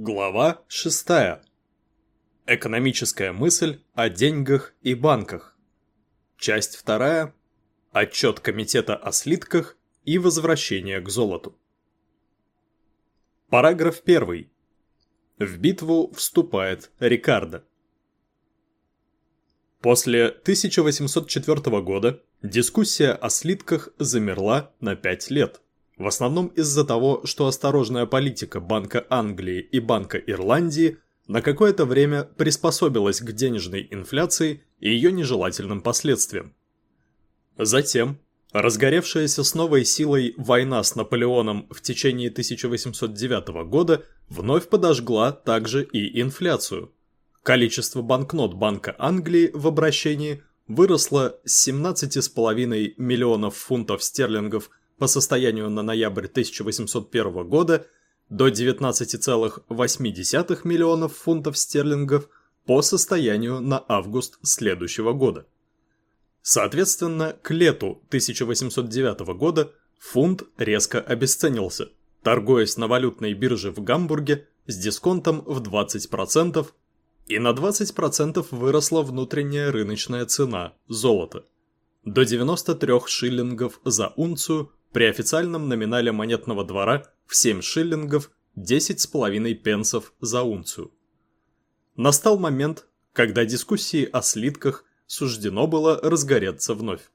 Глава 6. Экономическая мысль о деньгах и банках. Часть 2. Отчет Комитета о слитках и возвращение к золоту. Параграф 1. В битву вступает Рикардо. После 1804 года дискуссия о слитках замерла на 5 лет – в основном из-за того, что осторожная политика Банка Англии и Банка Ирландии на какое-то время приспособилась к денежной инфляции и ее нежелательным последствиям. Затем, разгоревшаяся с новой силой война с Наполеоном в течение 1809 года вновь подожгла также и инфляцию. Количество банкнот Банка Англии в обращении выросло с 17,5 миллионов фунтов стерлингов по состоянию на ноябрь 1801 года до 19,8 миллионов фунтов стерлингов по состоянию на август следующего года. Соответственно, к лету 1809 года фунт резко обесценился, торгуясь на валютной бирже в Гамбурге с дисконтом в 20%, и на 20% выросла внутренняя рыночная цена золота до 93 шиллингов за унцию при официальном номинале монетного двора в 7 шиллингов 10,5 пенсов за унцию. Настал момент, когда дискуссии о слитках суждено было разгореться вновь.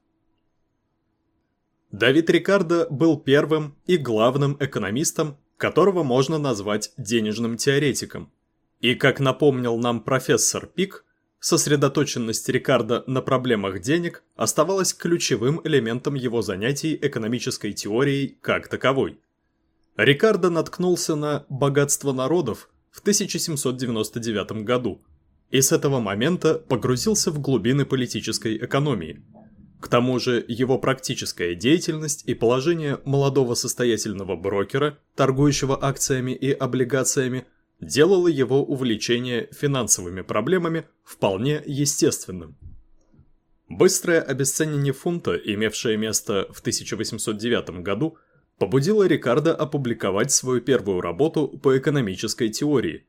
Давид Рикардо был первым и главным экономистом, которого можно назвать денежным теоретиком. И, как напомнил нам профессор Пик, сосредоточенность Рикардо на проблемах денег оставалась ключевым элементом его занятий экономической теорией как таковой. Рикардо наткнулся на «Богатство народов» в 1799 году и с этого момента погрузился в глубины политической экономии. К тому же его практическая деятельность и положение молодого состоятельного брокера, торгующего акциями и облигациями, делало его увлечение финансовыми проблемами вполне естественным. Быстрое обесценивание фунта, имевшее место в 1809 году, побудило Рикардо опубликовать свою первую работу по экономической теории.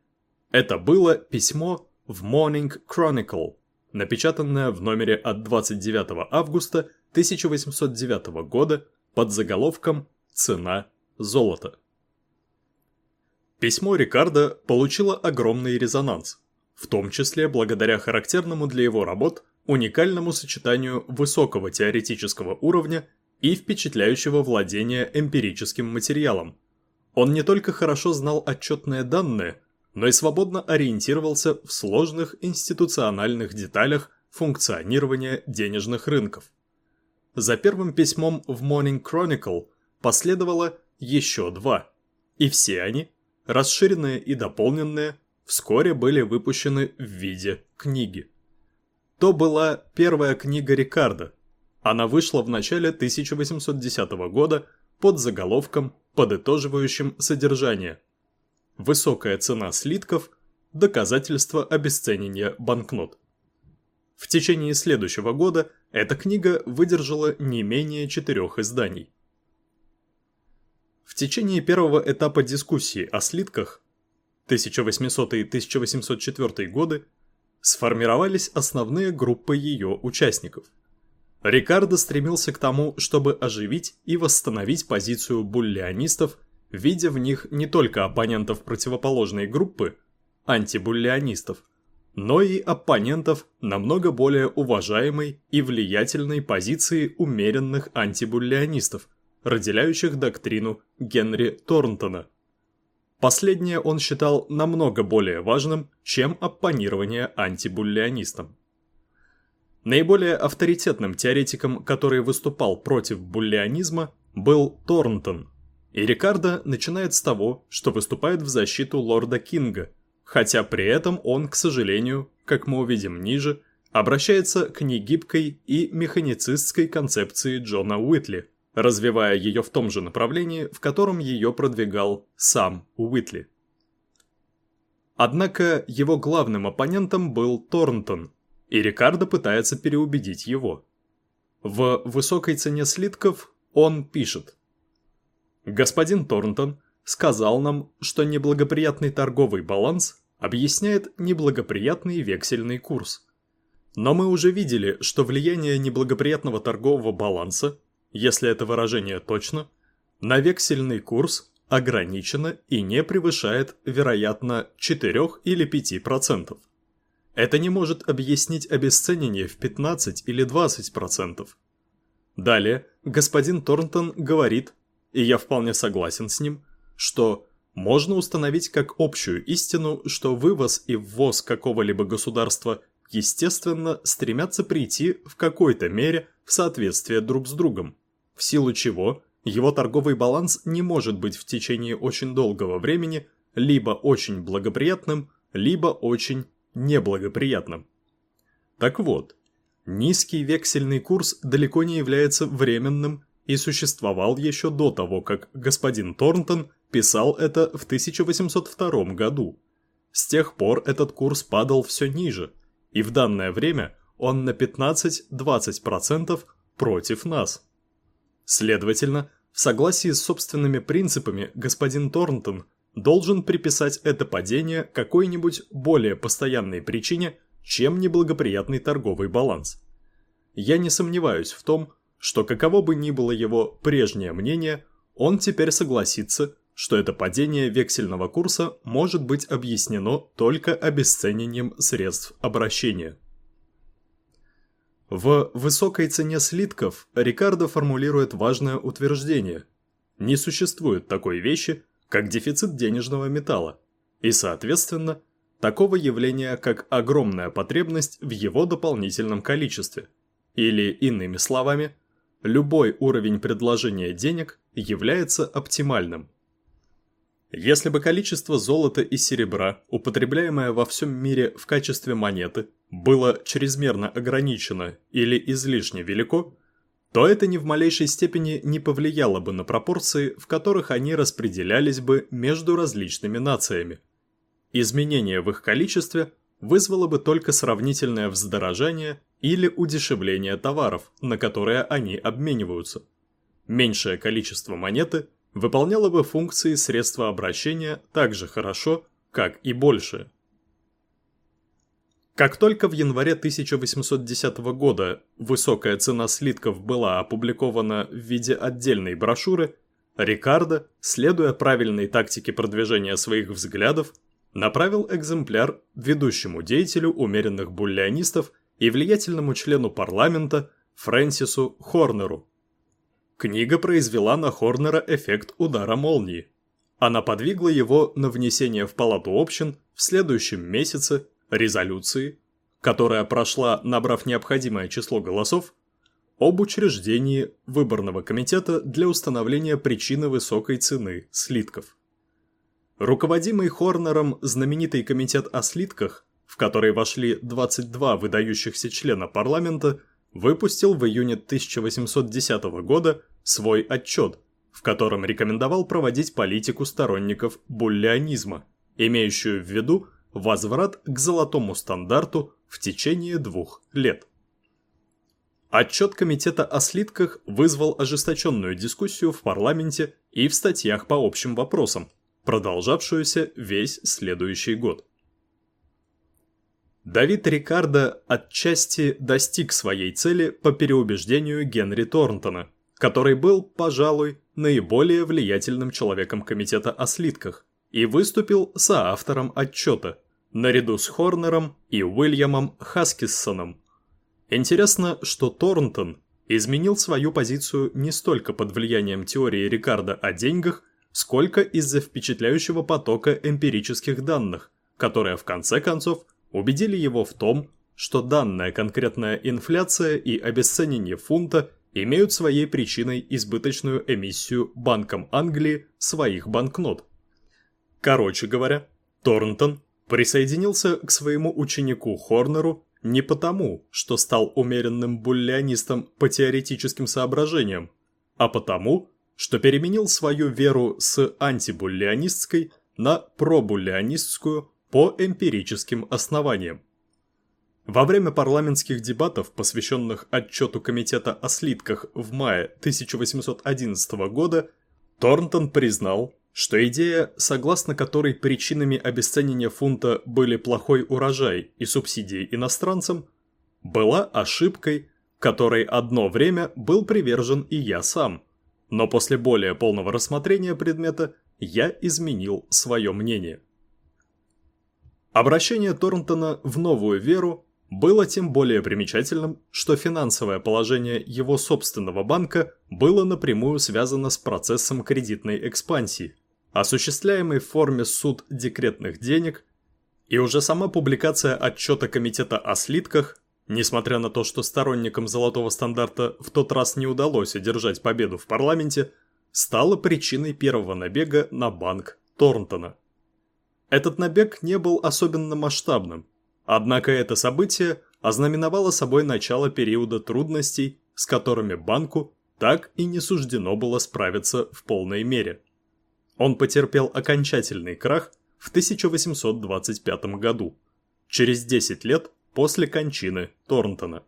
Это было письмо в Morning Chronicle, напечатанное в номере от 29 августа 1809 года под заголовком «Цена золота». Письмо Рикардо получило огромный резонанс, в том числе благодаря характерному для его работ уникальному сочетанию высокого теоретического уровня и впечатляющего владения эмпирическим материалом. Он не только хорошо знал отчетные данные, но и свободно ориентировался в сложных институциональных деталях функционирования денежных рынков. За первым письмом в Morning Chronicle последовало еще два, и все они расширенные и дополненные, вскоре были выпущены в виде книги. То была первая книга Рикардо. Она вышла в начале 1810 года под заголовком, подытоживающим содержание. Высокая цена слитков – доказательство обесценения банкнот. В течение следующего года эта книга выдержала не менее четырех изданий. В течение первого этапа дискуссии о слитках 1800-1804 годы сформировались основные группы ее участников. Рикардо стремился к тому, чтобы оживить и восстановить позицию буллианистов, видя в них не только оппонентов противоположной группы, антибуллианистов, но и оппонентов намного более уважаемой и влиятельной позиции умеренных антибуллианистов, разделяющих доктрину Генри Торнтона. Последнее он считал намного более важным, чем оппонирование антибуллианистам. Наиболее авторитетным теоретиком, который выступал против буллианизма, был Торнтон. И Рикардо начинает с того, что выступает в защиту лорда Кинга, хотя при этом он, к сожалению, как мы увидим ниже, обращается к негибкой и механицистской концепции Джона Уитли – развивая ее в том же направлении, в котором ее продвигал сам Уитли. Однако его главным оппонентом был Торнтон, и Рикардо пытается переубедить его. В «Высокой цене слитков» он пишет «Господин Торнтон сказал нам, что неблагоприятный торговый баланс объясняет неблагоприятный вексельный курс. Но мы уже видели, что влияние неблагоприятного торгового баланса, если это выражение точно, на вексельный курс ограничено и не превышает, вероятно, 4 или 5%. Это не может объяснить обесценение в 15 или 20%. Далее, господин Торнтон говорит, и я вполне согласен с ним, что можно установить как общую истину, что вывоз и ввоз какого-либо государства естественно стремятся прийти в какой-то мере в соответствие друг с другом, в силу чего его торговый баланс не может быть в течение очень долгого времени либо очень благоприятным, либо очень неблагоприятным. Так вот, низкий вексельный курс далеко не является временным и существовал еще до того, как господин Торнтон писал это в 1802 году. С тех пор этот курс падал все ниже, и в данное время он на 15-20% против нас. Следовательно, в согласии с собственными принципами господин Торнтон должен приписать это падение какой-нибудь более постоянной причине, чем неблагоприятный торговый баланс. Я не сомневаюсь в том, что каково бы ни было его прежнее мнение, он теперь согласится, что это падение вексельного курса может быть объяснено только обесценением средств обращения. В «Высокой цене слитков» Рикардо формулирует важное утверждение. Не существует такой вещи, как дефицит денежного металла, и, соответственно, такого явления, как огромная потребность в его дополнительном количестве. Или, иными словами, любой уровень предложения денег является оптимальным. Если бы количество золота и серебра, употребляемое во всем мире в качестве монеты, было чрезмерно ограничено или излишне велико, то это ни в малейшей степени не повлияло бы на пропорции, в которых они распределялись бы между различными нациями. Изменение в их количестве вызвало бы только сравнительное вздорожание или удешевление товаров, на которые они обмениваются. Меньшее количество монеты выполняло бы функции средства обращения так же хорошо, как и большее. Как только в январе 1810 года высокая цена слитков была опубликована в виде отдельной брошюры, Рикардо, следуя правильной тактике продвижения своих взглядов, направил экземпляр ведущему деятелю умеренных буллионистов и влиятельному члену парламента Фрэнсису Хорнеру. Книга произвела на Хорнера эффект удара молнии. Она подвигла его на внесение в Палату общин в следующем месяце резолюции, которая прошла, набрав необходимое число голосов, об учреждении выборного комитета для установления причины высокой цены слитков. Руководимый Хорнером знаменитый комитет о слитках, в который вошли 22 выдающихся члена парламента, выпустил в июне 1810 года свой отчет, в котором рекомендовал проводить политику сторонников буллионизма, имеющую в виду возврат к золотому стандарту в течение двух лет. Отчет Комитета о слитках вызвал ожесточенную дискуссию в парламенте и в статьях по общим вопросам, продолжавшуюся весь следующий год. Давид Рикардо отчасти достиг своей цели по переубеждению Генри Торнтона, который был, пожалуй, наиболее влиятельным человеком Комитета о слитках и выступил соавтором отчета, наряду с Хорнером и Уильямом Хаскиссоном. Интересно, что Торнтон изменил свою позицию не столько под влиянием теории Рикардо о деньгах, сколько из-за впечатляющего потока эмпирических данных, которые в конце концов убедили его в том, что данная конкретная инфляция и обесценение фунта имеют своей причиной избыточную эмиссию Банком Англии своих банкнот. Короче говоря, Торнтон присоединился к своему ученику Хорнеру не потому, что стал умеренным буллионистом по теоретическим соображениям, а потому, что переменил свою веру с антибуллионистской на пробуллионистскую по эмпирическим основаниям. Во время парламентских дебатов, посвященных отчету Комитета о слитках в мае 1811 года, Торнтон признал, что идея, согласно которой причинами обесценения фунта были плохой урожай и субсидии иностранцам, была ошибкой, которой одно время был привержен и я сам, но после более полного рассмотрения предмета я изменил свое мнение. Обращение Торнтона в новую веру было тем более примечательным, что финансовое положение его собственного банка было напрямую связано с процессом кредитной экспансии, осуществляемой в форме суд декретных денег, и уже сама публикация отчета Комитета о слитках, несмотря на то, что сторонникам золотого стандарта в тот раз не удалось одержать победу в парламенте, стала причиной первого набега на банк Торнтона. Этот набег не был особенно масштабным, Однако это событие ознаменовало собой начало периода трудностей, с которыми банку так и не суждено было справиться в полной мере. Он потерпел окончательный крах в 1825 году, через 10 лет после кончины Торнтона.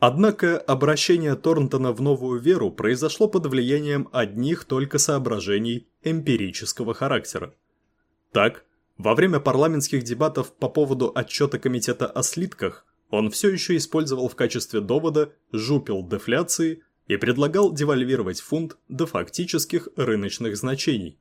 Однако обращение Торнтона в новую веру произошло под влиянием одних только соображений эмпирического характера. Так, во время парламентских дебатов по поводу отчета комитета о слитках он все еще использовал в качестве довода жупел дефляции и предлагал девальвировать фунт до фактических рыночных значений.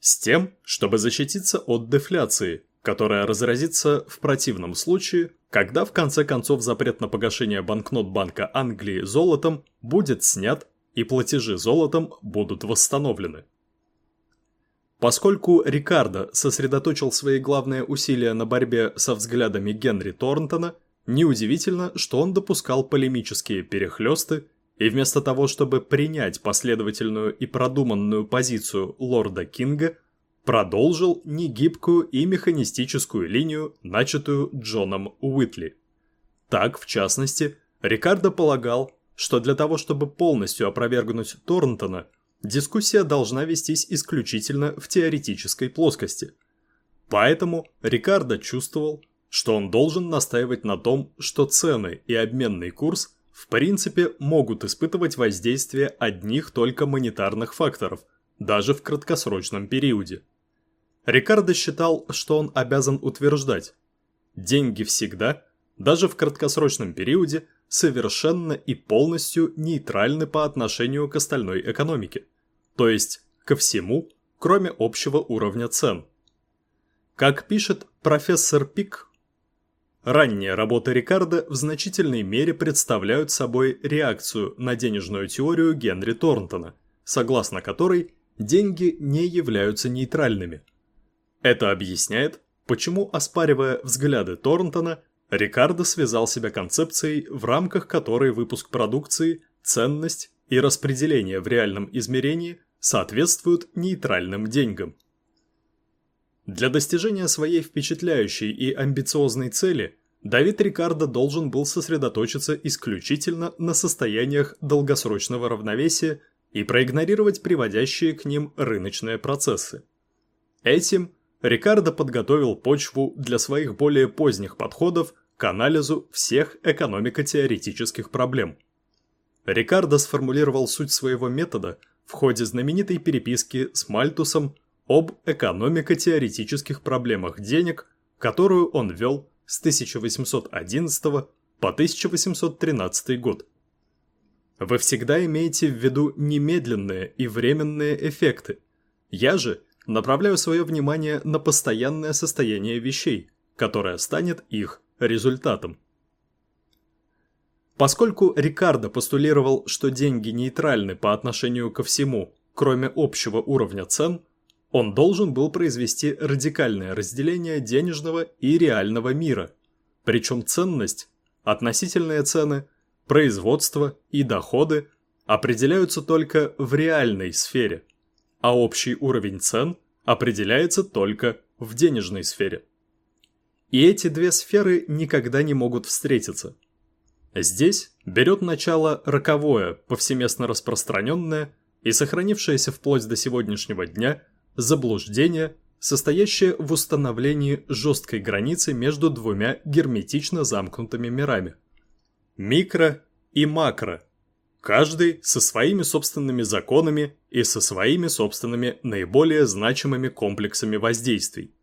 С тем, чтобы защититься от дефляции, которая разразится в противном случае, когда в конце концов запрет на погашение банкнот Банка Англии золотом будет снят и платежи золотом будут восстановлены. Поскольку Рикардо сосредоточил свои главные усилия на борьбе со взглядами Генри Торнтона, неудивительно, что он допускал полемические перехлесты и вместо того, чтобы принять последовательную и продуманную позицию лорда Кинга, продолжил негибкую и механистическую линию, начатую Джоном Уитли. Так, в частности, Рикардо полагал, что для того, чтобы полностью опровергнуть Торнтона, дискуссия должна вестись исключительно в теоретической плоскости. Поэтому Рикардо чувствовал, что он должен настаивать на том, что цены и обменный курс в принципе могут испытывать воздействие одних только монетарных факторов, даже в краткосрочном периоде. Рикардо считал, что он обязан утверждать, деньги всегда, даже в краткосрочном периоде, совершенно и полностью нейтральны по отношению к остальной экономике, то есть ко всему, кроме общего уровня цен. Как пишет профессор Пик, ранние работы Рикардо в значительной мере представляют собой реакцию на денежную теорию Генри Торнтона, согласно которой деньги не являются нейтральными. Это объясняет, почему, оспаривая взгляды Торнтона, Рикардо связал себя концепцией, в рамках которой выпуск продукции, ценность и распределение в реальном измерении соответствуют нейтральным деньгам. Для достижения своей впечатляющей и амбициозной цели Давид Рикардо должен был сосредоточиться исключительно на состояниях долгосрочного равновесия и проигнорировать приводящие к ним рыночные процессы. Этим Рикардо подготовил почву для своих более поздних подходов к анализу всех экономико-теоретических проблем. Рикардо сформулировал суть своего метода в ходе знаменитой переписки с Мальтусом об экономико-теоретических проблемах денег, которую он вел с 1811 по 1813 год. Вы всегда имеете в виду немедленные и временные эффекты. Я же направляю свое внимание на постоянное состояние вещей, которое станет их результатом. Поскольку Рикардо постулировал, что деньги нейтральны по отношению ко всему, кроме общего уровня цен, он должен был произвести радикальное разделение денежного и реального мира. Причем ценность, относительные цены, производство и доходы определяются только в реальной сфере, а общий уровень цен определяется только в денежной сфере. И эти две сферы никогда не могут встретиться – Здесь берет начало роковое, повсеместно распространенное и сохранившееся вплоть до сегодняшнего дня заблуждение, состоящее в установлении жесткой границы между двумя герметично замкнутыми мирами. Микро и макро. каждый со своими собственными законами и со своими собственными наиболее значимыми комплексами воздействий.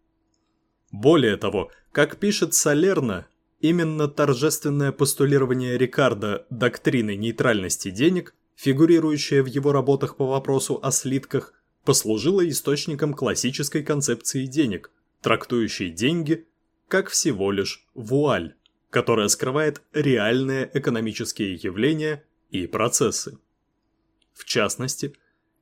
Более того, как пишет Салерно, именно торжественное постулирование Рикардо доктрины нейтральности денег, фигурирующее в его работах по вопросу о слитках, послужило источником классической концепции денег, трактующей деньги как всего лишь вуаль, которая скрывает реальные экономические явления и процессы. В частности,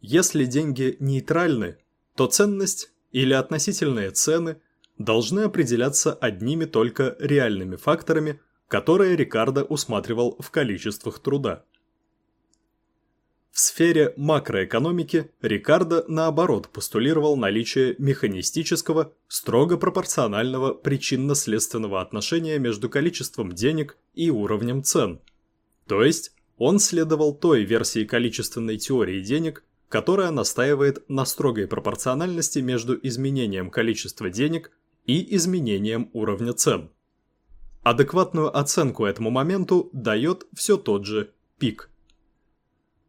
если деньги нейтральны, то ценность или относительные цены – должны определяться одними только реальными факторами, которые Рикардо усматривал в количествах труда. В сфере макроэкономики Рикардо, наоборот, постулировал наличие механистического, строго пропорционального причинно-следственного отношения между количеством денег и уровнем цен. То есть, он следовал той версии количественной теории денег, которая настаивает на строгой пропорциональности между изменением количества денег и изменением уровня цен. Адекватную оценку этому моменту дает все тот же пик.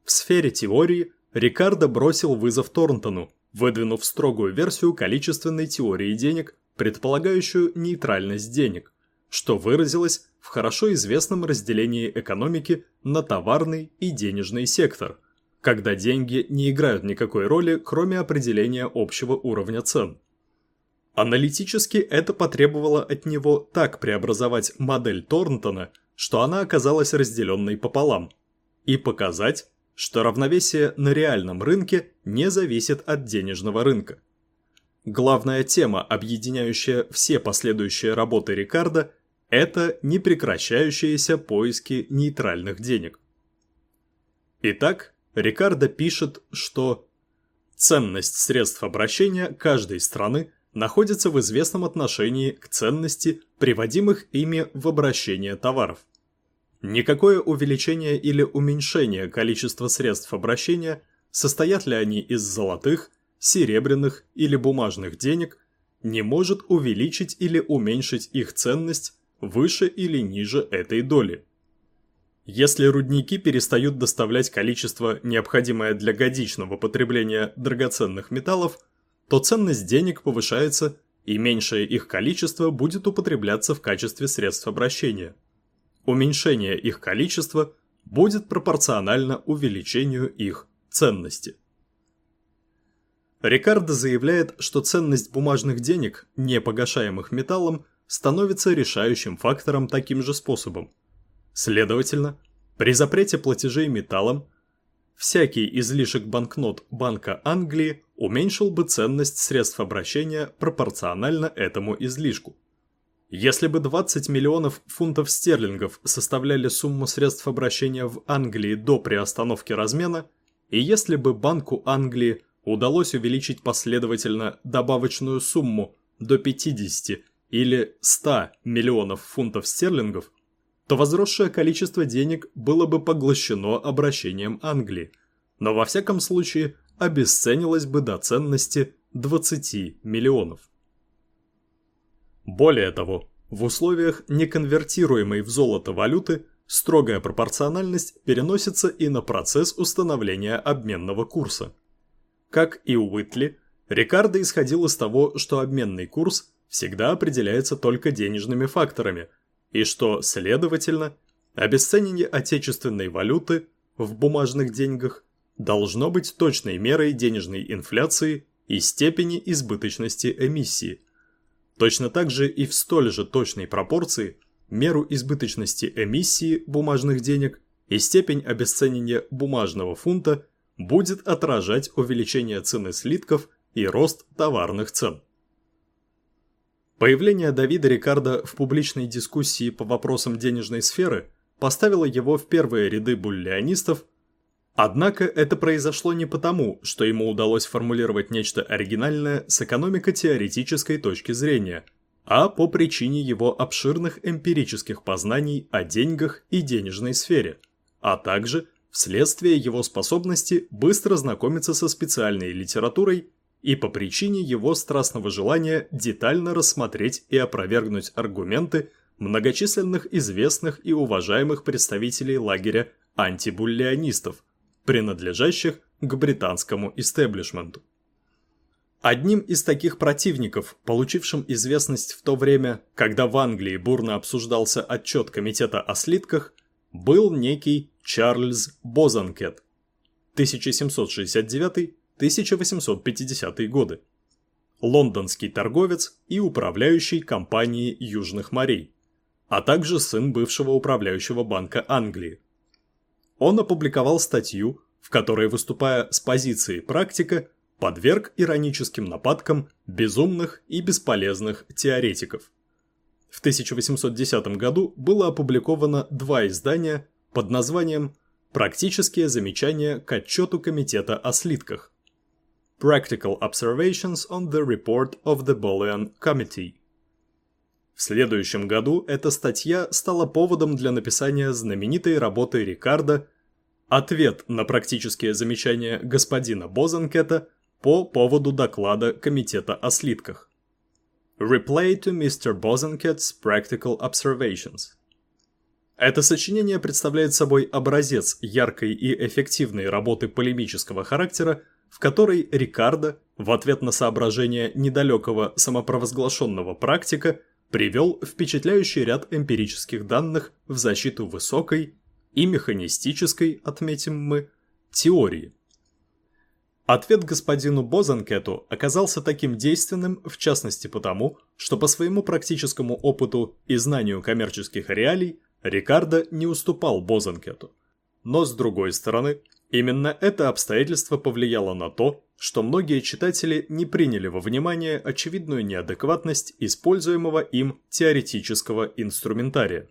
В сфере теории Рикардо бросил вызов Торнтону, выдвинув строгую версию количественной теории денег, предполагающую нейтральность денег, что выразилось в хорошо известном разделении экономики на товарный и денежный сектор, когда деньги не играют никакой роли, кроме определения общего уровня цен. Аналитически это потребовало от него так преобразовать модель Торнтона, что она оказалась разделенной пополам, и показать, что равновесие на реальном рынке не зависит от денежного рынка. Главная тема, объединяющая все последующие работы Рикардо, это непрекращающиеся поиски нейтральных денег. Итак, Рикардо пишет, что ценность средств обращения каждой страны – находится в известном отношении к ценности приводимых ими в обращение товаров. Никакое увеличение или уменьшение количества средств обращения, состоят ли они из золотых, серебряных или бумажных денег, не может увеличить или уменьшить их ценность выше или ниже этой доли. Если рудники перестают доставлять количество, необходимое для годичного потребления драгоценных металлов – то ценность денег повышается и меньшее их количество будет употребляться в качестве средств обращения. Уменьшение их количества будет пропорционально увеличению их ценности. Рикардо заявляет, что ценность бумажных денег, не погашаемых металлом, становится решающим фактором таким же способом. Следовательно, при запрете платежей металлом всякий излишек банкнот Банка Англии уменьшил бы ценность средств обращения пропорционально этому излишку. Если бы 20 миллионов фунтов стерлингов составляли сумму средств обращения в Англии до приостановки размена, и если бы Банку Англии удалось увеличить последовательно добавочную сумму до 50 или 100 миллионов фунтов стерлингов, то возросшее количество денег было бы поглощено обращением Англии, но во всяком случае обесценилось бы до ценности 20 миллионов. Более того, в условиях неконвертируемой в золото валюты строгая пропорциональность переносится и на процесс установления обменного курса. Как и у Уитли, Рикардо исходил из того, что обменный курс всегда определяется только денежными факторами, и что, следовательно, обесценение отечественной валюты в бумажных деньгах должно быть точной мерой денежной инфляции и степени избыточности эмиссии. Точно так же и в столь же точной пропорции меру избыточности эмиссии бумажных денег и степень обесценения бумажного фунта будет отражать увеличение цены слитков и рост товарных цен. Появление Давида Рикардо в публичной дискуссии по вопросам денежной сферы поставило его в первые ряды буллионистов Однако это произошло не потому, что ему удалось формулировать нечто оригинальное с экономико-теоретической точки зрения, а по причине его обширных эмпирических познаний о деньгах и денежной сфере, а также вследствие его способности быстро знакомиться со специальной литературой и по причине его страстного желания детально рассмотреть и опровергнуть аргументы многочисленных известных и уважаемых представителей лагеря антибуллианистов, принадлежащих к британскому истеблишменту. Одним из таких противников, получившим известность в то время, когда в Англии бурно обсуждался отчет Комитета о слитках, был некий Чарльз Бозанкет 1769-1850 годы, лондонский торговец и управляющий компанией Южных морей, а также сын бывшего управляющего банка Англии. Он опубликовал статью, в которой, выступая с позиции практика, подверг ироническим нападкам безумных и бесполезных теоретиков. В 1810 году было опубликовано два издания под названием «Практические замечания к отчету Комитета о слитках» Practical Observations on the Report of the Boolean Committee. В следующем году эта статья стала поводом для написания знаменитой работы Рикардо «Ответ на практические замечания господина Бозанкета по поводу доклада Комитета о слитках. Reply to Mr. Bosanket's Practical Observations. Это сочинение представляет собой образец яркой и эффективной работы полемического характера, в которой Рикардо, в ответ на соображения недалекого самопровозглашенного практика, привел впечатляющий ряд эмпирических данных в защиту высокой и механистической, отметим мы, теории – Ответ господину Бозанкету оказался таким действенным, в частности потому, что по своему практическому опыту и знанию коммерческих реалий Рикардо не уступал Бозанкету. Но с другой стороны, именно это обстоятельство повлияло на то, что многие читатели не приняли во внимание очевидную неадекватность используемого им теоретического инструментария.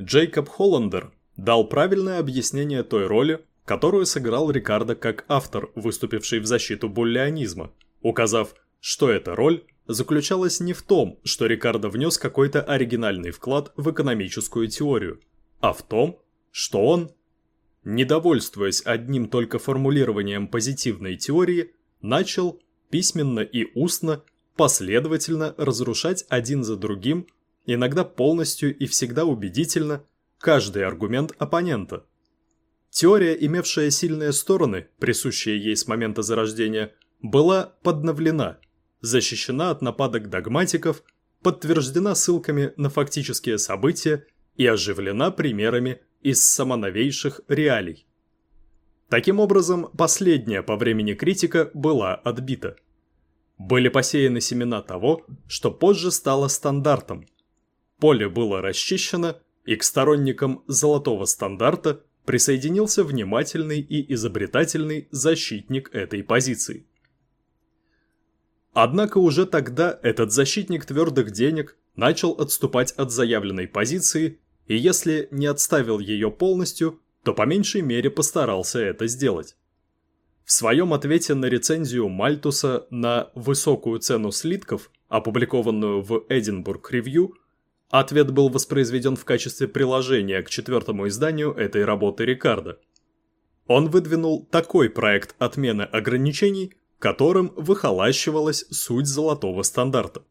Джейкоб Холландер дал правильное объяснение той роли, которую сыграл Рикардо как автор, выступивший в защиту буллианизма, указав, что эта роль заключалась не в том, что Рикардо внес какой-то оригинальный вклад в экономическую теорию, а в том, что он, недовольствуясь одним только формулированием позитивной теории, начал письменно и устно последовательно разрушать один за другим, иногда полностью и всегда убедительно, каждый аргумент оппонента – Теория, имевшая сильные стороны, присущие ей с момента зарождения, была подновлена, защищена от нападок догматиков, подтверждена ссылками на фактические события и оживлена примерами из самоновейших реалий. Таким образом, последняя по времени критика была отбита. Были посеяны семена того, что позже стало стандартом. Поле было расчищено, и к сторонникам золотого стандарта присоединился внимательный и изобретательный защитник этой позиции. Однако уже тогда этот защитник твердых денег начал отступать от заявленной позиции и если не отставил ее полностью, то по меньшей мере постарался это сделать. В своем ответе на рецензию Мальтуса на «Высокую цену слитков», опубликованную в Эдинбург Ревью, Ответ был воспроизведен в качестве приложения к четвертому изданию этой работы Рикардо. Он выдвинул такой проект отмены ограничений, которым выхолащивалась суть золотого стандарта.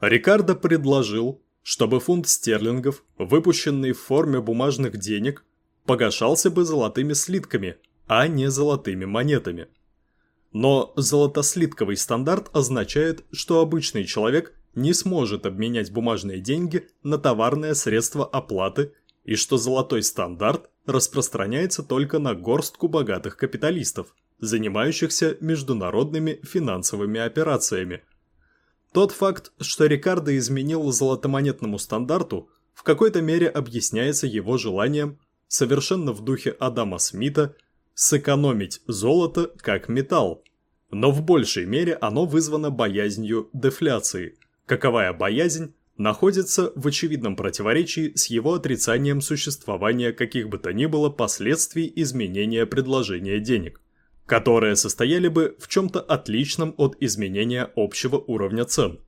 Рикардо предложил, чтобы фунт стерлингов, выпущенный в форме бумажных денег, погашался бы золотыми слитками, а не золотыми монетами. Но золотослитковый стандарт означает, что обычный человек не сможет обменять бумажные деньги на товарное средство оплаты и что золотой стандарт распространяется только на горстку богатых капиталистов, занимающихся международными финансовыми операциями. Тот факт, что Рикардо изменил золотомонетному стандарту, в какой-то мере объясняется его желанием, совершенно в духе Адама Смита, сэкономить золото как металл, но в большей мере оно вызвано боязнью дефляции – каковая боязнь находится в очевидном противоречии с его отрицанием существования каких бы то ни было последствий изменения предложения денег, которые состояли бы в чем-то отличном от изменения общего уровня цен.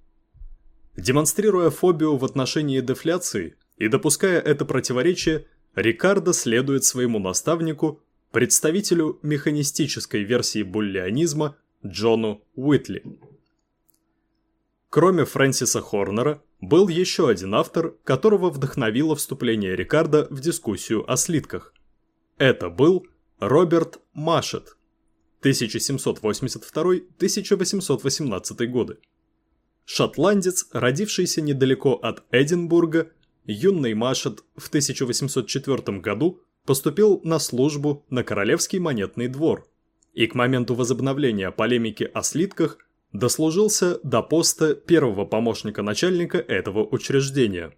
Демонстрируя фобию в отношении дефляции и допуская это противоречие, Рикардо следует своему наставнику, представителю механистической версии буллианизма Джону Уитли. Кроме Фрэнсиса Хорнера, был еще один автор, которого вдохновило вступление Рикардо в дискуссию о слитках. Это был Роберт Машет, 1782-1818 годы. Шотландец, родившийся недалеко от Эдинбурга, юный Машет в 1804 году поступил на службу на Королевский монетный двор и к моменту возобновления полемики о слитках дослужился до поста первого помощника начальника этого учреждения.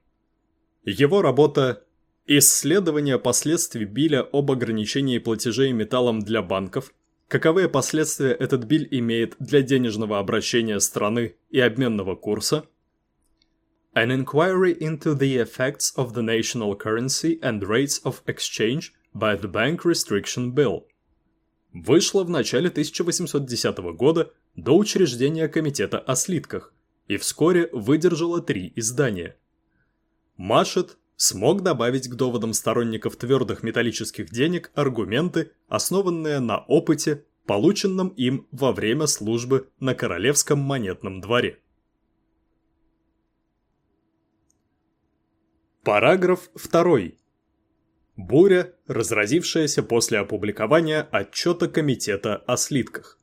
Его работа «Исследование последствий биля об ограничении платежей металлом для банков. Каковые последствия этот биль имеет для денежного обращения страны и обменного курса?» An inquiry into the effects of the national currency and rates of exchange by the Bank Restriction Bill вышла в начале 1810 года до учреждения Комитета о слитках и вскоре выдержала три издания. Машет смог добавить к доводам сторонников твердых металлических денег аргументы, основанные на опыте, полученном им во время службы на Королевском монетном дворе. Параграф 2. Буря, разразившаяся после опубликования отчета Комитета о слитках.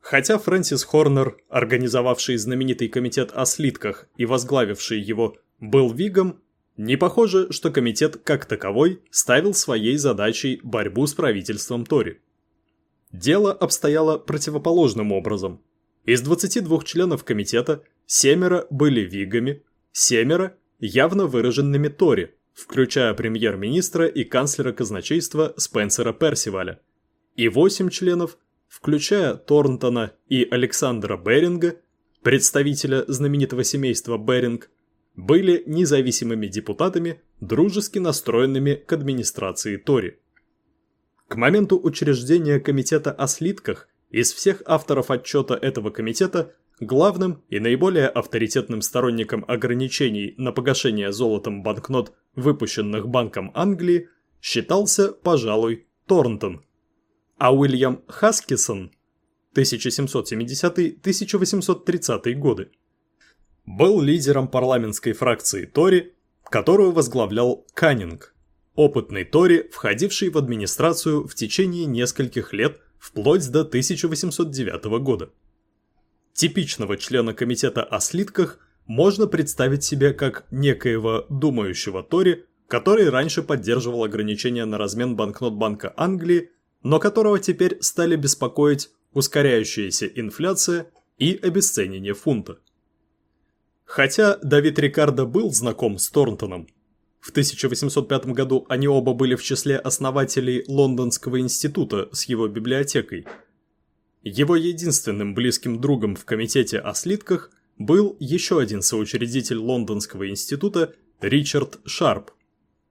Хотя Фрэнсис Хорнер, организовавший знаменитый комитет о слитках и возглавивший его, был вигом, не похоже, что комитет как таковой ставил своей задачей борьбу с правительством Тори. Дело обстояло противоположным образом. Из 22 членов комитета семеро были вигами, семеро явно выраженными Тори, включая премьер-министра и канцлера казначейства Спенсера Персиваля, и 8 членов включая Торнтона и Александра Беринга, представителя знаменитого семейства Беринг, были независимыми депутатами, дружески настроенными к администрации Тори. К моменту учреждения комитета о слитках из всех авторов отчета этого комитета главным и наиболее авторитетным сторонником ограничений на погашение золотом банкнот, выпущенных Банком Англии, считался, пожалуй, Торнтон – а Уильям Хаскисон 1770-1830 годы был лидером парламентской фракции Тори, которую возглавлял Каннинг, опытный Тори, входивший в администрацию в течение нескольких лет вплоть до 1809 года. Типичного члена комитета о слитках можно представить себе как некоего думающего Тори, который раньше поддерживал ограничения на размен банкнот Банка Англии но которого теперь стали беспокоить ускоряющаяся инфляция и обесценение фунта. Хотя Давид Рикардо был знаком с Торнтоном, в 1805 году они оба были в числе основателей Лондонского института с его библиотекой. Его единственным близким другом в комитете о слитках был еще один соучредитель Лондонского института Ричард Шарп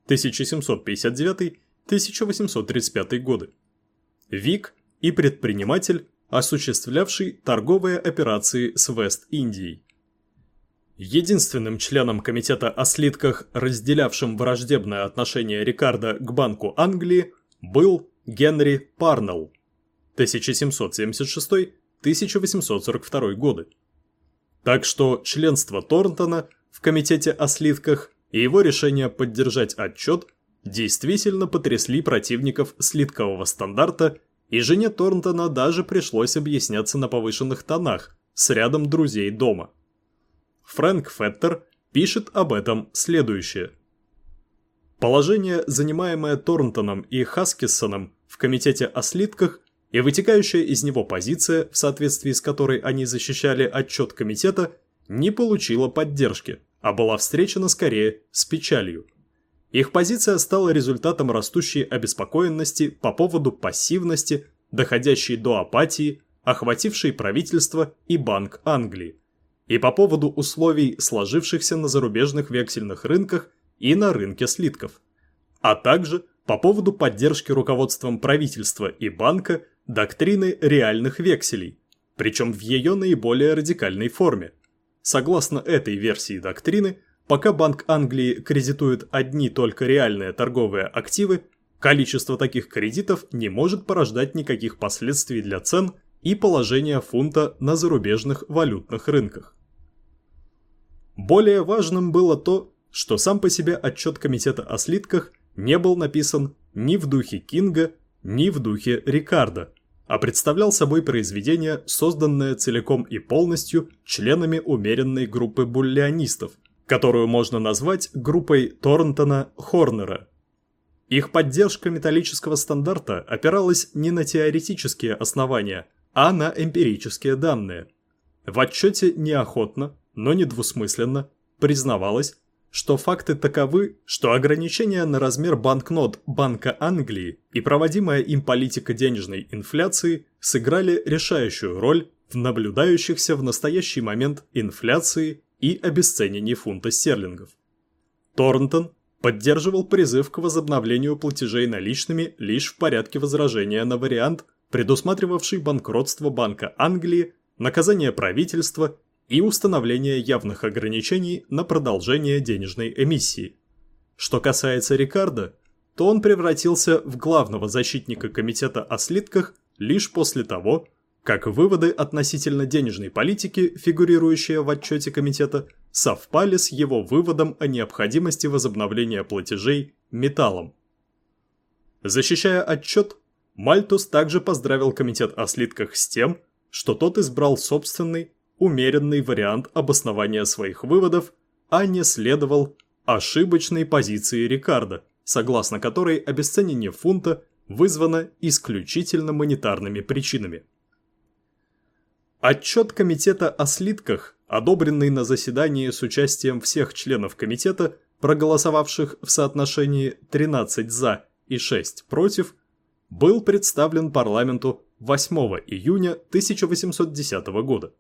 1759-1835 годы. Вик и предприниматель, осуществлявший торговые операции с Вест-Индией. Единственным членом комитета о слитках, разделявшим враждебное отношение Рикардо к Банку Англии, был Генри Парнелл 1776-1842 годы. Так что членство Торнтона в комитете о слитках и его решение поддержать отчет – действительно потрясли противников слиткового стандарта, и жене Торнтона даже пришлось объясняться на повышенных тонах с рядом друзей дома. Фрэнк Феттер пишет об этом следующее. Положение, занимаемое Торнтоном и Хаскиссоном в комитете о слитках и вытекающая из него позиция, в соответствии с которой они защищали отчет комитета, не получила поддержки, а была встречена скорее с печалью. Их позиция стала результатом растущей обеспокоенности по поводу пассивности, доходящей до апатии, охватившей правительство и Банк Англии, и по поводу условий, сложившихся на зарубежных вексельных рынках и на рынке слитков, а также по поводу поддержки руководством правительства и банка доктрины реальных векселей, причем в ее наиболее радикальной форме. Согласно этой версии доктрины, Пока Банк Англии кредитует одни только реальные торговые активы, количество таких кредитов не может порождать никаких последствий для цен и положение фунта на зарубежных валютных рынках. Более важным было то, что сам по себе отчет Комитета о слитках не был написан ни в духе Кинга, ни в духе Рикардо, а представлял собой произведение, созданное целиком и полностью членами умеренной группы буллианистов, которую можно назвать группой Торнтона-Хорнера. Их поддержка металлического стандарта опиралась не на теоретические основания, а на эмпирические данные. В отчете неохотно, но недвусмысленно признавалось, что факты таковы, что ограничения на размер банкнот Банка Англии и проводимая им политика денежной инфляции сыграли решающую роль в наблюдающихся в настоящий момент инфляции и обесценении фунта стерлингов. Торнтон поддерживал призыв к возобновлению платежей наличными лишь в порядке возражения на вариант, предусматривавший банкротство Банка Англии, наказание правительства и установление явных ограничений на продолжение денежной эмиссии. Что касается Рикардо, то он превратился в главного защитника комитета о слитках лишь после того, как выводы относительно денежной политики, фигурирующие в отчете комитета, совпали с его выводом о необходимости возобновления платежей металлом. Защищая отчет, Мальтус также поздравил комитет о слитках с тем, что тот избрал собственный, умеренный вариант обоснования своих выводов, а не следовал ошибочной позиции Рикардо, согласно которой обесценение фунта вызвано исключительно монетарными причинами. Отчет Комитета о слитках, одобренный на заседании с участием всех членов комитета, проголосовавших в соотношении 13 «за» и 6 «против», был представлен парламенту 8 июня 1810 года.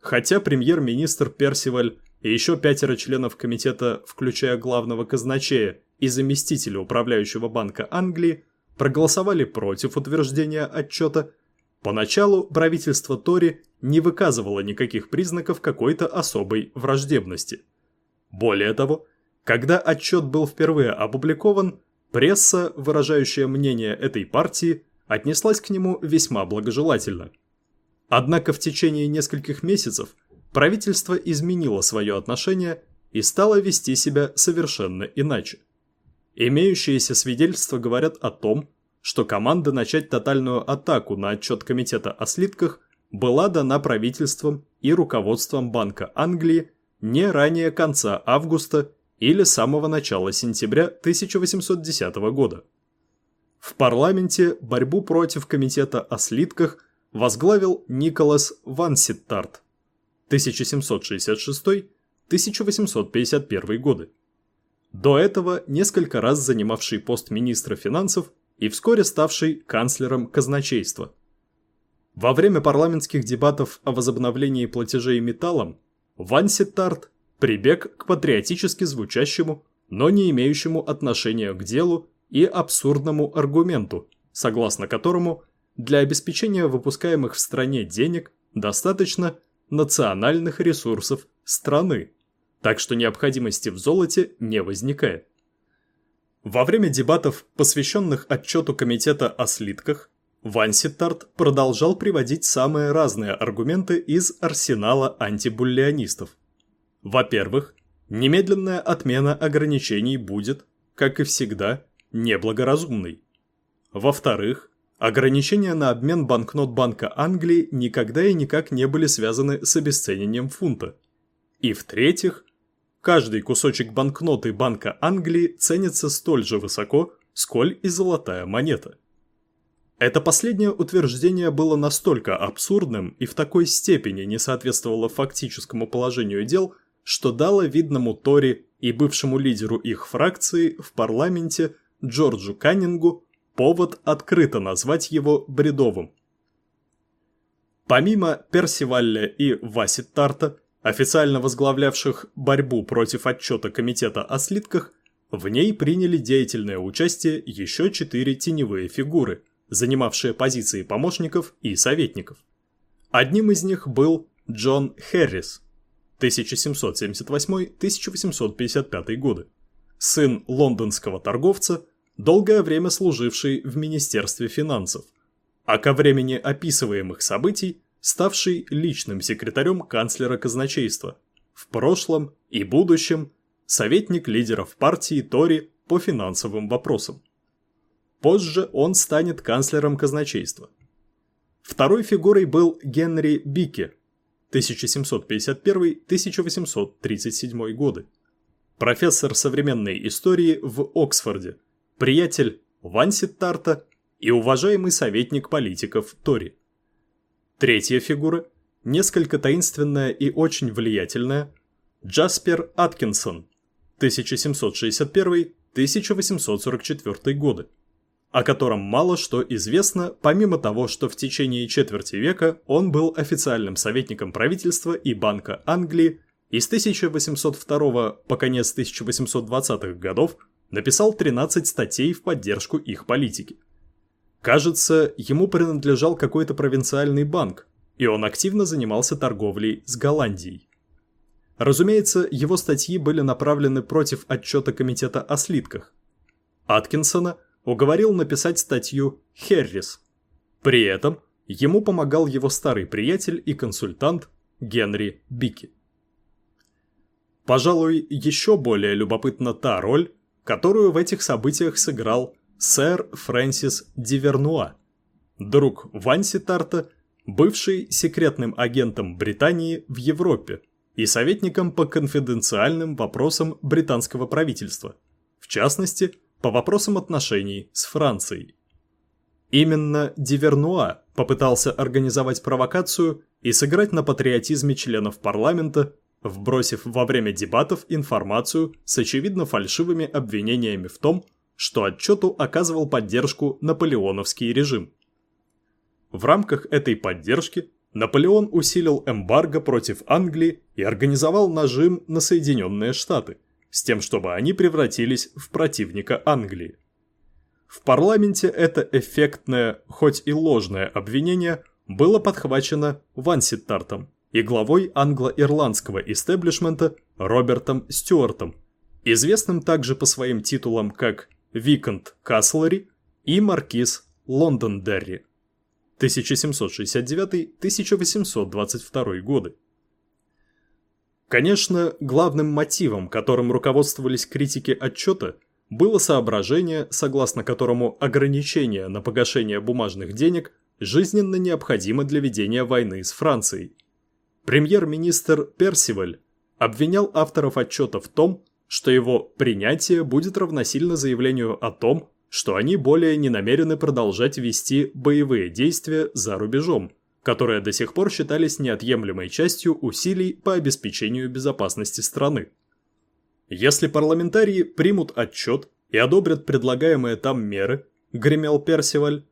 Хотя премьер-министр Персиваль и еще пятеро членов комитета, включая главного казначея и заместителя управляющего банка Англии, проголосовали против утверждения отчета, поначалу правительство Тори не выказывало никаких признаков какой-то особой враждебности. Более того, когда отчет был впервые опубликован, пресса, выражающая мнение этой партии, отнеслась к нему весьма благожелательно – Однако в течение нескольких месяцев правительство изменило свое отношение и стало вести себя совершенно иначе. Имеющиеся свидетельства говорят о том, что команда начать тотальную атаку на отчет Комитета о слитках была дана правительством и руководством Банка Англии не ранее конца августа или самого начала сентября 1810 года. В парламенте борьбу против Комитета о слитках – возглавил Николас Ванситтарт 1766-1851 годы. До этого несколько раз занимавший пост министра финансов и вскоре ставший канцлером казначейства. Во время парламентских дебатов о возобновлении платежей металлом Ванситтарт прибег к патриотически звучащему, но не имеющему отношения к делу и абсурдному аргументу, согласно которому для обеспечения выпускаемых в стране денег достаточно национальных ресурсов страны, так что необходимости в золоте не возникает. Во время дебатов, посвященных отчету Комитета о слитках, Ванситарт продолжал приводить самые разные аргументы из арсенала антибуллионистов. Во-первых, немедленная отмена ограничений будет, как и всегда, неблагоразумной. Во-вторых, Ограничения на обмен банкнот Банка Англии никогда и никак не были связаны с обесценением фунта. И в-третьих, каждый кусочек банкноты Банка Англии ценится столь же высоко, сколь и золотая монета. Это последнее утверждение было настолько абсурдным и в такой степени не соответствовало фактическому положению дел, что дало видному Тори и бывшему лидеру их фракции в парламенте Джорджу Каннингу повод открыто назвать его бредовым. Помимо Персивалля и Васи Тарта, официально возглавлявших борьбу против отчета Комитета о слитках, в ней приняли деятельное участие еще четыре теневые фигуры, занимавшие позиции помощников и советников. Одним из них был Джон Хэррис 1778-1855 годы, сын лондонского торговца, долгое время служивший в Министерстве финансов, а ко времени описываемых событий ставший личным секретарем канцлера казначейства, в прошлом и будущем советник лидеров партии Тори по финансовым вопросам. Позже он станет канцлером казначейства. Второй фигурой был Генри Бике 1751-1837 годы. Профессор современной истории в Оксфорде, приятель Ванситтарта и уважаемый советник политиков Тори. Третья фигура, несколько таинственная и очень влиятельная, Джаспер Аткинсон 1761-1844 годы о котором мало что известно, помимо того, что в течение четверти века он был официальным советником правительства и Банка Англии и с 1802 по конец 1820-х годов написал 13 статей в поддержку их политики. Кажется, ему принадлежал какой-то провинциальный банк, и он активно занимался торговлей с Голландией. Разумеется, его статьи были направлены против отчета Комитета о слитках. Аткинсона – уговорил написать статью Херрис. При этом ему помогал его старый приятель и консультант Генри Бики. Пожалуй, еще более любопытна та роль, которую в этих событиях сыграл сэр Фрэнсис Дивернуа, друг Ванси Тарта, бывший секретным агентом Британии в Европе и советником по конфиденциальным вопросам британского правительства, в частности, по вопросам отношений с Францией. Именно Дивернуа попытался организовать провокацию и сыграть на патриотизме членов парламента, вбросив во время дебатов информацию с очевидно фальшивыми обвинениями в том, что отчету оказывал поддержку наполеоновский режим. В рамках этой поддержки Наполеон усилил эмбарго против Англии и организовал нажим на Соединенные Штаты – с тем, чтобы они превратились в противника Англии. В парламенте это эффектное, хоть и ложное обвинение было подхвачено Ванситтартом и главой англо-ирландского истеблишмента Робертом Стюартом, известным также по своим титулам как Виконт Каслери и Маркиз Лондондерри 1769-1822 годы. Конечно, главным мотивом, которым руководствовались критики отчета, было соображение, согласно которому ограничение на погашение бумажных денег жизненно необходимо для ведения войны с Францией. Премьер-министр Персиваль обвинял авторов отчета в том, что его принятие будет равносильно заявлению о том, что они более не намерены продолжать вести боевые действия за рубежом – которые до сих пор считались неотъемлемой частью усилий по обеспечению безопасности страны. Если парламентарии примут отчет и одобрят предлагаемые там меры, гремел Персиваль,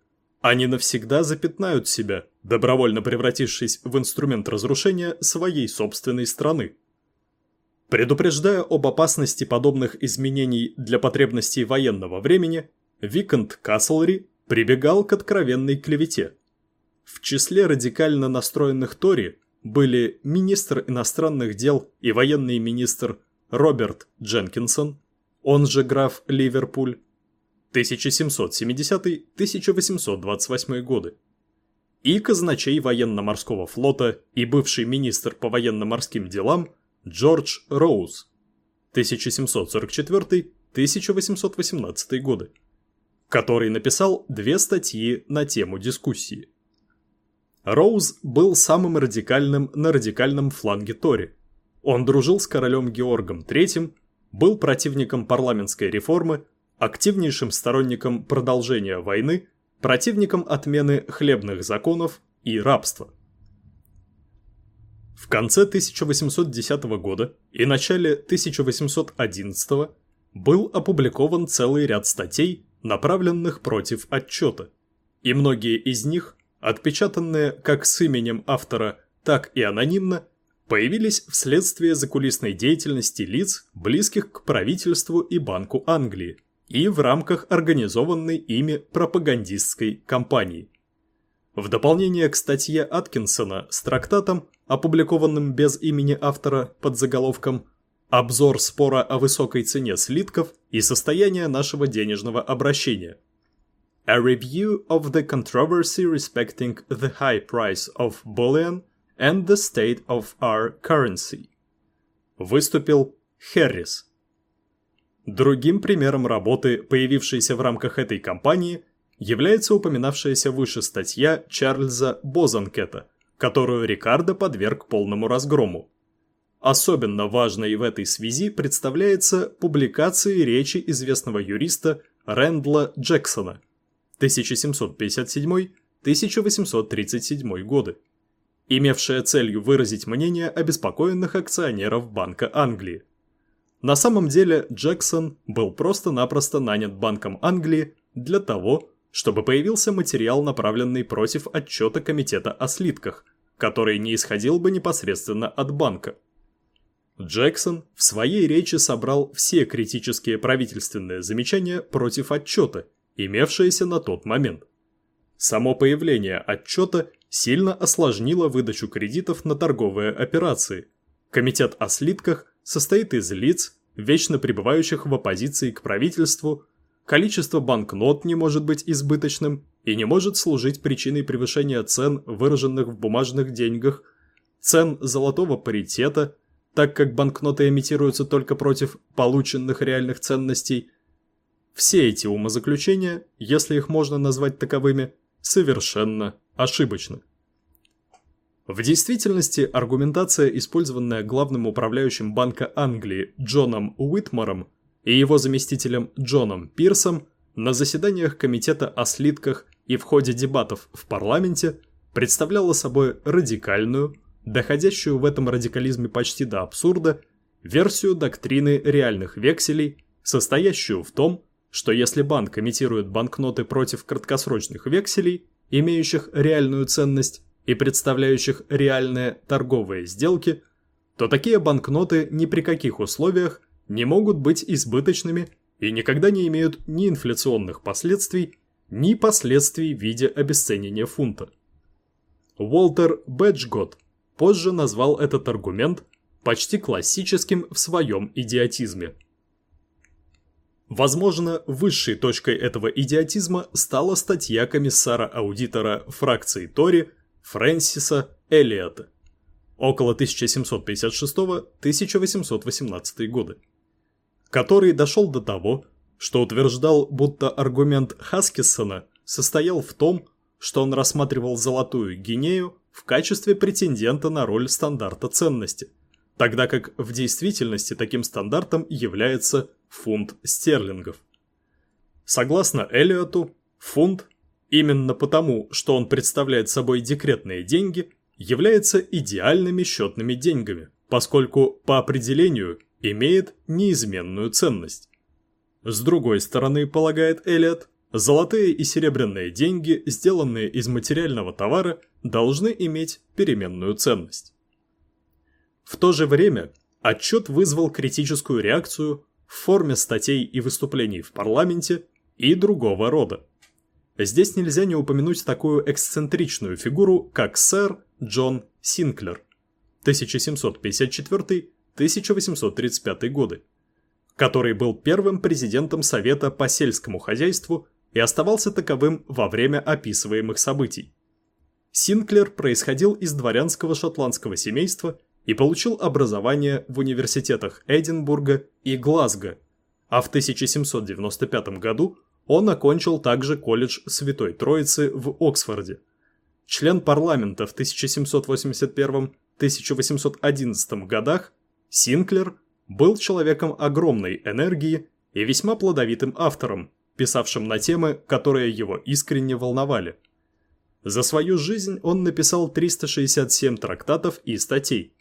они навсегда запятнают себя, добровольно превратившись в инструмент разрушения своей собственной страны. Предупреждая об опасности подобных изменений для потребностей военного времени, Викант Каслри прибегал к откровенной клевете – в числе радикально настроенных Тори были министр иностранных дел и военный министр Роберт Дженкинсон, он же граф Ливерпуль, 1770-1828 годы, и казначей военно-морского флота и бывший министр по военно-морским делам Джордж Роуз, 1744-1818 годы, который написал две статьи на тему дискуссии. Роуз был самым радикальным на радикальном фланге Тори. Он дружил с королем Георгом III, был противником парламентской реформы, активнейшим сторонником продолжения войны, противником отмены хлебных законов и рабства. В конце 1810 года и начале 1811 был опубликован целый ряд статей, направленных против отчета, и многие из них отпечатанные как с именем автора, так и анонимно, появились вследствие закулисной деятельности лиц, близких к правительству и Банку Англии, и в рамках организованной ими пропагандистской кампании. В дополнение к статье Аткинсона с трактатом, опубликованным без имени автора под заголовком «Обзор спора о высокой цене слитков и состояние нашего денежного обращения», A Review of the Controversy Respecting the High Price of Bullion and the State of Our Currency. Выступил Хэррис. Другим примером работы, появившейся в рамках этой кампании, является упоминавшаяся выше статья Чарльза Бозанкета, которую Рикардо подверг полному разгрому. Особенно важной в этой связи представляется публикация речи известного юриста Рэндла Джексона 1757-1837 годы, имевшая целью выразить мнение обеспокоенных акционеров Банка Англии. На самом деле Джексон был просто-напросто нанят Банком Англии для того, чтобы появился материал, направленный против отчета Комитета о слитках, который не исходил бы непосредственно от банка. Джексон в своей речи собрал все критические правительственные замечания против отчета, имевшиеся на тот момент. Само появление отчета сильно осложнило выдачу кредитов на торговые операции. Комитет о слитках состоит из лиц, вечно пребывающих в оппозиции к правительству, количество банкнот не может быть избыточным и не может служить причиной превышения цен, выраженных в бумажных деньгах, цен золотого паритета, так как банкноты эмитируются только против полученных реальных ценностей. Все эти умозаключения, если их можно назвать таковыми, совершенно ошибочны. В действительности аргументация, использованная главным управляющим Банка Англии Джоном Уитмором и его заместителем Джоном Пирсом на заседаниях Комитета о слитках и в ходе дебатов в парламенте представляла собой радикальную, доходящую в этом радикализме почти до абсурда, версию доктрины реальных векселей, состоящую в том, что если банк имитирует банкноты против краткосрочных векселей, имеющих реальную ценность, и представляющих реальные торговые сделки, то такие банкноты ни при каких условиях не могут быть избыточными и никогда не имеют ни инфляционных последствий, ни последствий в виде обесценения фунта. Уолтер Бэджгот позже назвал этот аргумент почти классическим в своем идиотизме. Возможно, высшей точкой этого идиотизма стала статья комиссара-аудитора фракции Тори Фрэнсиса Элиота около 1756-1818 годы, который дошел до того, что утверждал, будто аргумент Хаскиссона состоял в том, что он рассматривал золотую гинею в качестве претендента на роль стандарта ценности, тогда как в действительности таким стандартом является фунт стерлингов. Согласно Элиоту, фунт Именно потому, что он представляет собой декретные деньги, является идеальными счетными деньгами, поскольку по определению имеет неизменную ценность. С другой стороны, полагает Элиот, золотые и серебряные деньги, сделанные из материального товара, должны иметь переменную ценность. В то же время отчет вызвал критическую реакцию в форме статей и выступлений в парламенте и другого рода. Здесь нельзя не упомянуть такую эксцентричную фигуру, как сэр Джон Синклер 1754-1835 годы, который был первым президентом Совета по сельскому хозяйству и оставался таковым во время описываемых событий. Синклер происходил из дворянского шотландского семейства и получил образование в университетах Эдинбурга и Глазго, а в 1795 году он окончил также колледж Святой Троицы в Оксфорде. Член парламента в 1781-1811 годах, Синклер был человеком огромной энергии и весьма плодовитым автором, писавшим на темы, которые его искренне волновали. За свою жизнь он написал 367 трактатов и статей.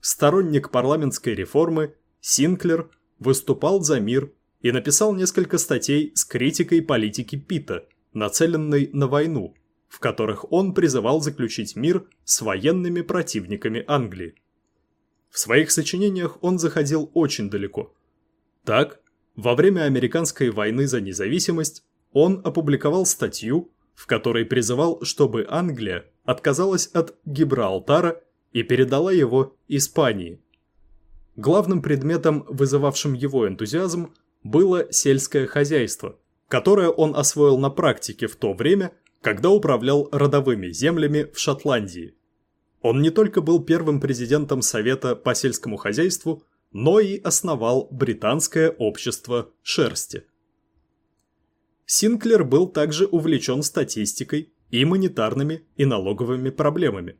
Сторонник парламентской реформы, Синклер выступал за мир и написал несколько статей с критикой политики Пита, нацеленной на войну, в которых он призывал заключить мир с военными противниками Англии. В своих сочинениях он заходил очень далеко. Так, во время американской войны за независимость он опубликовал статью, в которой призывал, чтобы Англия отказалась от Гибралтара и передала его Испании. Главным предметом, вызывавшим его энтузиазм, было сельское хозяйство, которое он освоил на практике в то время, когда управлял родовыми землями в Шотландии. Он не только был первым президентом Совета по сельскому хозяйству, но и основал британское общество шерсти. Синклер был также увлечен статистикой и монетарными и налоговыми проблемами.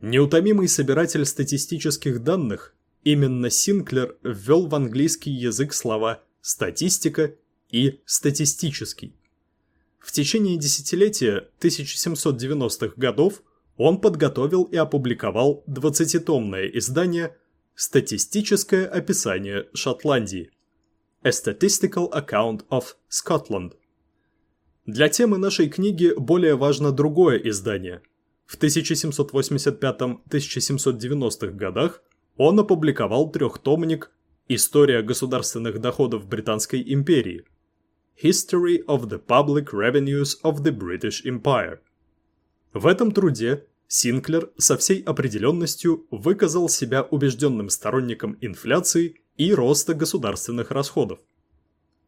Неутомимый собиратель статистических данных, именно Синклер ввел в английский язык слова «статистика» и «статистический». В течение десятилетия 1790-х годов он подготовил и опубликовал 20-томное издание «Статистическое описание Шотландии» A Statistical Account of Scotland. Для темы нашей книги более важно другое издание. В 1785-1790-х годах он опубликовал трехтомник «История государственных доходов Британской империи» History of the Public Revenues of the British Empire. В этом труде Синклер со всей определенностью выказал себя убежденным сторонником инфляции и роста государственных расходов.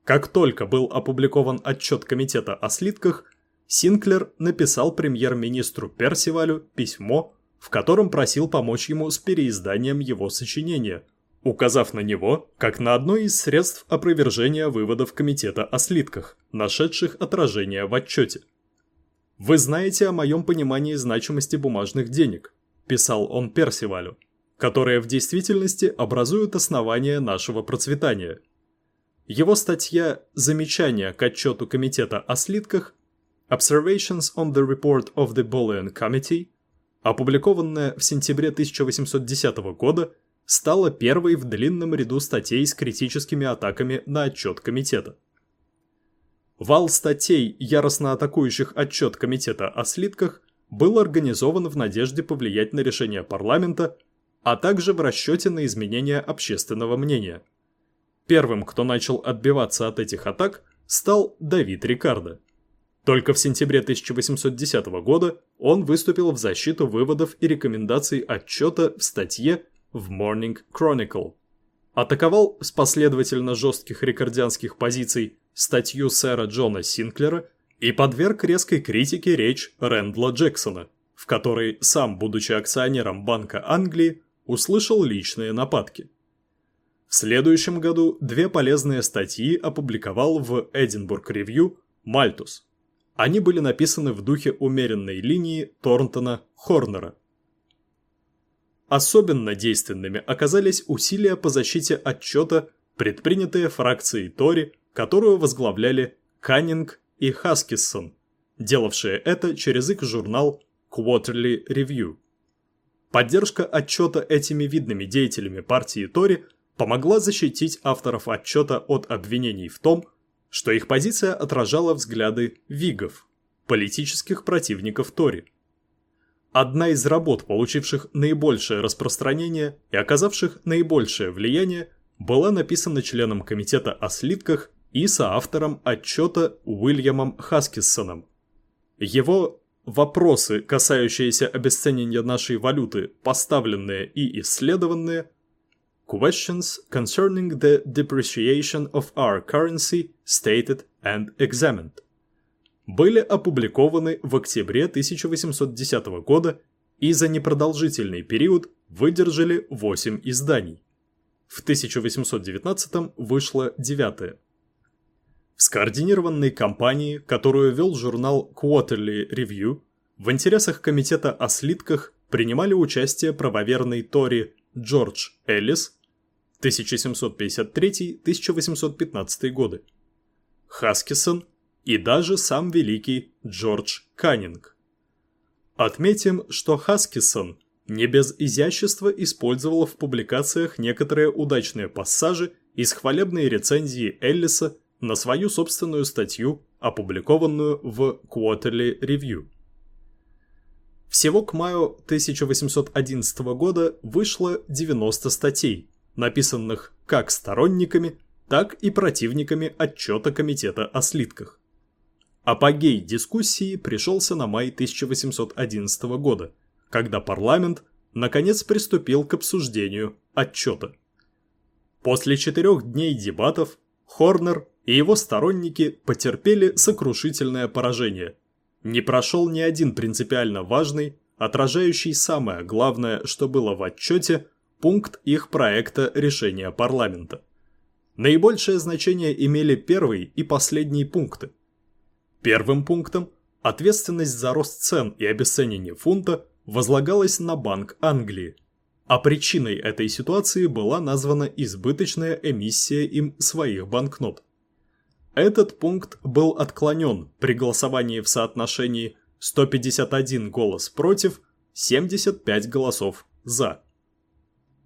Как только был опубликован отчет Комитета о слитках, Синклер написал премьер-министру Персивалю письмо, в котором просил помочь ему с переизданием его сочинения, указав на него как на одно из средств опровержения выводов Комитета о слитках, нашедших отражение в отчете. «Вы знаете о моем понимании значимости бумажных денег», – писал он Персивалю, которые в действительности образуют основание нашего процветания – его статья «Замечания к отчету Комитета о слитках» Observations on the Report of the Bullion Committee, опубликованная в сентябре 1810 года, стала первой в длинном ряду статей с критическими атаками на отчет комитета. Вал статей, яростно атакующих отчет комитета о слитках, был организован в надежде повлиять на решение парламента, а также в расчете на изменение общественного мнения – Первым, кто начал отбиваться от этих атак, стал Давид Рикардо. Только в сентябре 1810 года он выступил в защиту выводов и рекомендаций отчета в статье в Morning Chronicle. Атаковал с последовательно жестких рикардианских позиций статью сэра Джона Синклера и подверг резкой критике речь Рэндла Джексона, в которой сам, будучи акционером Банка Англии, услышал личные нападки. В следующем году две полезные статьи опубликовал в Эдинбург Ревью Мальтус. Они были написаны в духе умеренной линии Торнтона Хорнера. Особенно действенными оказались усилия по защите отчета, предпринятые фракцией Тори, которую возглавляли Каннинг и Хаскиссон, делавшие это через их журнал Quarterly Review. Поддержка отчета этими видными деятелями партии Тори – помогла защитить авторов отчета от обвинений в том, что их позиция отражала взгляды вигов, политических противников Тори. Одна из работ, получивших наибольшее распространение и оказавших наибольшее влияние, была написана членом комитета о слитках и соавтором отчета Уильямом Хаскиссоном. Его «Вопросы, касающиеся обесценения нашей валюты, поставленные и исследованные» Questions concerning the depreciation of our currency stated and examined были опубликованы в октябре 1810 года и за непродолжительный период выдержали 8 изданий. В 1819 вышло девятое. В скоординированной кампании, которую вел журнал Quarterly Review, в интересах комитета о слитках принимали участие правоверный Тори Джордж Эллис 1753-1815 годы, Хаскисон и даже сам великий Джордж Каннинг. Отметим, что Хаскисон не без изящества использовал в публикациях некоторые удачные пассажи из хвалебной рецензии Эллиса на свою собственную статью, опубликованную в Quarterly Review. Всего к маю 1811 года вышло 90 статей, написанных как сторонниками, так и противниками отчета Комитета о слитках. Апогей дискуссии пришелся на май 1811 года, когда парламент наконец приступил к обсуждению отчета. После четырех дней дебатов Хорнер и его сторонники потерпели сокрушительное поражение. Не прошел ни один принципиально важный, отражающий самое главное, что было в отчете, пункт их проекта решения парламента. Наибольшее значение имели первый и последний пункты. Первым пунктом ответственность за рост цен и обесценение фунта возлагалась на Банк Англии, а причиной этой ситуации была названа избыточная эмиссия им своих банкнот. Этот пункт был отклонен при голосовании в соотношении 151 голос против, 75 голосов за.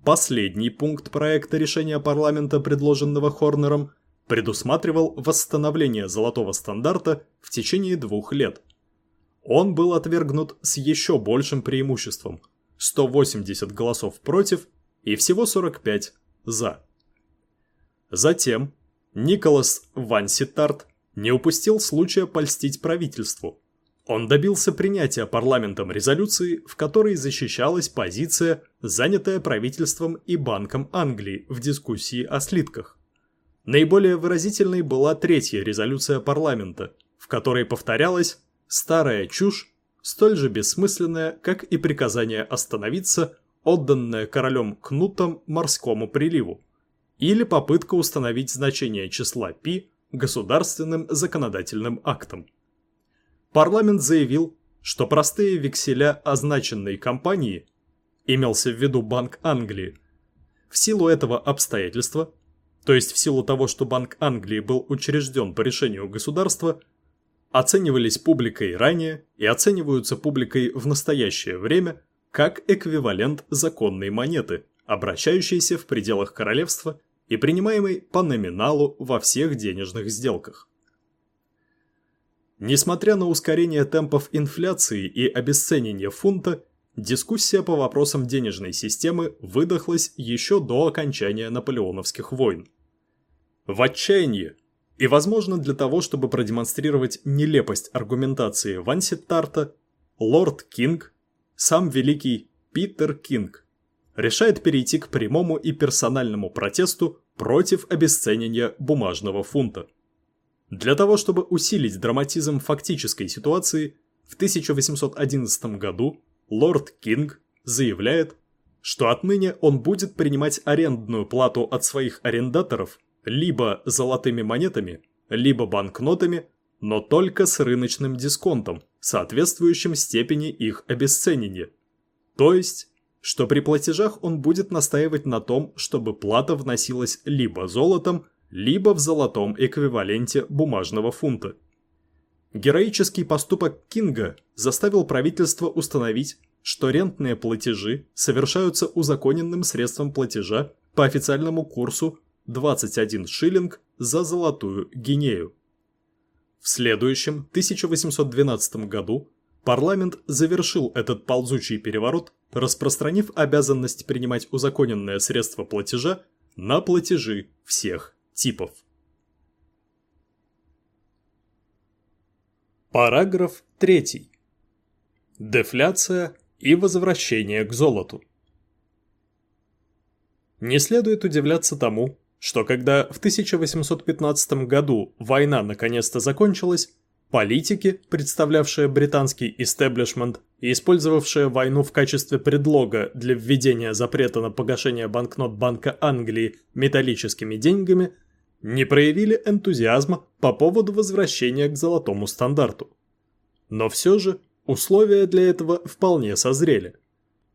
Последний пункт проекта решения парламента, предложенного Хорнером, предусматривал восстановление золотого стандарта в течение двух лет. Он был отвергнут с еще большим преимуществом – 180 голосов против и всего 45 за. Затем Николас Ванситарт не упустил случая польстить правительству – он добился принятия парламентом резолюции, в которой защищалась позиция, занятая правительством и Банком Англии в дискуссии о слитках. Наиболее выразительной была третья резолюция парламента, в которой повторялась старая чушь, столь же бессмысленная, как и приказание остановиться, отданное королем Кнутом морскому приливу, или попытка установить значение числа π государственным законодательным актом. Парламент заявил, что простые векселя означенной компании, имелся в виду Банк Англии, в силу этого обстоятельства, то есть в силу того, что Банк Англии был учрежден по решению государства, оценивались публикой ранее и оцениваются публикой в настоящее время как эквивалент законной монеты, обращающейся в пределах королевства и принимаемой по номиналу во всех денежных сделках. Несмотря на ускорение темпов инфляции и обесценение фунта, дискуссия по вопросам денежной системы выдохлась еще до окончания наполеоновских войн. В отчаянии, и возможно для того, чтобы продемонстрировать нелепость аргументации Ванситтарта, лорд Кинг, сам великий Питер Кинг, решает перейти к прямому и персональному протесту против обесценения бумажного фунта. Для того, чтобы усилить драматизм фактической ситуации, в 1811 году лорд Кинг заявляет, что отныне он будет принимать арендную плату от своих арендаторов либо золотыми монетами, либо банкнотами, но только с рыночным дисконтом, соответствующим степени их обесценения. То есть, что при платежах он будет настаивать на том, чтобы плата вносилась либо золотом, либо в золотом эквиваленте бумажного фунта. Героический поступок Кинга заставил правительство установить, что рентные платежи совершаются узаконенным средством платежа по официальному курсу 21 шиллинг за золотую гинею. В следующем 1812 году парламент завершил этот ползучий переворот, распространив обязанность принимать узаконенное средство платежа на платежи всех типов. Параграф 3. Дефляция и возвращение к золоту. Не следует удивляться тому, что когда в 1815 году война наконец-то закончилась, политики, представлявшие британский истеблишмент и использовавшие войну в качестве предлога для введения запрета на погашение банкнот Банка Англии металлическими деньгами, не проявили энтузиазма по поводу возвращения к золотому стандарту. Но все же условия для этого вполне созрели.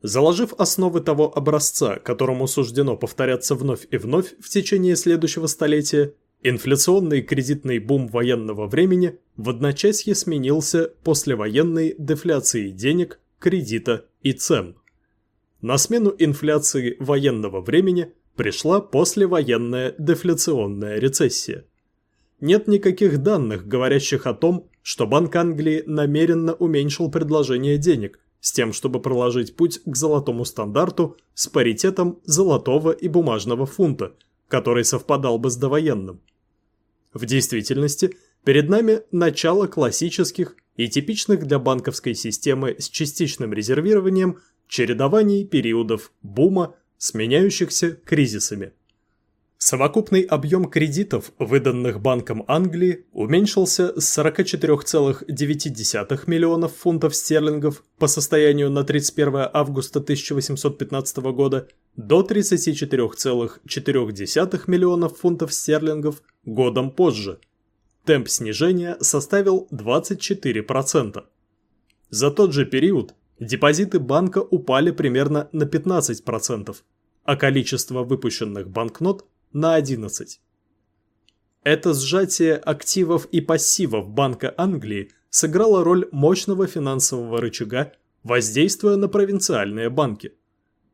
Заложив основы того образца, которому суждено повторяться вновь и вновь в течение следующего столетия, инфляционный кредитный бум военного времени в одночасье сменился послевоенной дефляцией денег, кредита и цен. На смену инфляции военного времени – пришла послевоенная дефляционная рецессия. Нет никаких данных, говорящих о том, что Банк Англии намеренно уменьшил предложение денег с тем, чтобы проложить путь к золотому стандарту с паритетом золотого и бумажного фунта, который совпадал бы с довоенным. В действительности, перед нами начало классических и типичных для банковской системы с частичным резервированием чередований периодов бума, сменяющихся кризисами. Совокупный объем кредитов, выданных Банком Англии, уменьшился с 44,9 миллионов фунтов стерлингов по состоянию на 31 августа 1815 года до 34,4 миллионов фунтов стерлингов годом позже. Темп снижения составил 24%. За тот же период депозиты банка упали примерно на 15%, а количество выпущенных банкнот на 11. Это сжатие активов и пассивов Банка Англии сыграло роль мощного финансового рычага, воздействуя на провинциальные банки.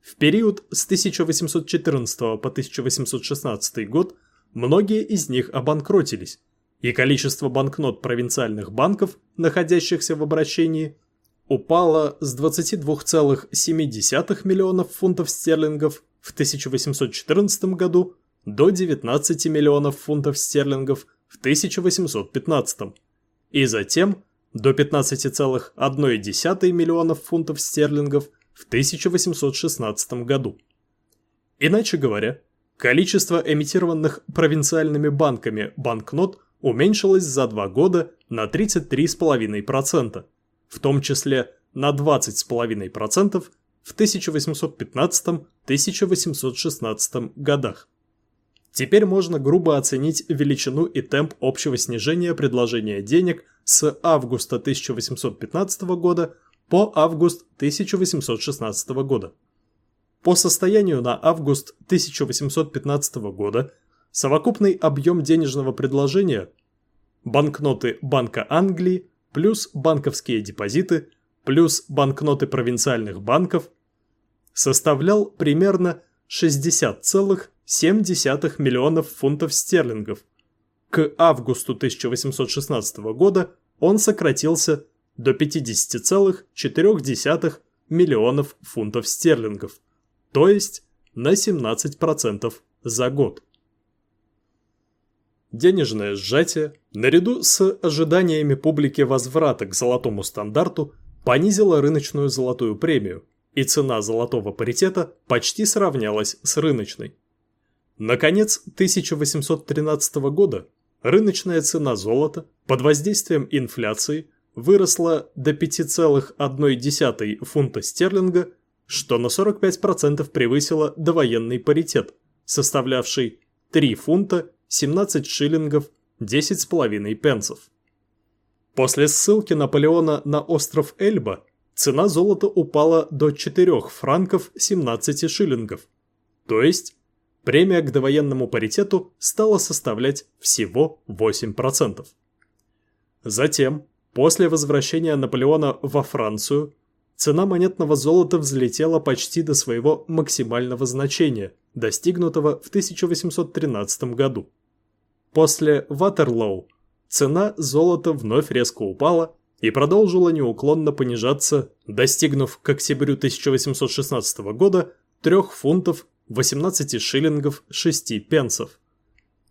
В период с 1814 по 1816 год многие из них обанкротились, и количество банкнот провинциальных банков, находящихся в обращении, упало с 22,7 миллионов фунтов стерлингов в 1814 году до 19 миллионов фунтов стерлингов в 1815 и затем до 15,1 миллионов фунтов стерлингов в 1816 году. Иначе говоря, количество эмитированных провинциальными банками банкнот уменьшилось за два года на 33,5%, в том числе на 20,5% в 1815-1816 годах. Теперь можно грубо оценить величину и темп общего снижения предложения денег с августа 1815 года по август 1816 года. По состоянию на август 1815 года совокупный объем денежного предложения банкноты Банка Англии плюс банковские депозиты плюс банкноты провинциальных банков составлял примерно 60,5 0,7 миллионов фунтов стерлингов. К августу 1816 года он сократился до 50,4 миллионов фунтов стерлингов, то есть на 17% за год. Денежное сжатие, наряду с ожиданиями публики возврата к золотому стандарту, понизило рыночную золотую премию, и цена золотого паритета почти сравнялась с рыночной. Наконец 1813 года рыночная цена золота под воздействием инфляции выросла до 5,1 фунта стерлинга, что на 45% превысило довоенный паритет, составлявший 3 фунта 17 шиллингов 10,5 пенсов. После ссылки Наполеона на остров Эльба цена золота упала до 4 франков 17 шиллингов, то есть премия к довоенному паритету стала составлять всего 8%. Затем, после возвращения Наполеона во Францию, цена монетного золота взлетела почти до своего максимального значения, достигнутого в 1813 году. После Ватерлоу цена золота вновь резко упала и продолжила неуклонно понижаться, достигнув к октябрю 1816 года 3 фунтов 18 шиллингов 6 пенсов.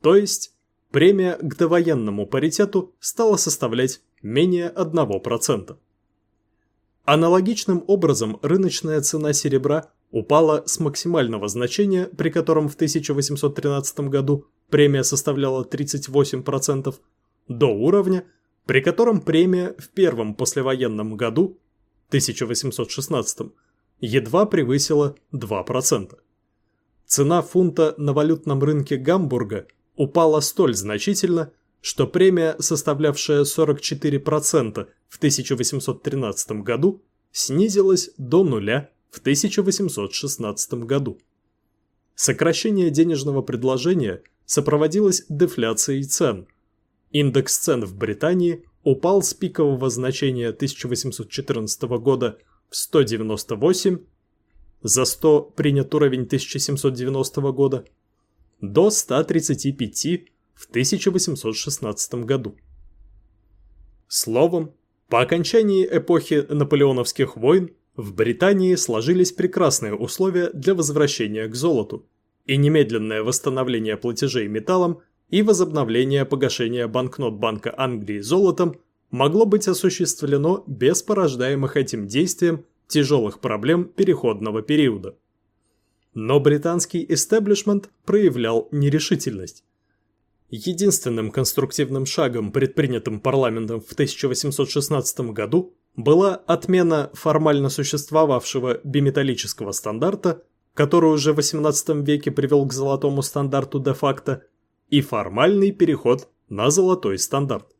То есть премия к довоенному паритету стала составлять менее 1%. Аналогичным образом рыночная цена серебра упала с максимального значения, при котором в 1813 году премия составляла 38%, до уровня, при котором премия в первом послевоенном году, 1816, едва превысила 2%. Цена фунта на валютном рынке Гамбурга упала столь значительно, что премия, составлявшая 44% в 1813 году, снизилась до нуля в 1816 году. Сокращение денежного предложения сопроводилось дефляцией цен. Индекс цен в Британии упал с пикового значения 1814 года в 198 за 100 принят уровень 1790 года, до 135 в 1816 году. Словом, по окончании эпохи наполеоновских войн в Британии сложились прекрасные условия для возвращения к золоту, и немедленное восстановление платежей металлом и возобновление погашения банкнот Банка Англии золотом могло быть осуществлено без порождаемых этим действием тяжелых проблем переходного периода. но британский истеблишмент проявлял нерешительность. Единственным конструктивным шагом, предпринятым парламентом в 1816 году, была отмена формально существовавшего биметаллического стандарта, который уже в XVIII веке привел к золотому стандарту де-факто, и формальный переход на золотой стандарт.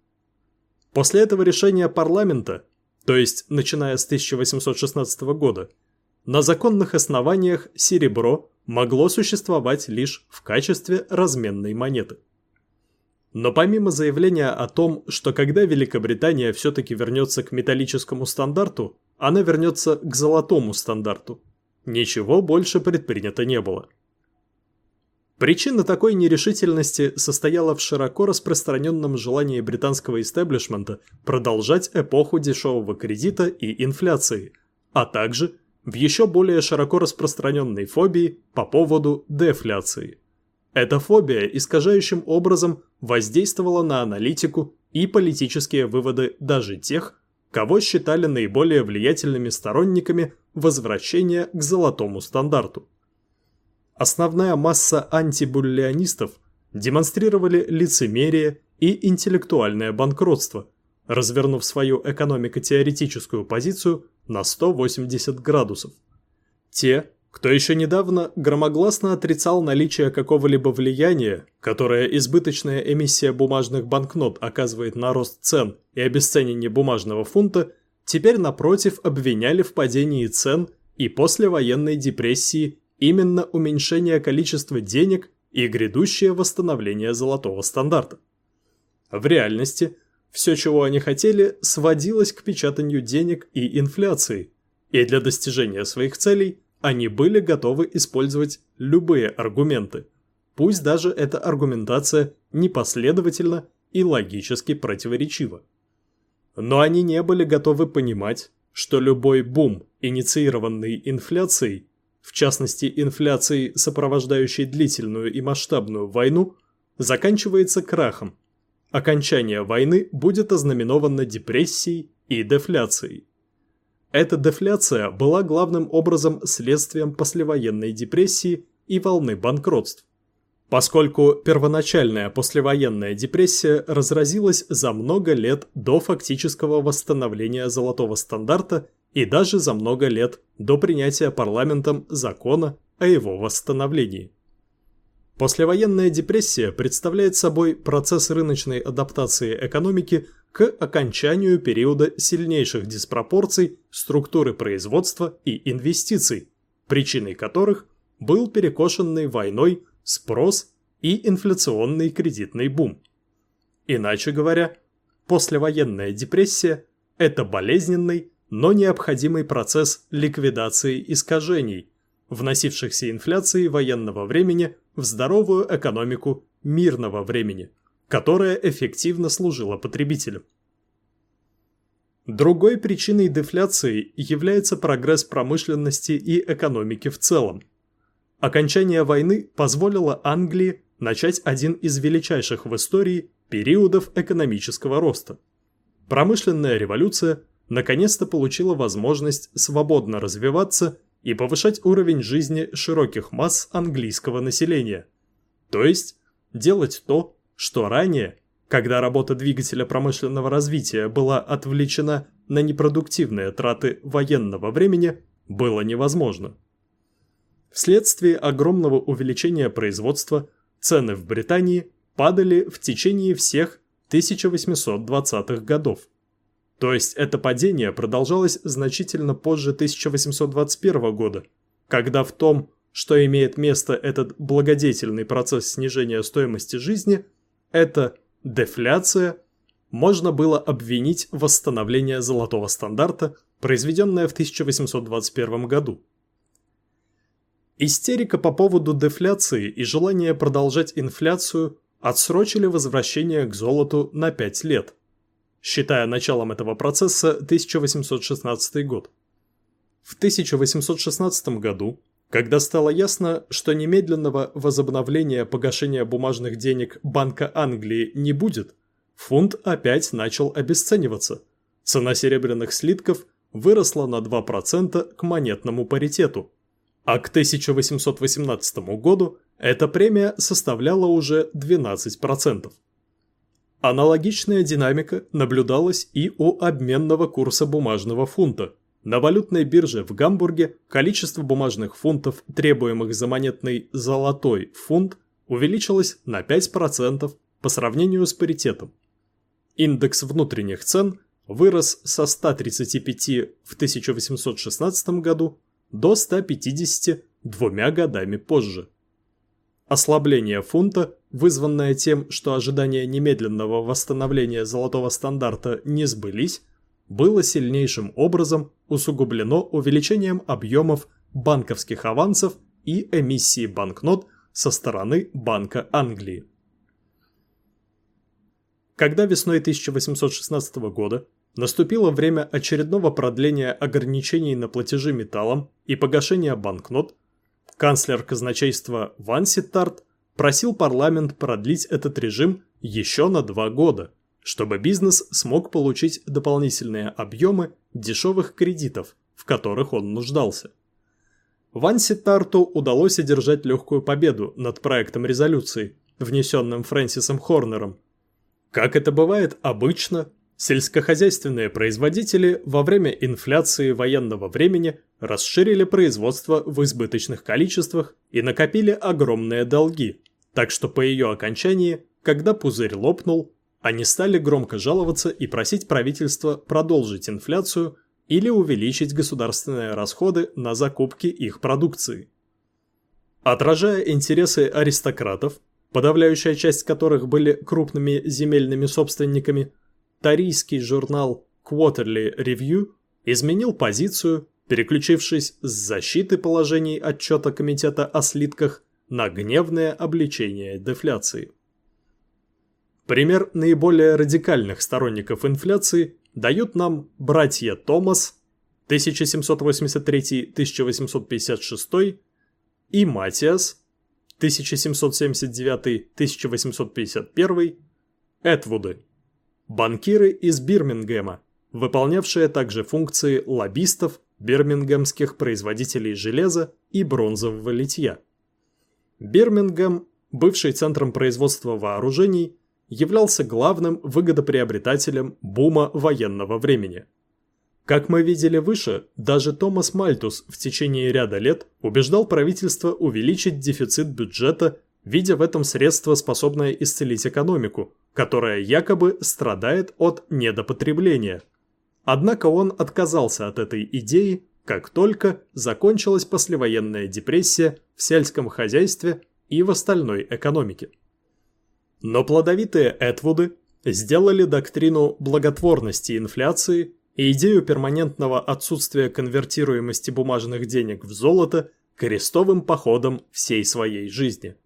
После этого решения парламента, то есть начиная с 1816 года, на законных основаниях серебро могло существовать лишь в качестве разменной монеты. Но помимо заявления о том, что когда Великобритания все-таки вернется к металлическому стандарту, она вернется к золотому стандарту, ничего больше предпринято не было. Причина такой нерешительности состояла в широко распространенном желании британского истеблишмента продолжать эпоху дешевого кредита и инфляции, а также в еще более широко распространенной фобии по поводу дефляции. Эта фобия искажающим образом воздействовала на аналитику и политические выводы даже тех, кого считали наиболее влиятельными сторонниками возвращения к золотому стандарту. Основная масса антибуллионистов демонстрировали лицемерие и интеллектуальное банкротство, развернув свою экономико-теоретическую позицию на 180 градусов. Те, кто еще недавно громогласно отрицал наличие какого-либо влияния, которое избыточная эмиссия бумажных банкнот оказывает на рост цен и обесценение бумажного фунта, теперь напротив обвиняли в падении цен и послевоенной депрессии именно уменьшение количества денег и грядущее восстановление золотого стандарта. В реальности, все, чего они хотели, сводилось к печатанию денег и инфляции, и для достижения своих целей – они были готовы использовать любые аргументы, пусть даже эта аргументация непоследовательна и логически противоречива. Но они не были готовы понимать, что любой бум, инициированный инфляцией, в частности инфляцией, сопровождающей длительную и масштабную войну, заканчивается крахом. Окончание войны будет ознаменовано депрессией и дефляцией. Эта дефляция была главным образом следствием послевоенной депрессии и волны банкротств. Поскольку первоначальная послевоенная депрессия разразилась за много лет до фактического восстановления золотого стандарта и даже за много лет до принятия парламентом закона о его восстановлении. Послевоенная депрессия представляет собой процесс рыночной адаптации экономики к окончанию периода сильнейших диспропорций структуры производства и инвестиций, причиной которых был перекошенный войной спрос и инфляционный кредитный бум. Иначе говоря, послевоенная депрессия – это болезненный, но необходимый процесс ликвидации искажений, вносившихся инфляцией военного времени в здоровую экономику мирного времени – которая эффективно служила потребителям. Другой причиной дефляции является прогресс промышленности и экономики в целом. Окончание войны позволило Англии начать один из величайших в истории периодов экономического роста. Промышленная революция наконец-то получила возможность свободно развиваться и повышать уровень жизни широких масс английского населения. То есть делать то, что ранее, когда работа двигателя промышленного развития была отвлечена на непродуктивные траты военного времени, было невозможно. Вследствие огромного увеличения производства цены в Британии падали в течение всех 1820-х годов. То есть это падение продолжалось значительно позже 1821 года, когда в том, что имеет место этот благодетельный процесс снижения стоимости жизни – это дефляция, можно было обвинить восстановление золотого стандарта, произведенное в 1821 году. Истерика по поводу дефляции и желание продолжать инфляцию отсрочили возвращение к золоту на 5 лет, считая началом этого процесса 1816 год. В 1816 году когда стало ясно, что немедленного возобновления погашения бумажных денег Банка Англии не будет, фунт опять начал обесцениваться. Цена серебряных слитков выросла на 2% к монетному паритету, а к 1818 году эта премия составляла уже 12%. Аналогичная динамика наблюдалась и у обменного курса бумажного фунта. На валютной бирже в Гамбурге количество бумажных фунтов, требуемых за монетный «золотой» фунт, увеличилось на 5% по сравнению с паритетом. Индекс внутренних цен вырос со 135 в 1816 году до 150 двумя годами позже. Ослабление фунта, вызванное тем, что ожидания немедленного восстановления золотого стандарта не сбылись, было сильнейшим образом усугублено увеличением объемов банковских авансов и эмиссии банкнот со стороны Банка Англии. Когда весной 1816 года наступило время очередного продления ограничений на платежи металлом и погашения банкнот, Канцлер казначейства Ван Ситтарт просил парламент продлить этот режим еще на два года, чтобы бизнес смог получить дополнительные объемы дешевых кредитов, в которых он нуждался. Ван Ситтарту удалось одержать легкую победу над проектом резолюции, внесенным Фрэнсисом Хорнером. Как это бывает обычно, Сельскохозяйственные производители во время инфляции военного времени расширили производство в избыточных количествах и накопили огромные долги, так что по ее окончании, когда пузырь лопнул, они стали громко жаловаться и просить правительство продолжить инфляцию или увеличить государственные расходы на закупки их продукции. Отражая интересы аристократов, подавляющая часть которых были крупными земельными собственниками, тарийский журнал Quarterly Review изменил позицию, переключившись с защиты положений отчета Комитета о слитках на гневное обличение дефляции. Пример наиболее радикальных сторонников инфляции дают нам братья Томас 1783-1856 и Матиас 1779-1851 Этвуды банкиры из Бирмингема, выполнявшие также функции лоббистов бирмингемских производителей железа и бронзового литья. Бирмингем, бывший центром производства вооружений, являлся главным выгодоприобретателем бума военного времени. Как мы видели выше, даже Томас Мальтус в течение ряда лет убеждал правительство увеличить дефицит бюджета, видя в этом средство, способное исцелить экономику, которая якобы страдает от недопотребления. Однако он отказался от этой идеи, как только закончилась послевоенная депрессия в сельском хозяйстве и в остальной экономике. Но плодовитые Этвуды сделали доктрину благотворности инфляции и идею перманентного отсутствия конвертируемости бумажных денег в золото крестовым походом всей своей жизни.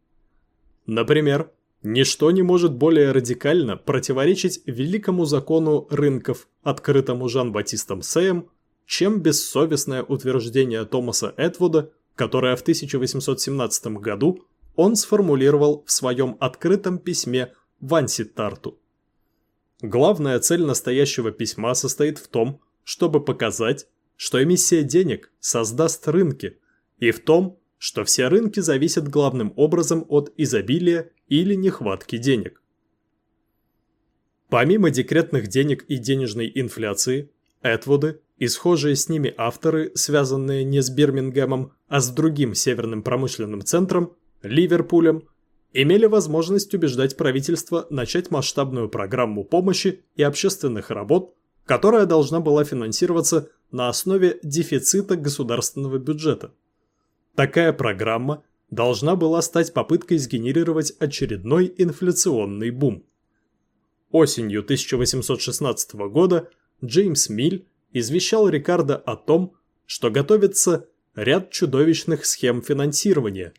Например, Ничто не может более радикально противоречить великому закону рынков, открытому Жан-Батистом Сеем, чем бессовестное утверждение Томаса Этвуда, которое в 1817 году он сформулировал в своем открытом письме Ванситарту. Главная цель настоящего письма состоит в том, чтобы показать, что эмиссия денег создаст рынки, и в том, что все рынки зависят главным образом от изобилия или нехватки денег. Помимо декретных денег и денежной инфляции, Этвуды и схожие с ними авторы, связанные не с Бирмингемом, а с другим северным промышленным центром, Ливерпулем, имели возможность убеждать правительство начать масштабную программу помощи и общественных работ, которая должна была финансироваться на основе дефицита государственного бюджета. Такая программа должна была стать попыткой сгенерировать очередной инфляционный бум. Осенью 1816 года Джеймс Миль извещал Рикардо о том, что готовится ряд чудовищных схем финансирования,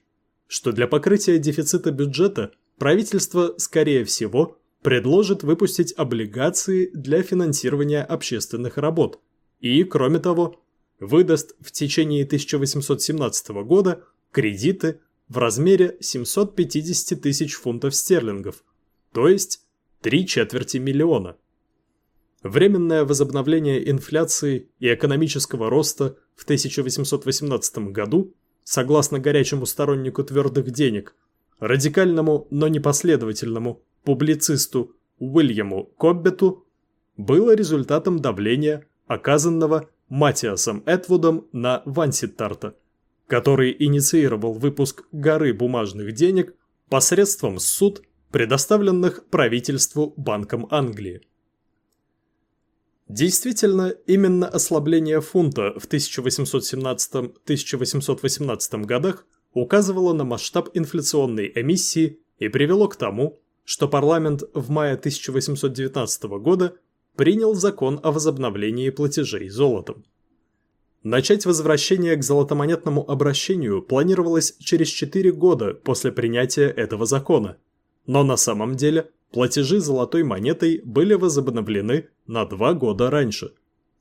что для покрытия дефицита бюджета правительство, скорее всего, предложит выпустить облигации для финансирования общественных работ и, кроме того, выдаст в течение 1817 года кредиты в размере 750 тысяч фунтов стерлингов, то есть три четверти миллиона. Временное возобновление инфляции и экономического роста в 1818 году согласно горячему стороннику твердых денег, радикальному, но непоследовательному публицисту Уильяму Коббету, было результатом давления, оказанного Матиасом Этвудом на Ванситарта, который инициировал выпуск горы бумажных денег посредством суд, предоставленных правительству Банком Англии. Действительно, именно ослабление фунта в 1817-1818 годах указывало на масштаб инфляционной эмиссии и привело к тому, что парламент в мае 1819 года принял закон о возобновлении платежей золотом. Начать возвращение к золотомонетному обращению планировалось через 4 года после принятия этого закона, но на самом деле платежи золотой монетой были возобновлены на два года раньше,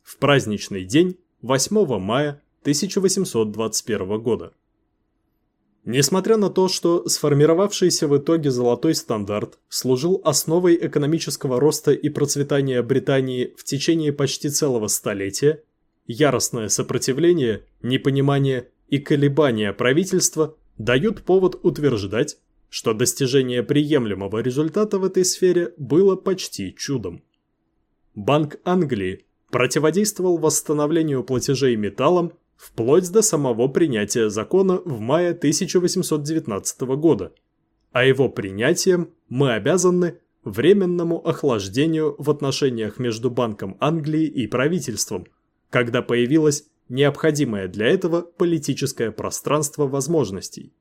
в праздничный день 8 мая 1821 года. Несмотря на то, что сформировавшийся в итоге золотой стандарт служил основой экономического роста и процветания Британии в течение почти целого столетия, яростное сопротивление, непонимание и колебания правительства дают повод утверждать, что достижение приемлемого результата в этой сфере было почти чудом. Банк Англии противодействовал восстановлению платежей металлом вплоть до самого принятия закона в мае 1819 года, а его принятием мы обязаны временному охлаждению в отношениях между Банком Англии и правительством, когда появилось необходимое для этого политическое пространство возможностей.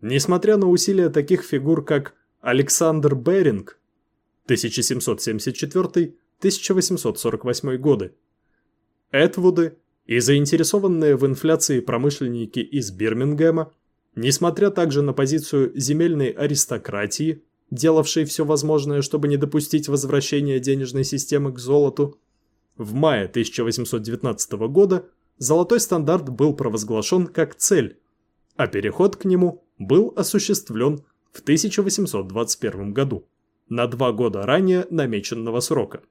Несмотря на усилия таких фигур, как Александр Беринг 1774-1848 годы, Этвуды и заинтересованные в инфляции промышленники из Бирмингема, несмотря также на позицию земельной аристократии, делавшей все возможное, чтобы не допустить возвращения денежной системы к золоту, в мае 1819 года золотой стандарт был провозглашен как цель, а переход к нему был осуществлен в 1821 году, на два года ранее намеченного срока.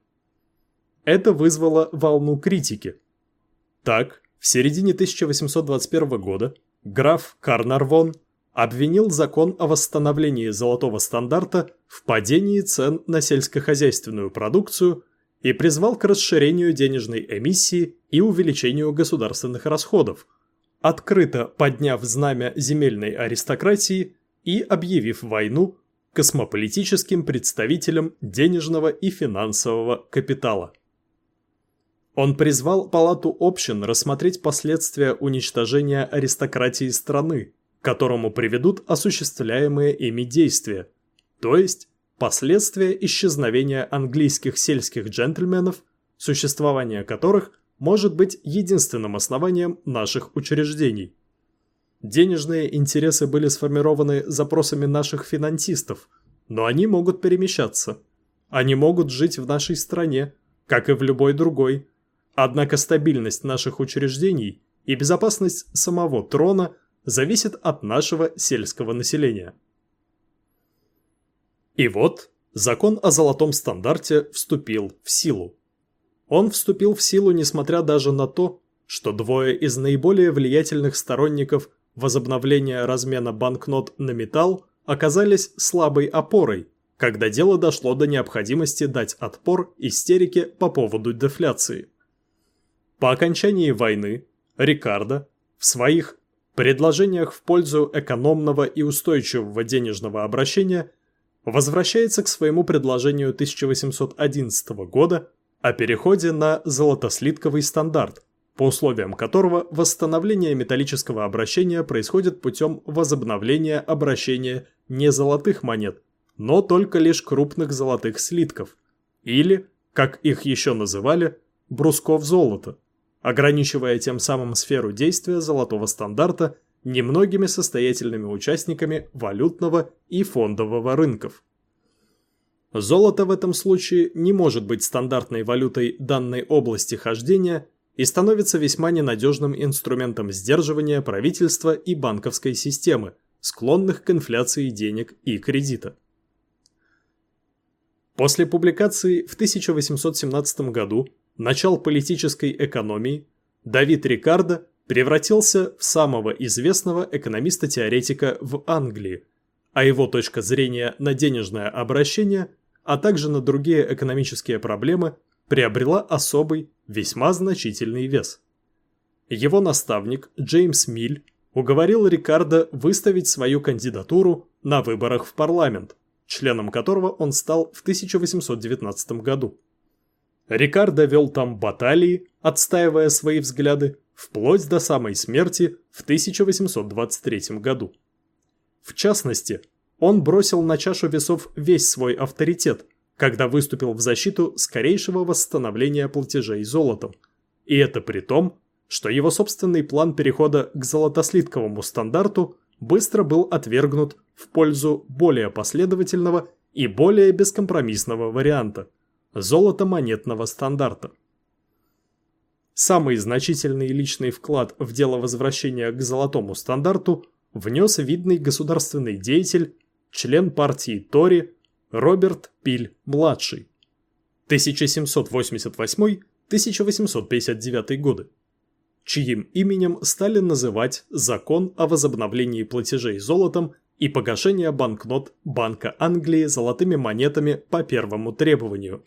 Это вызвало волну критики – так, в середине 1821 года граф Карнарвон обвинил закон о восстановлении золотого стандарта в падении цен на сельскохозяйственную продукцию и призвал к расширению денежной эмиссии и увеличению государственных расходов, открыто подняв знамя земельной аристократии и объявив войну космополитическим представителям денежного и финансового капитала. Он призвал Палату общин рассмотреть последствия уничтожения аристократии страны, к которому приведут осуществляемые ими действия, то есть последствия исчезновения английских сельских джентльменов, существование которых может быть единственным основанием наших учреждений. Денежные интересы были сформированы запросами наших финансистов, но они могут перемещаться. Они могут жить в нашей стране, как и в любой другой, Однако стабильность наших учреждений и безопасность самого трона зависит от нашего сельского населения. И вот закон о золотом стандарте вступил в силу. Он вступил в силу несмотря даже на то, что двое из наиболее влиятельных сторонников возобновления размена банкнот на металл оказались слабой опорой, когда дело дошло до необходимости дать отпор истерике по поводу дефляции. По окончании войны Рикардо в своих предложениях в пользу экономного и устойчивого денежного обращения возвращается к своему предложению 1811 года о переходе на золотослитковый стандарт, по условиям которого восстановление металлического обращения происходит путем возобновления обращения не золотых монет, но только лишь крупных золотых слитков, или, как их еще называли, брусков золота, ограничивая тем самым сферу действия золотого стандарта немногими состоятельными участниками валютного и фондового рынков. Золото в этом случае не может быть стандартной валютой данной области хождения и становится весьма ненадежным инструментом сдерживания правительства и банковской системы, склонных к инфляции денег и кредита. После публикации в 1817 году начал политической экономии, Давид Рикардо превратился в самого известного экономиста-теоретика в Англии, а его точка зрения на денежное обращение, а также на другие экономические проблемы приобрела особый, весьма значительный вес. Его наставник Джеймс Миль уговорил Рикардо выставить свою кандидатуру на выборах в парламент, членом которого он стал в 1819 году. Рикардо вел там баталии, отстаивая свои взгляды, вплоть до самой смерти в 1823 году. В частности, он бросил на чашу весов весь свой авторитет, когда выступил в защиту скорейшего восстановления платежей золотом. И это при том, что его собственный план перехода к золотослитковому стандарту быстро был отвергнут в пользу более последовательного и более бескомпромиссного варианта – золотомонетного стандарта. Самый значительный личный вклад в дело возвращения к золотому стандарту внес видный государственный деятель, член партии Тори Роберт Пиль-младший. 1788-1859 годы чьим именем стали называть Закон о возобновлении платежей золотом и погашения банкнот Банка Англии золотыми монетами по первому требованию.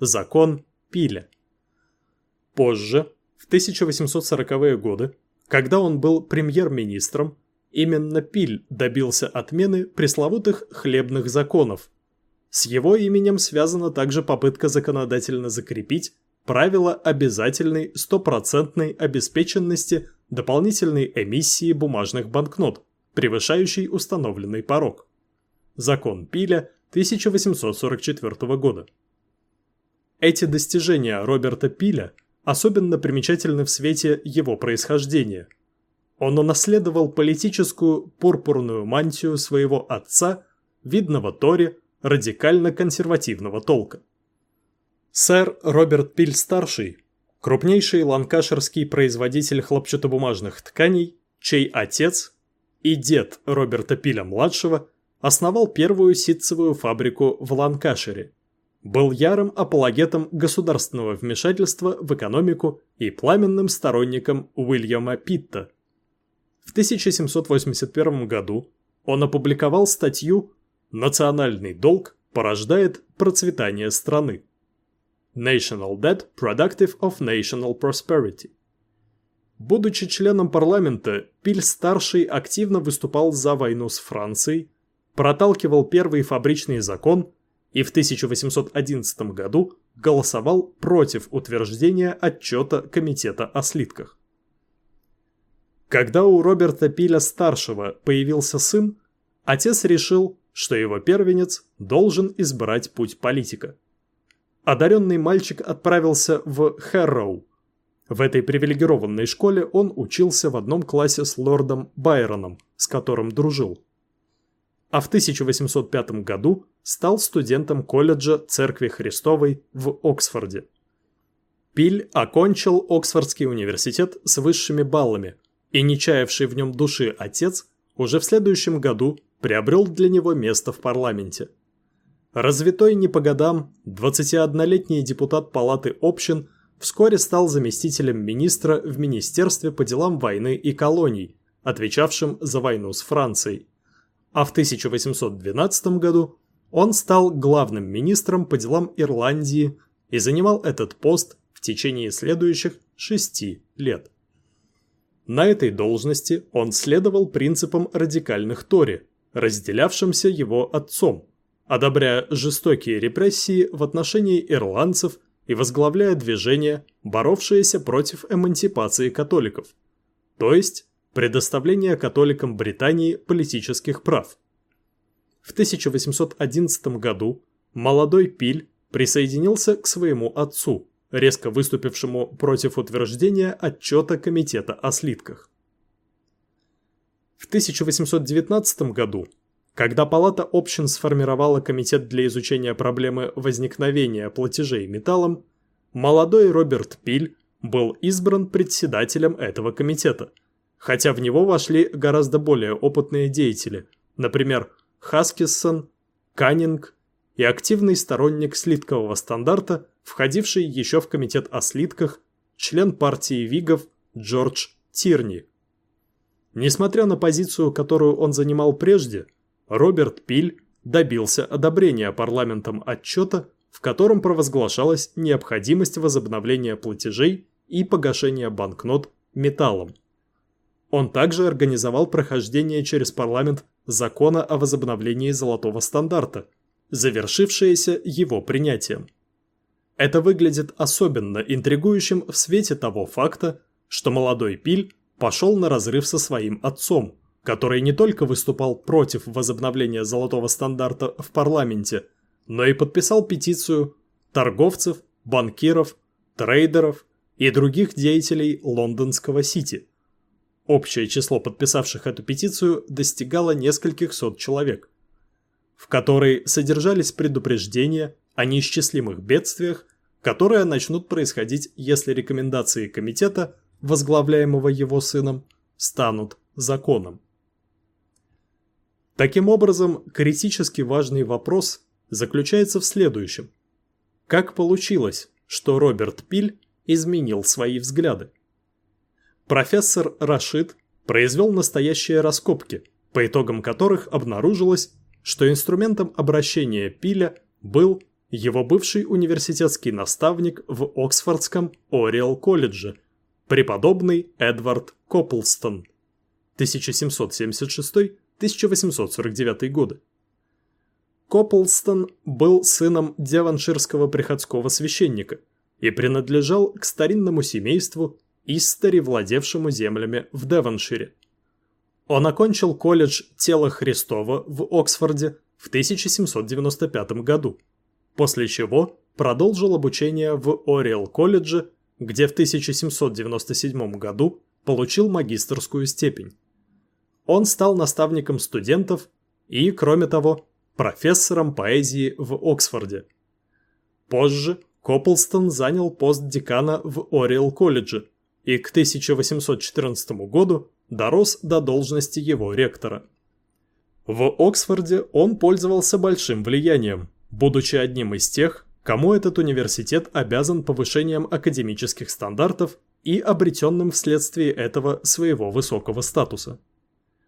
Закон Пиля. Позже, в 1840-е годы, когда он был премьер-министром, именно Пиль добился отмены пресловутых хлебных законов. С его именем связана также попытка законодательно закрепить правило обязательной стопроцентной обеспеченности дополнительной эмиссии бумажных банкнот, превышающей установленный порог. Закон Пиля 1844 года. Эти достижения Роберта Пиля особенно примечательны в свете его происхождения. Он унаследовал политическую пурпурную мантию своего отца, видного Тори, радикально-консервативного толка. Сэр Роберт Пиль-старший, крупнейший ланкаширский производитель хлопчатобумажных тканей, чей отец и дед Роберта Пиля-младшего основал первую ситцевую фабрику в Ланкашире, был ярым апологетом государственного вмешательства в экономику и пламенным сторонником Уильяма Питта. В 1781 году он опубликовал статью «Национальный долг порождает процветание страны». National Debt Productive of National Prosperity. Будучи членом парламента, Пиль-старший активно выступал за войну с Францией, проталкивал первый фабричный закон и в 1811 году голосовал против утверждения отчета Комитета о слитках. Когда у Роберта Пиля-старшего появился сын, отец решил, что его первенец должен избрать путь политика – одаренный мальчик отправился в Хэрроу. В этой привилегированной школе он учился в одном классе с лордом Байроном, с которым дружил. А в 1805 году стал студентом колледжа Церкви Христовой в Оксфорде. Пиль окончил Оксфордский университет с высшими баллами, и не чаявший в нем души отец уже в следующем году приобрел для него место в парламенте. Развитой не по годам, 21-летний депутат Палаты общин вскоре стал заместителем министра в Министерстве по делам войны и колоний, отвечавшим за войну с Францией. А в 1812 году он стал главным министром по делам Ирландии и занимал этот пост в течение следующих шести лет. На этой должности он следовал принципам радикальных Тори, разделявшимся его отцом – одобряя жестокие репрессии в отношении ирландцев и возглавляя движение, боровшееся против эмансипации католиков, то есть предоставление католикам Британии политических прав. В 1811 году молодой Пиль присоединился к своему отцу, резко выступившему против утверждения отчета Комитета о слитках. В 1819 году когда Палата общин сформировала комитет для изучения проблемы возникновения платежей металлом, молодой Роберт Пиль был избран председателем этого комитета, хотя в него вошли гораздо более опытные деятели, например, Хаскиссон, Каннинг и активный сторонник слиткового стандарта, входивший еще в комитет о слитках, член партии Вигов Джордж Тирни. Несмотря на позицию, которую он занимал прежде, Роберт Пиль добился одобрения парламентом отчета, в котором провозглашалась необходимость возобновления платежей и погашения банкнот металлом. Он также организовал прохождение через парламент закона о возобновлении золотого стандарта, завершившееся его принятием. Это выглядит особенно интригующим в свете того факта, что молодой Пиль пошел на разрыв со своим отцом, который не только выступал против возобновления золотого стандарта в парламенте, но и подписал петицию торговцев, банкиров, трейдеров и других деятелей лондонского Сити. Общее число подписавших эту петицию достигало нескольких сот человек, в которой содержались предупреждения о неисчислимых бедствиях, которые начнут происходить, если рекомендации комитета, возглавляемого его сыном, станут законом. Таким образом, критически важный вопрос заключается в следующем. Как получилось, что Роберт Пиль изменил свои взгляды? Профессор Рашид произвел настоящие раскопки, по итогам которых обнаружилось, что инструментом обращения Пиля был его бывший университетский наставник в Оксфордском Ориэл колледже, преподобный Эдвард Копплстон, 1776-1849 годы. Копплстон был сыном деванширского приходского священника и принадлежал к старинному семейству Истори, владевшему землями в Девоншире. Он окончил колледж Тела Христова в Оксфорде в 1795 году после чего продолжил обучение в Ориэл колледже, где в 1797 году получил магистрскую степень. Он стал наставником студентов и, кроме того, профессором поэзии в Оксфорде. Позже Копплстон занял пост декана в Ориэл колледже и к 1814 году дорос до должности его ректора. В Оксфорде он пользовался большим влиянием, будучи одним из тех, кому этот университет обязан повышением академических стандартов и обретенным вследствие этого своего высокого статуса.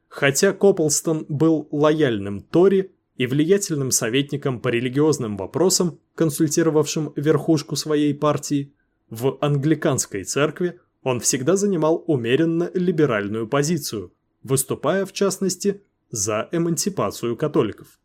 Хотя Копплстон был лояльным Тори и влиятельным советником по религиозным вопросам, консультировавшим верхушку своей партии, в англиканской церкви он всегда занимал умеренно либеральную позицию, выступая в частности за эмансипацию католиков.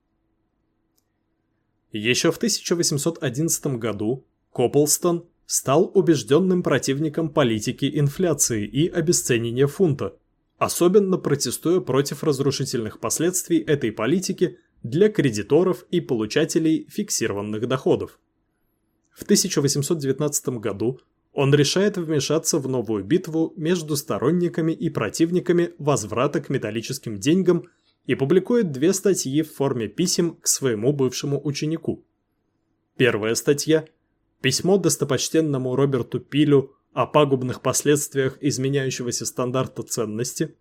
Еще в 1811 году Копплстон стал убежденным противником политики инфляции и обесценения фунта, особенно протестуя против разрушительных последствий этой политики для кредиторов и получателей фиксированных доходов. В 1819 году он решает вмешаться в новую битву между сторонниками и противниками возврата к металлическим деньгам и публикует две статьи в форме писем к своему бывшему ученику. Первая статья – письмо достопочтенному Роберту Пилю о пагубных последствиях изменяющегося стандарта ценности.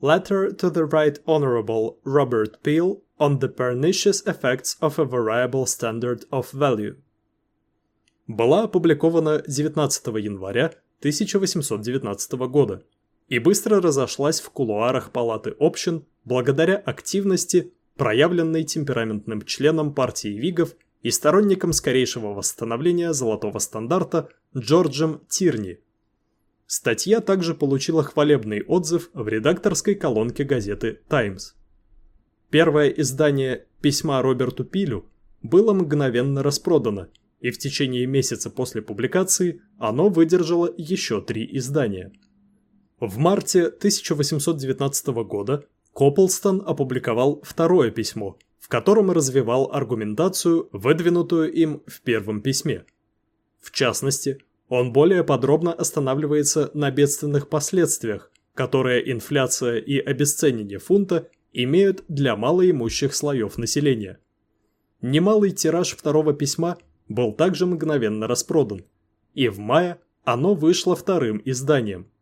Letter to the Right Honorable Robert Peel on the pernicious effects of a variable standard of value. Была опубликована 19 января 1819 года и быстро разошлась в кулуарах Палаты общин благодаря активности, проявленной темпераментным членом партии Вигов и сторонником скорейшего восстановления золотого стандарта Джорджем Тирни. Статья также получила хвалебный отзыв в редакторской колонке газеты «Таймс». Первое издание «Письма Роберту Пилю» было мгновенно распродано, и в течение месяца после публикации оно выдержало еще три издания. В марте 1819 года Копплстон опубликовал второе письмо, в котором развивал аргументацию, выдвинутую им в первом письме. В частности, он более подробно останавливается на бедственных последствиях, которые инфляция и обесценение фунта имеют для малоимущих слоев населения. Немалый тираж второго письма был также мгновенно распродан, и в мае оно вышло вторым изданием –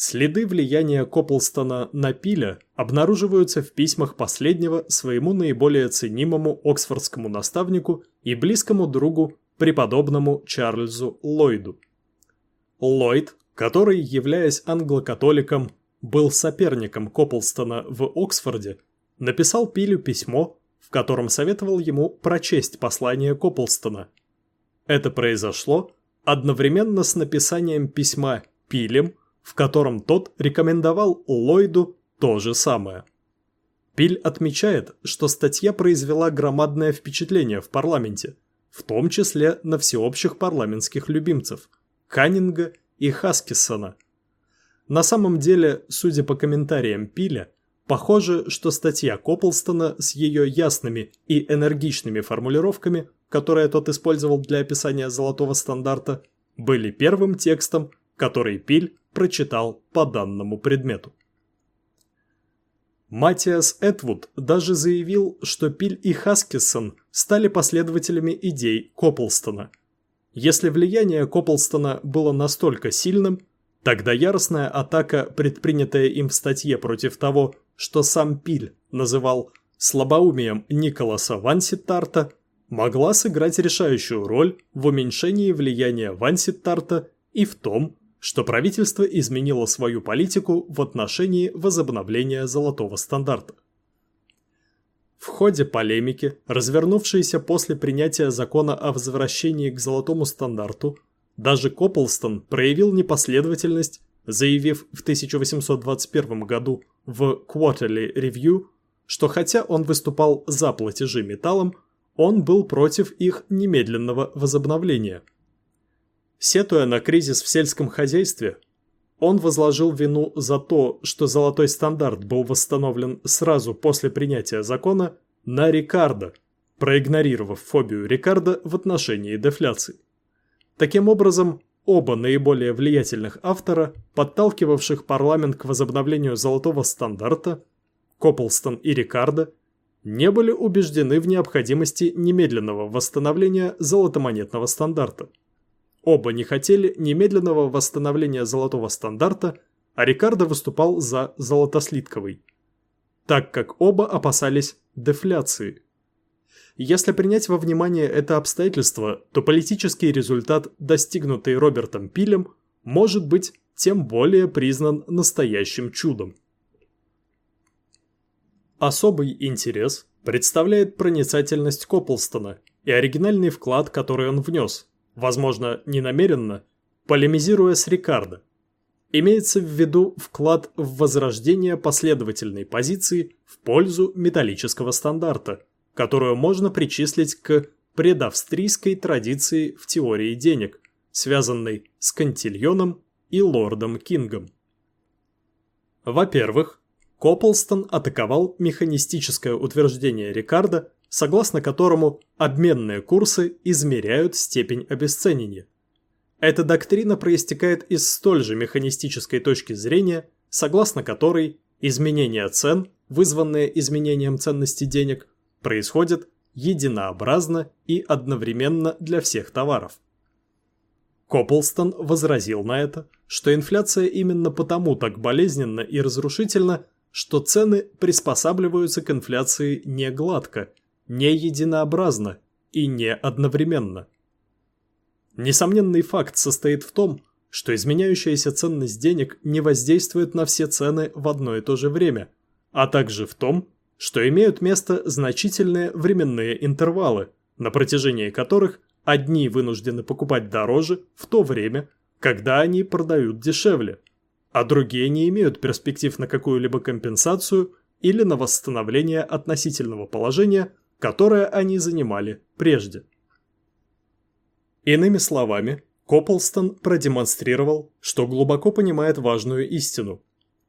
Следы влияния Копплстона на Пиля обнаруживаются в письмах последнего своему наиболее ценимому оксфордскому наставнику и близкому другу преподобному Чарльзу Ллойду. Ллойд, который, являясь англокатоликом, был соперником Копплстона в Оксфорде, написал Пилю письмо, в котором советовал ему прочесть послание Копплстона. Это произошло одновременно с написанием письма Пилем, в котором тот рекомендовал Ллойду то же самое. Пиль отмечает, что статья произвела громадное впечатление в парламенте, в том числе на всеобщих парламентских любимцев – Каннинга и Хаскиссона. На самом деле, судя по комментариям Пиля, похоже, что статья Копплстона с ее ясными и энергичными формулировками, которые тот использовал для описания золотого стандарта, были первым текстом, который Пиль прочитал по данному предмету. Матиас Этвуд даже заявил, что Пиль и Хаскиссон стали последователями идей Копплстона. Если влияние Копплстона было настолько сильным, тогда яростная атака, предпринятая им в статье против того, что сам Пиль называл слабоумием Николаса Ванситарта, могла сыграть решающую роль в уменьшении влияния Ванситарта и в том, что правительство изменило свою политику в отношении возобновления золотого стандарта. В ходе полемики, развернувшейся после принятия закона о возвращении к золотому стандарту, даже Копплстон проявил непоследовательность, заявив в 1821 году в Quarterly Review, что хотя он выступал за платежи металлом, он был против их немедленного возобновления – Сетуя на кризис в сельском хозяйстве, он возложил вину за то, что золотой стандарт был восстановлен сразу после принятия закона, на Рикардо, проигнорировав фобию Рикардо в отношении дефляции. Таким образом, оба наиболее влиятельных автора, подталкивавших парламент к возобновлению золотого стандарта, Копплстон и Рикардо, не были убеждены в необходимости немедленного восстановления золотомонетного стандарта. Оба не хотели немедленного восстановления золотого стандарта, а Рикардо выступал за золотослитковый, так как оба опасались дефляции. Если принять во внимание это обстоятельство, то политический результат, достигнутый Робертом Пилем, может быть тем более признан настоящим чудом. Особый интерес представляет проницательность Копплстона и оригинальный вклад, который он внес, возможно, ненамеренно, полемизируя с Рикардо. Имеется в виду вклад в возрождение последовательной позиции в пользу металлического стандарта, которую можно причислить к предавстрийской традиции в теории денег, связанной с Кантильоном и Лордом Кингом. Во-первых, Копплстон атаковал механистическое утверждение Рикардо согласно которому обменные курсы измеряют степень обесценения. Эта доктрина проистекает из столь же механистической точки зрения, согласно которой изменение цен, вызванное изменением ценности денег, происходит единообразно и одновременно для всех товаров. Копплстон возразил на это, что инфляция именно потому так болезненна и разрушительна, что цены приспосабливаются к инфляции не гладко – не единообразно и не одновременно. Несомненный факт состоит в том, что изменяющаяся ценность денег не воздействует на все цены в одно и то же время, а также в том, что имеют место значительные временные интервалы, на протяжении которых одни вынуждены покупать дороже в то время, когда они продают дешевле, а другие не имеют перспектив на какую-либо компенсацию или на восстановление относительного положения которое они занимали прежде. Иными словами, Копплстон продемонстрировал, что глубоко понимает важную истину.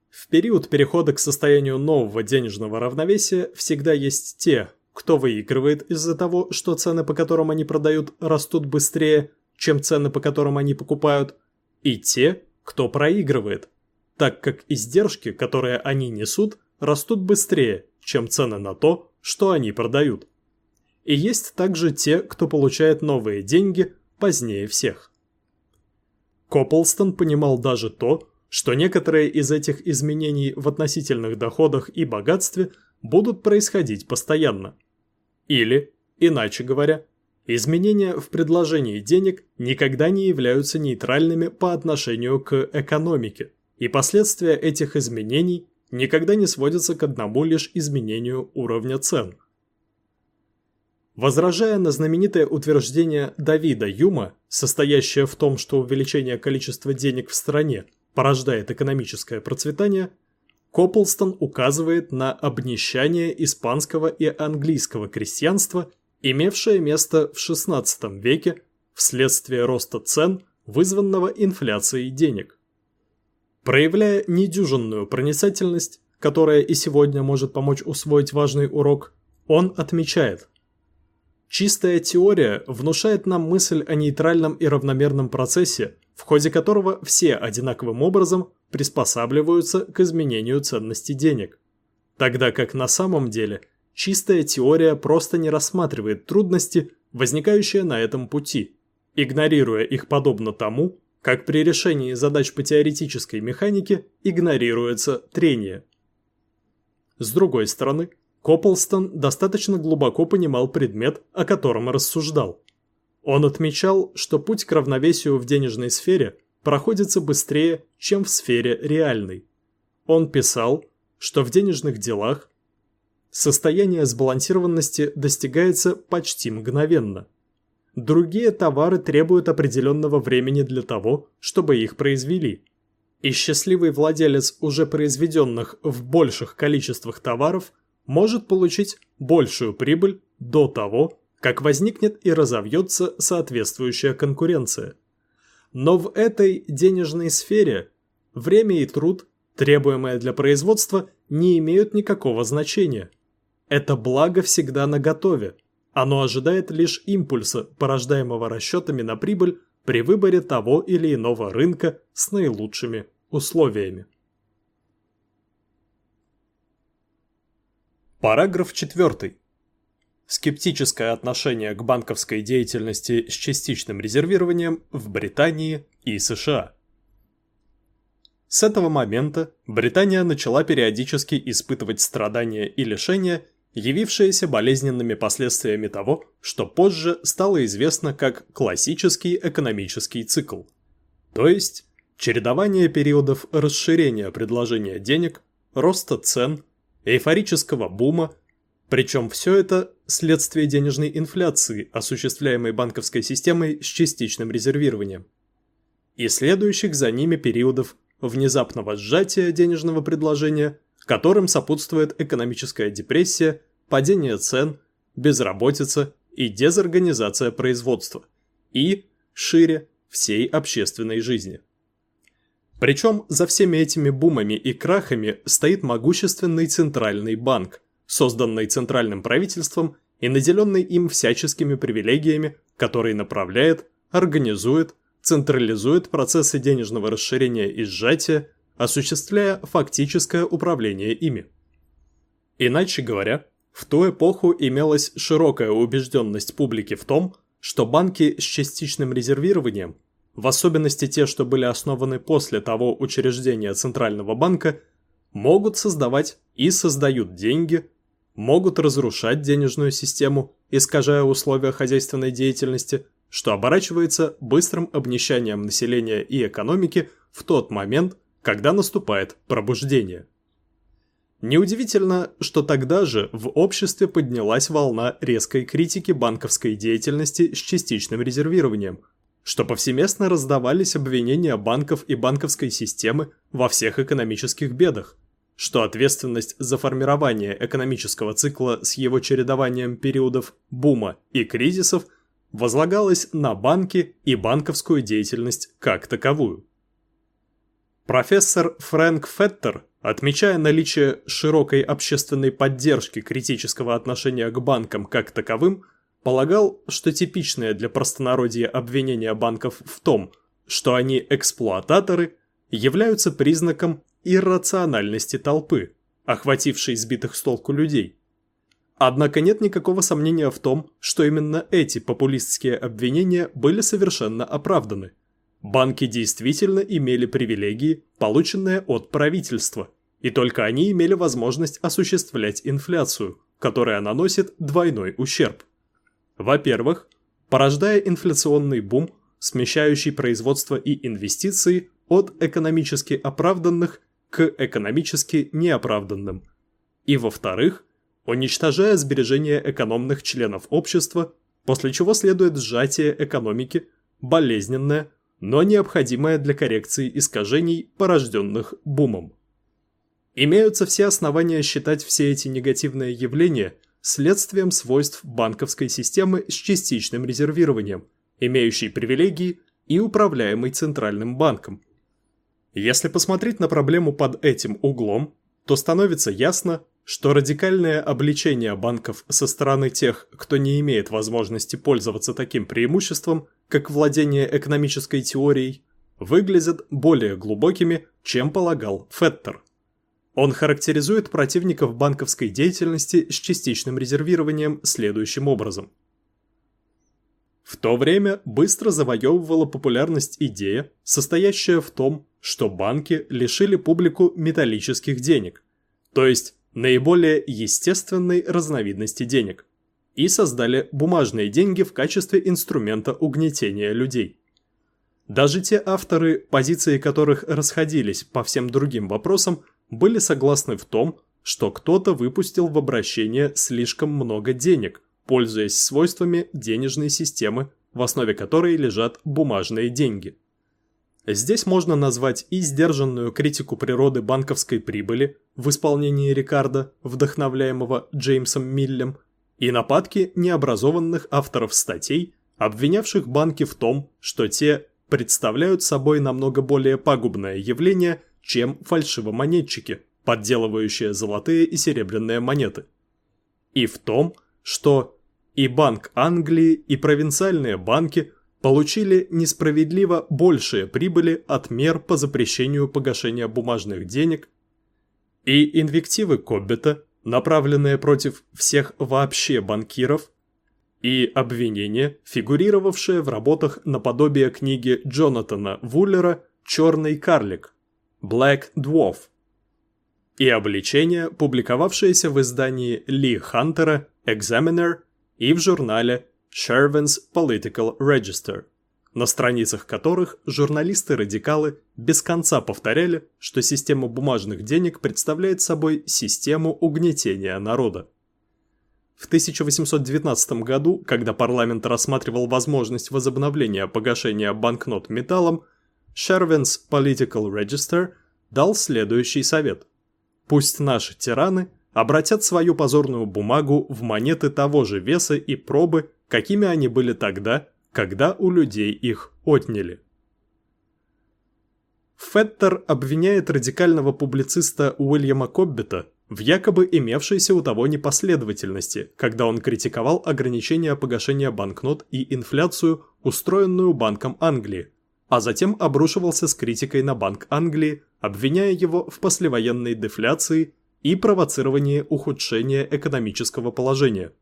В период перехода к состоянию нового денежного равновесия всегда есть те, кто выигрывает из-за того, что цены, по которым они продают, растут быстрее, чем цены, по которым они покупают, и те, кто проигрывает, так как издержки, которые они несут, растут быстрее, чем цены на то, что они продают. И есть также те, кто получает новые деньги позднее всех. Копплстон понимал даже то, что некоторые из этих изменений в относительных доходах и богатстве будут происходить постоянно. Или, иначе говоря, Изменения в предложении денег никогда не являются нейтральными по отношению к экономике, и последствия этих изменений никогда не сводятся к одному лишь изменению уровня цен. Возражая на знаменитое утверждение Давида Юма, состоящее в том, что увеличение количества денег в стране порождает экономическое процветание, Копплстон указывает на обнищание испанского и английского крестьянства имевшее место в XVI веке вследствие роста цен, вызванного инфляцией денег. Проявляя недюжинную проницательность, которая и сегодня может помочь усвоить важный урок, он отмечает. Чистая теория внушает нам мысль о нейтральном и равномерном процессе, в ходе которого все одинаковым образом приспосабливаются к изменению ценности денег, тогда как на самом деле чистая теория просто не рассматривает трудности, возникающие на этом пути, игнорируя их подобно тому, как при решении задач по теоретической механике игнорируется трение. С другой стороны, Копплстон достаточно глубоко понимал предмет, о котором рассуждал. Он отмечал, что путь к равновесию в денежной сфере проходится быстрее, чем в сфере реальной. Он писал, что в денежных делах Состояние сбалансированности достигается почти мгновенно. Другие товары требуют определенного времени для того, чтобы их произвели. И счастливый владелец уже произведенных в больших количествах товаров может получить большую прибыль до того, как возникнет и разовьется соответствующая конкуренция. Но в этой денежной сфере время и труд, требуемые для производства, не имеют никакого значения – это благо всегда наготове. Оно ожидает лишь импульса, порождаемого расчетами на прибыль при выборе того или иного рынка с наилучшими условиями. Параграф 4. Скептическое отношение к банковской деятельности с частичным резервированием в Британии и США. С этого момента Британия начала периодически испытывать страдания и лишения явившиеся болезненными последствиями того, что позже стало известно как классический экономический цикл. То есть, чередование периодов расширения предложения денег, роста цен, эйфорического бума, причем все это следствие денежной инфляции, осуществляемой банковской системой с частичным резервированием, и следующих за ними периодов внезапного сжатия денежного предложения – которым сопутствует экономическая депрессия, падение цен, безработица и дезорганизация производства, и, шире, всей общественной жизни. Причем за всеми этими бумами и крахами стоит могущественный центральный банк, созданный центральным правительством и наделенный им всяческими привилегиями, который направляет, организует, централизует процессы денежного расширения и сжатия, осуществляя фактическое управление ими. Иначе говоря, в ту эпоху имелась широкая убежденность публики в том, что банки с частичным резервированием, в особенности те, что были основаны после того учреждения Центрального банка, могут создавать и создают деньги, могут разрушать денежную систему, искажая условия хозяйственной деятельности, что оборачивается быстрым обнищанием населения и экономики в тот момент, когда наступает пробуждение. Неудивительно, что тогда же в обществе поднялась волна резкой критики банковской деятельности с частичным резервированием, что повсеместно раздавались обвинения банков и банковской системы во всех экономических бедах, что ответственность за формирование экономического цикла с его чередованием периодов бума и кризисов возлагалась на банки и банковскую деятельность как таковую. Профессор Фрэнк Феттер, отмечая наличие широкой общественной поддержки критического отношения к банкам как таковым, полагал, что типичное для простонародья обвинение банков в том, что они эксплуататоры, являются признаком иррациональности толпы, охватившей сбитых с толку людей. Однако нет никакого сомнения в том, что именно эти популистские обвинения были совершенно оправданы. Банки действительно имели привилегии, полученные от правительства, и только они имели возможность осуществлять инфляцию, которая наносит двойной ущерб. Во-первых, порождая инфляционный бум, смещающий производство и инвестиции от экономически оправданных к экономически неоправданным. И во-вторых, уничтожая сбережения экономных членов общества, после чего следует сжатие экономики, болезненное, но необходимое для коррекции искажений, порожденных бумом. Имеются все основания считать все эти негативные явления следствием свойств банковской системы с частичным резервированием, имеющей привилегии и управляемой Центральным банком. Если посмотреть на проблему под этим углом, то становится ясно, что радикальное обличение банков со стороны тех, кто не имеет возможности пользоваться таким преимуществом, как владение экономической теорией, выглядят более глубокими, чем полагал Феттер. Он характеризует противников банковской деятельности с частичным резервированием следующим образом. В то время быстро завоевывала популярность идея, состоящая в том, что банки лишили публику металлических денег, то есть наиболее естественной разновидности денег, и создали бумажные деньги в качестве инструмента угнетения людей. Даже те авторы, позиции которых расходились по всем другим вопросам, были согласны в том, что кто-то выпустил в обращение слишком много денег, пользуясь свойствами денежной системы, в основе которой лежат бумажные деньги. Здесь можно назвать и сдержанную критику природы банковской прибыли в исполнении Рикардо, вдохновляемого Джеймсом Миллем, и нападки необразованных авторов статей, обвинявших банки в том, что те представляют собой намного более пагубное явление, чем фальшивомонетчики, подделывающие золотые и серебряные монеты. И в том, что и Банк Англии, и провинциальные банки получили несправедливо большие прибыли от мер по запрещению погашения бумажных денег, и инвективы Коббета, направленные против всех вообще банкиров, и обвинения, фигурировавшие в работах наподобие книги Джонатана Вуллера «Черный карлик» Black Dwarf, и обличения, публиковавшиеся в издании Ли Хантера Examiner и в журнале Shervin's Political Register, на страницах которых журналисты-радикалы без конца повторяли, что система бумажных денег представляет собой систему угнетения народа. В 1819 году, когда парламент рассматривал возможность возобновления погашения банкнот металлом, Shervin's Political Register дал следующий совет. Пусть наши тираны обратят свою позорную бумагу в монеты того же веса и пробы, какими они были тогда, когда у людей их отняли. Феттер обвиняет радикального публициста Уильяма Коббета в якобы имевшейся у того непоследовательности, когда он критиковал ограничения погашения банкнот и инфляцию, устроенную Банком Англии, а затем обрушивался с критикой на Банк Англии, обвиняя его в послевоенной дефляции и провоцировании ухудшения экономического положения.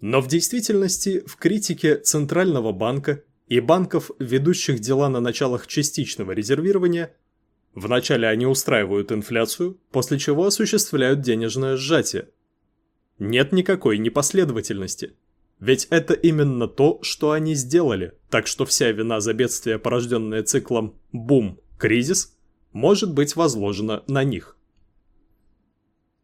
Но в действительности в критике Центрального банка и банков, ведущих дела на началах частичного резервирования, вначале они устраивают инфляцию, после чего осуществляют денежное сжатие. Нет никакой непоследовательности. Ведь это именно то, что они сделали, так что вся вина за бедствие, порожденное циклом «бум-кризис», может быть возложена на них.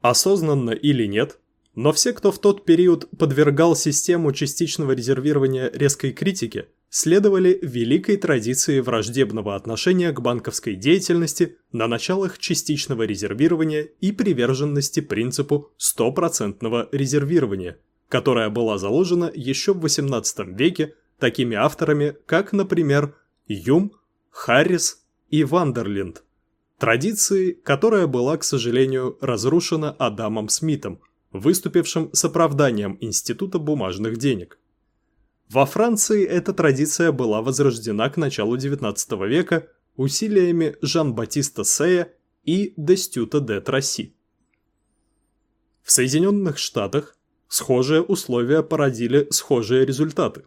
Осознанно или нет, но все, кто в тот период подвергал систему частичного резервирования резкой критике, следовали великой традиции враждебного отношения к банковской деятельности на началах частичного резервирования и приверженности принципу стопроцентного резервирования, которая была заложена еще в XVIII веке такими авторами, как, например, Юм, Харрис и Вандерлинд. Традиции, которая была, к сожалению, разрушена Адамом Смитом – выступившим с оправданием Института бумажных денег. Во Франции эта традиция была возрождена к началу XIX века усилиями Жан-Батиста Сея и Дестюта де Трасси. В Соединенных Штатах схожие условия породили схожие результаты.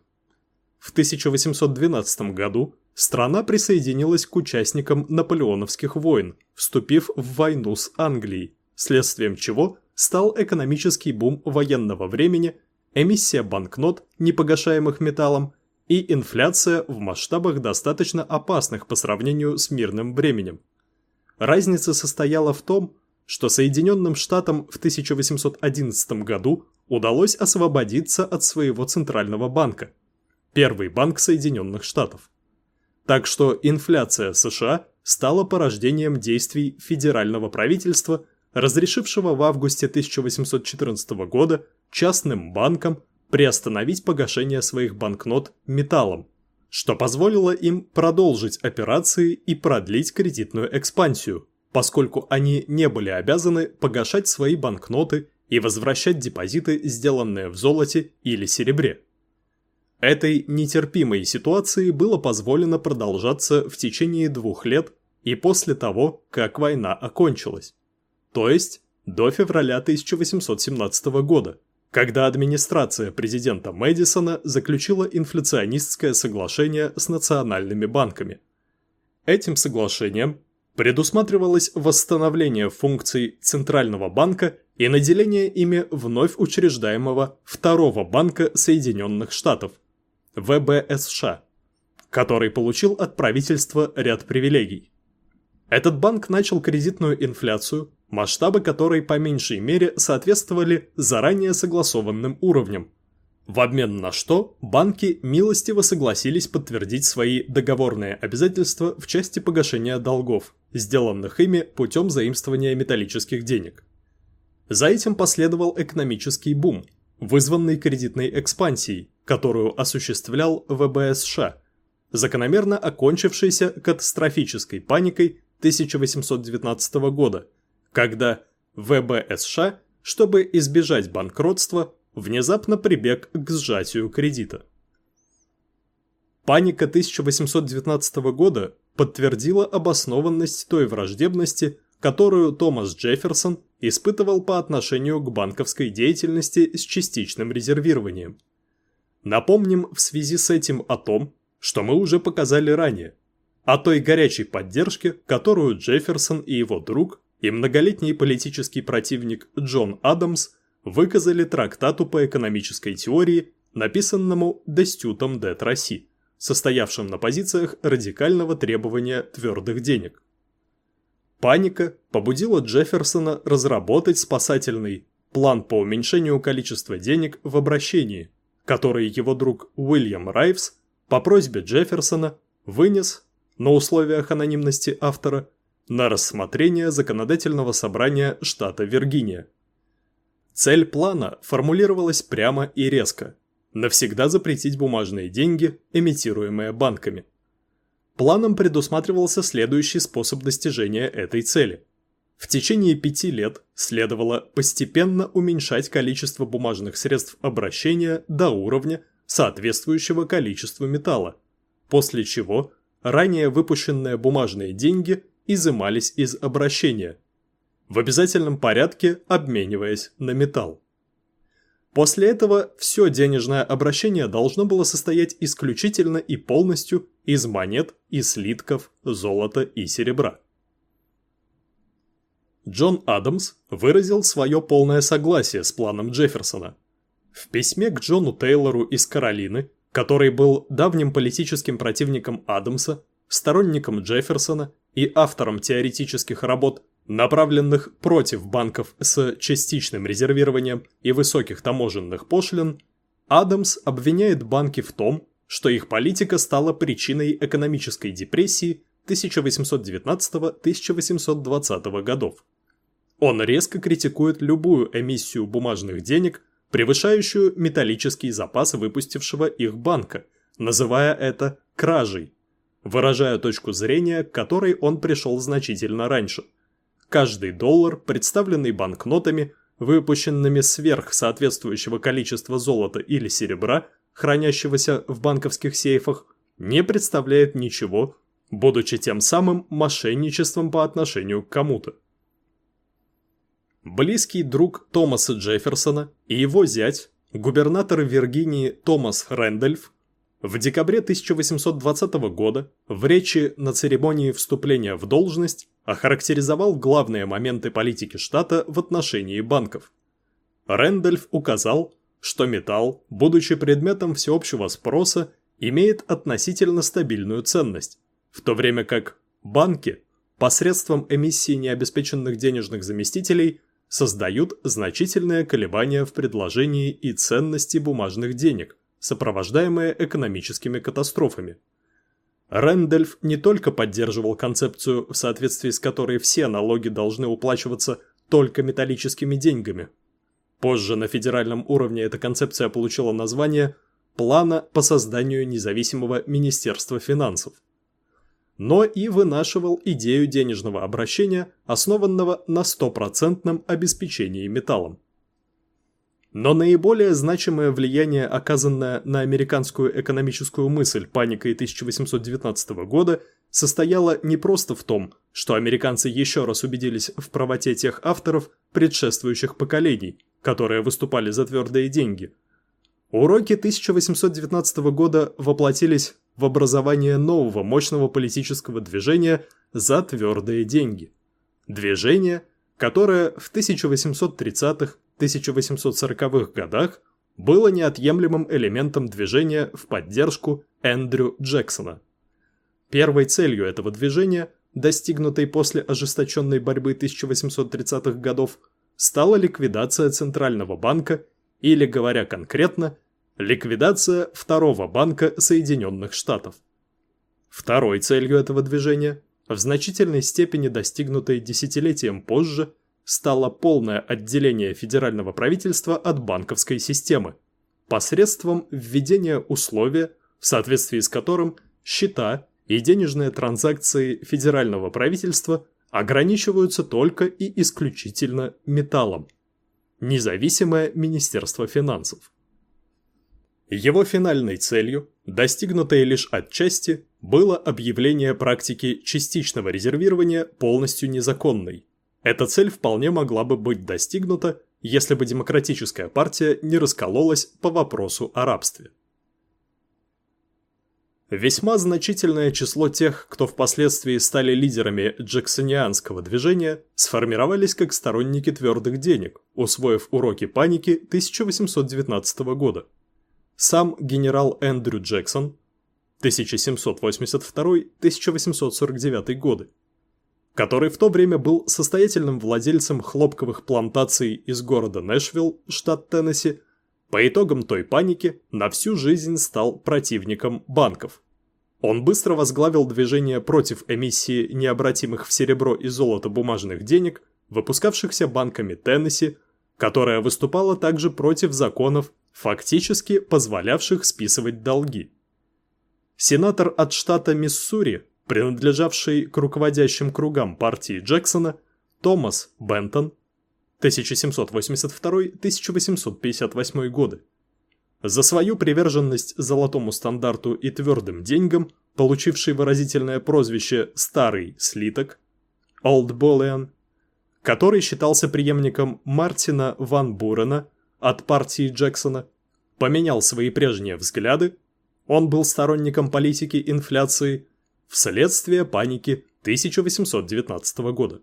В 1812 году страна присоединилась к участникам наполеоновских войн, вступив в войну с Англией, следствием чего стал экономический бум военного времени, эмиссия банкнот, непогашаемых металлом, и инфляция в масштабах достаточно опасных по сравнению с мирным временем. Разница состояла в том, что Соединенным Штатам в 1811 году удалось освободиться от своего центрального банка – Первый банк Соединенных Штатов. Так что инфляция США стала порождением действий федерального правительства, разрешившего в августе 1814 года частным банкам приостановить погашение своих банкнот металлом, что позволило им продолжить операции и продлить кредитную экспансию, поскольку они не были обязаны погашать свои банкноты и возвращать депозиты, сделанные в золоте или серебре. Этой нетерпимой ситуации было позволено продолжаться в течение двух лет и после того, как война окончилась, то есть до февраля 1817 года, когда администрация президента Мэдисона заключила инфляционистское соглашение с национальными банками. Этим соглашением предусматривалось восстановление функций Центрального банка и наделение ими вновь учреждаемого Второго банка Соединенных Штатов – ВБСШ, который получил от правительства ряд привилегий. Этот банк начал кредитную инфляцию, масштабы которой по меньшей мере соответствовали заранее согласованным уровням, в обмен на что банки милостиво согласились подтвердить свои договорные обязательства в части погашения долгов, сделанных ими путем заимствования металлических денег. За этим последовал экономический бум, вызванный кредитной экспансией, которую осуществлял ВБСШ, закономерно окончившейся катастрофической паникой 1819 года, когда ВБСШ, чтобы избежать банкротства, внезапно прибег к сжатию кредита. Паника 1819 года подтвердила обоснованность той враждебности, которую Томас Джефферсон испытывал по отношению к банковской деятельности с частичным резервированием. Напомним в связи с этим о том, что мы уже показали ранее, о той горячей поддержке, которую Джефферсон и его друг и многолетний политический противник Джон Адамс выказали трактату по экономической теории, написанному Дестютом де Тросси, состоявшим на позициях радикального требования твердых денег. Паника побудила Джефферсона разработать спасательный план по уменьшению количества денег в обращении, который его друг Уильям Райвс по просьбе Джефферсона вынес на условиях анонимности автора на рассмотрение законодательного собрания штата Виргиния. Цель плана формулировалась прямо и резко – навсегда запретить бумажные деньги, эмитируемые банками. Планом предусматривался следующий способ достижения этой цели. В течение пяти лет следовало постепенно уменьшать количество бумажных средств обращения до уровня, соответствующего количеству металла, после чего ранее выпущенные бумажные деньги изымались из обращения, в обязательном порядке обмениваясь на металл. После этого все денежное обращение должно было состоять исключительно и полностью из монет и слитков золота и серебра. Джон Адамс выразил свое полное согласие с планом Джефферсона. В письме к Джону Тейлору из Каролины, который был давним политическим противником Адамса, сторонником Джефферсона и автором теоретических работ, направленных против банков с частичным резервированием и высоких таможенных пошлин, Адамс обвиняет банки в том, что их политика стала причиной экономической депрессии 1819-1820 годов. Он резко критикует любую эмиссию бумажных денег, превышающую металлический запас выпустившего их банка, называя это кражей выражая точку зрения, к которой он пришел значительно раньше. Каждый доллар, представленный банкнотами, выпущенными сверх соответствующего количества золота или серебра, хранящегося в банковских сейфах, не представляет ничего, будучи тем самым мошенничеством по отношению к кому-то. Близкий друг Томаса Джефферсона и его зять, губернатор Виргинии Томас Рэндольф, в декабре 1820 года в речи на церемонии вступления в должность охарактеризовал главные моменты политики штата в отношении банков. Рэндольф указал, что металл, будучи предметом всеобщего спроса, имеет относительно стабильную ценность, в то время как банки посредством эмиссии необеспеченных денежных заместителей создают значительные колебания в предложении и ценности бумажных денег, сопровождаемые экономическими катастрофами. Рэндольф не только поддерживал концепцию, в соответствии с которой все налоги должны уплачиваться только металлическими деньгами. Позже на федеральном уровне эта концепция получила название «Плана по созданию независимого Министерства финансов» но и вынашивал идею денежного обращения, основанного на стопроцентном обеспечении металлом. Но наиболее значимое влияние, оказанное на американскую экономическую мысль паникой 1819 года, состояло не просто в том, что американцы еще раз убедились в правоте тех авторов предшествующих поколений, которые выступали за твердые деньги. Уроки 1819 года воплотились в образование нового мощного политического движения за твердые деньги. Движение, которое в 1830-1840-х годах было неотъемлемым элементом движения в поддержку Эндрю Джексона. Первой целью этого движения, достигнутой после ожесточенной борьбы 1830-х годов, стала ликвидация Центрального банка или, говоря конкретно, Ликвидация Второго банка Соединенных Штатов. Второй целью этого движения, в значительной степени достигнутой десятилетием позже, стало полное отделение федерального правительства от банковской системы посредством введения условия, в соответствии с которым счета и денежные транзакции федерального правительства ограничиваются только и исключительно металлом. Независимое Министерство финансов. Его финальной целью, достигнутой лишь отчасти, было объявление практики частичного резервирования полностью незаконной. Эта цель вполне могла бы быть достигнута, если бы демократическая партия не раскололась по вопросу о рабстве. Весьма значительное число тех, кто впоследствии стали лидерами джексонианского движения, сформировались как сторонники твердых денег, усвоив уроки паники 1819 года – сам генерал Эндрю Джексон 1782-1849 годы, который в то время был состоятельным владельцем хлопковых плантаций из города Нэшвилл, штат Теннесси, по итогам той паники на всю жизнь стал противником банков. Он быстро возглавил движение против эмиссии необратимых в серебро и золото бумажных денег, выпускавшихся банками Теннесси, которая выступала также против законов фактически позволявших списывать долги. Сенатор от штата Миссури, принадлежавший к руководящим кругам партии Джексона, Томас Бентон, 1782-1858 годы, за свою приверженность золотому стандарту и твердым деньгам, получивший выразительное прозвище «Старый слиток» Old Bullion, который считался преемником Мартина Ван Бурена – от партии Джексона, поменял свои прежние взгляды, он был сторонником политики инфляции вследствие паники 1819 года.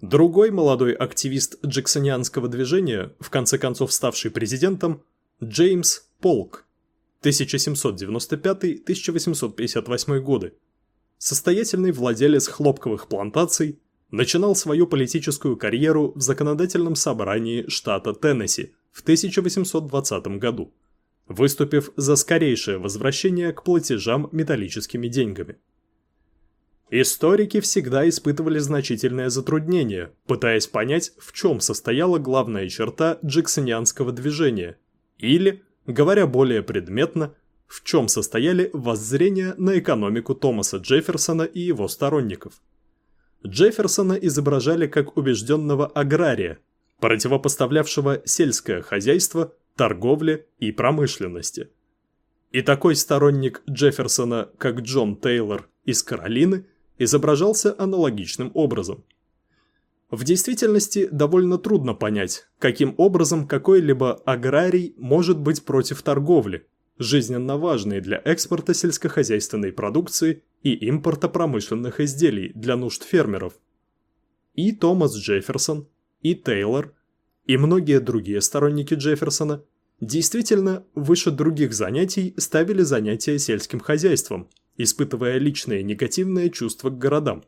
Другой молодой активист джексонианского движения, в конце концов ставший президентом, Джеймс Полк, 1795-1858 годы, состоятельный владелец хлопковых плантаций, начинал свою политическую карьеру в законодательном собрании штата Теннесси в 1820 году, выступив за скорейшее возвращение к платежам металлическими деньгами. Историки всегда испытывали значительное затруднение, пытаясь понять, в чем состояла главная черта джексонианского движения, или, говоря более предметно, в чем состояли воззрения на экономику Томаса Джефферсона и его сторонников – Джефферсона изображали как убежденного агрария, противопоставлявшего сельское хозяйство, торговле и промышленности. И такой сторонник Джефферсона, как Джон Тейлор из Каролины, изображался аналогичным образом. В действительности довольно трудно понять, каким образом какой-либо аграрий может быть против торговли, жизненно важные для экспорта сельскохозяйственной продукции и импорта промышленных изделий для нужд фермеров. И Томас Джефферсон, и Тейлор, и многие другие сторонники Джефферсона действительно выше других занятий ставили занятия сельским хозяйством, испытывая личное негативное чувство к городам.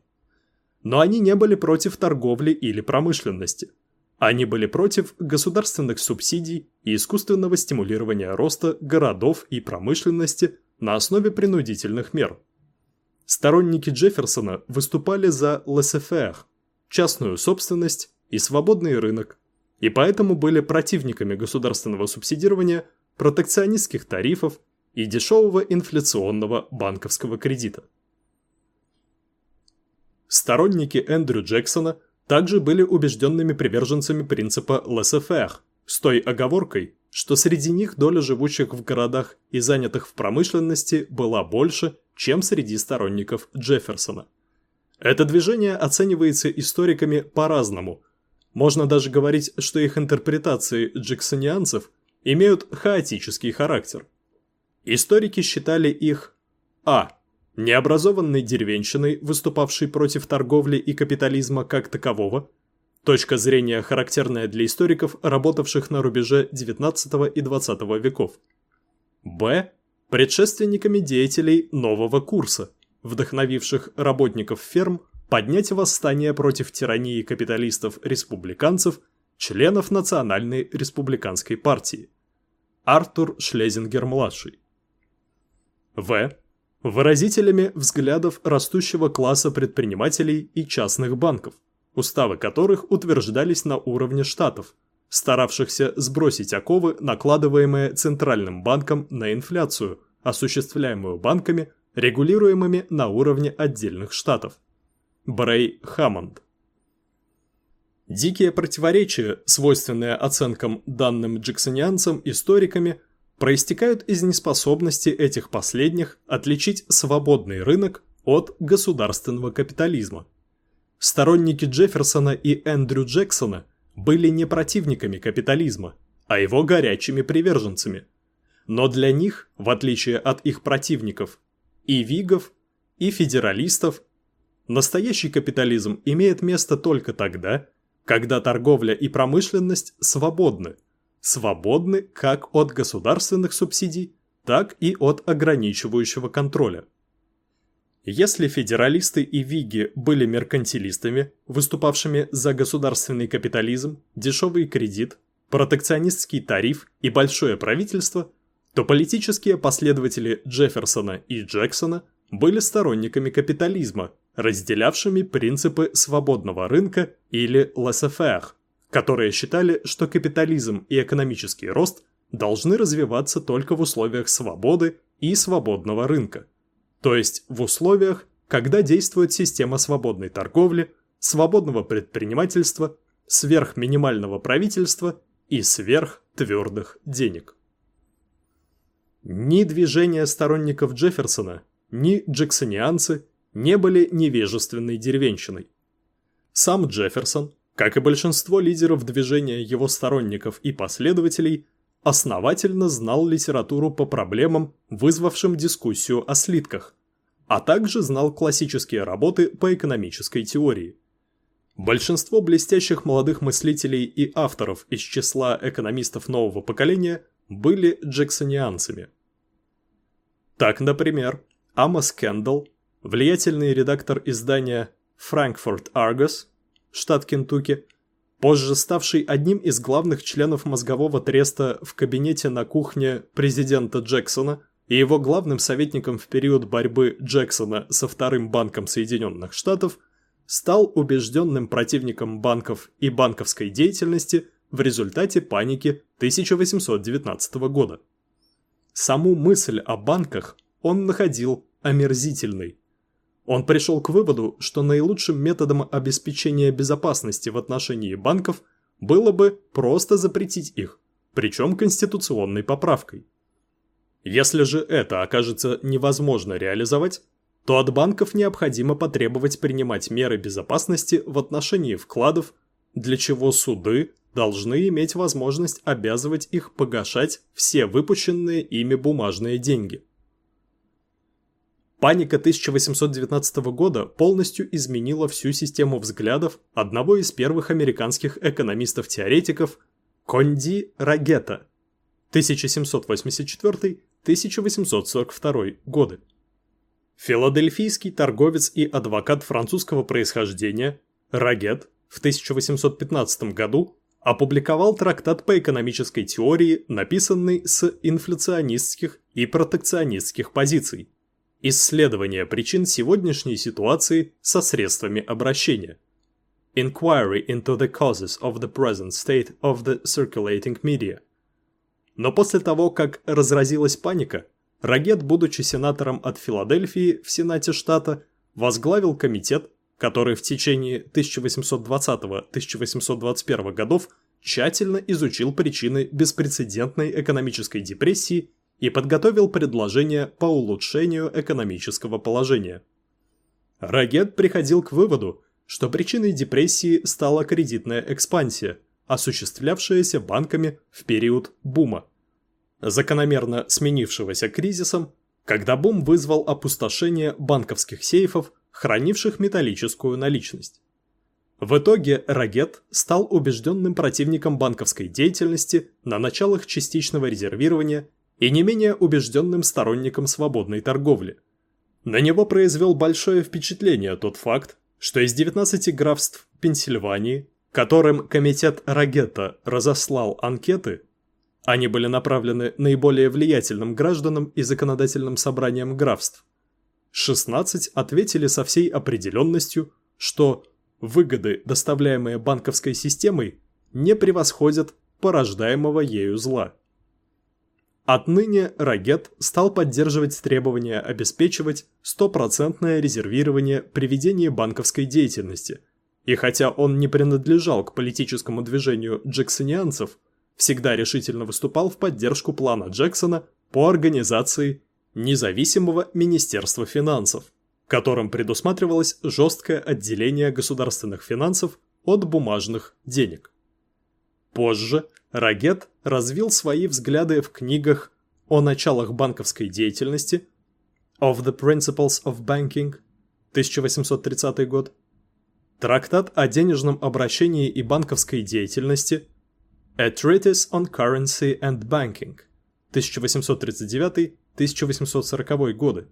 Но они не были против торговли или промышленности. Они были против государственных субсидий и искусственного стимулирования роста городов и промышленности на основе принудительных мер. Сторонники Джефферсона выступали за laissez частную собственность и свободный рынок, и поэтому были противниками государственного субсидирования, протекционистских тарифов и дешевого инфляционного банковского кредита. Сторонники Эндрю Джексона также были убежденными приверженцами принципа laissez-faire, с той оговоркой, что среди них доля живущих в городах и занятых в промышленности была больше, чем среди сторонников Джефферсона. Это движение оценивается историками по-разному. Можно даже говорить, что их интерпретации джексонианцев имеют хаотический характер. Историки считали их а. Необразованной деревенщиной, выступавшей против торговли и капитализма как такового, точка зрения характерная для историков, работавших на рубеже XIX и XX веков, б. предшественниками деятелей нового курса – вдохновивших работников ферм поднять восстание против тирании капиталистов-республиканцев, членов Национальной республиканской партии. Артур Шлезингер-младший. В. Выразителями взглядов растущего класса предпринимателей и частных банков, уставы которых утверждались на уровне штатов, старавшихся сбросить оковы, накладываемые Центральным банком на инфляцию, осуществляемую банками регулируемыми на уровне отдельных штатов. Брей Хаммонд. Дикие противоречия, свойственные оценкам данным джексонианцам историками, проистекают из неспособности этих последних отличить свободный рынок от государственного капитализма. Сторонники Джефферсона и Эндрю Джексона были не противниками капитализма, а его горячими приверженцами. Но для них, в отличие от их противников, и вигов, и федералистов. Настоящий капитализм имеет место только тогда, когда торговля и промышленность свободны. Свободны как от государственных субсидий, так и от ограничивающего контроля. Если федералисты и виги были меркантилистами, выступавшими за государственный капитализм, дешевый кредит, протекционистский тариф и большое правительство – то политические последователи Джефферсона и Джексона были сторонниками капитализма, разделявшими принципы свободного рынка или laissez-faire, которые считали, что капитализм и экономический рост должны развиваться только в условиях свободы и свободного рынка, то есть в условиях, когда действует система свободной торговли, свободного предпринимательства, сверхминимального правительства и сверхтвердых денег. Ни движение сторонников Джефферсона, ни джексонианцы не были невежественной деревенщиной. Сам Джефферсон, как и большинство лидеров движения его сторонников и последователей, основательно знал литературу по проблемам, вызвавшим дискуссию о слитках, а также знал классические работы по экономической теории. Большинство блестящих молодых мыслителей и авторов из числа экономистов нового поколения были джексонианцами. Так, например, Амос Кендалл, влиятельный редактор издания Frankfurt Argus, штат Кентукки, позже ставший одним из главных членов мозгового треста в кабинете на кухне президента Джексона и его главным советником в период борьбы Джексона со Вторым банком Соединенных Штатов, стал убежденным противником банков и банковской деятельности в результате паники 1819 года. Саму мысль о банках он находил омерзительной. Он пришел к выводу, что наилучшим методом обеспечения безопасности в отношении банков было бы просто запретить их, причем конституционной поправкой. Если же это окажется невозможно реализовать, то от банков необходимо потребовать принимать меры безопасности в отношении вкладов, для чего суды должны иметь возможность обязывать их погашать все выпущенные ими бумажные деньги. Паника 1819 года полностью изменила всю систему взглядов одного из первых американских экономистов-теоретиков Конди Рагета 1784-1842 годы. Филадельфийский торговец и адвокат французского происхождения Рагет в 1815 году опубликовал трактат по экономической теории, написанный с инфляционистских и протекционистских позиций. Исследование причин сегодняшней ситуации со средствами обращения. Inquiry into the causes of the present state of the circulating media. Но после того, как разразилась паника, Рагет, будучи сенатором от Филадельфии в Сенате штата, возглавил комитет, который в течение 1820-1821 годов тщательно изучил причины беспрецедентной экономической депрессии и подготовил предложение по улучшению экономического положения. Рагет приходил к выводу, что причиной депрессии стала кредитная экспансия, осуществлявшаяся банками в период бума закономерно сменившегося кризисом, когда бум вызвал опустошение банковских сейфов, хранивших металлическую наличность. В итоге Рагет стал убежденным противником банковской деятельности на началах частичного резервирования и не менее убежденным сторонником свободной торговли. На него произвел большое впечатление тот факт, что из 19 графств Пенсильвании, которым комитет Рагетта разослал анкеты, они были направлены наиболее влиятельным гражданам и законодательным собраниям графств. 16 ответили со всей определенностью, что выгоды, доставляемые банковской системой, не превосходят порождаемого ею зла. Отныне Рагет стал поддерживать требования обеспечивать стопроцентное резервирование при ведении банковской деятельности, и хотя он не принадлежал к политическому движению джексонианцев, всегда решительно выступал в поддержку плана Джексона по организации независимого Министерства финансов, которым предусматривалось жесткое отделение государственных финансов от бумажных денег. Позже Рагет развил свои взгляды в книгах о началах банковской деятельности «Of the Principles of Banking» 1830 год, трактат о денежном обращении и банковской деятельности A Treatise on Currency and Banking 1839-1840 годы.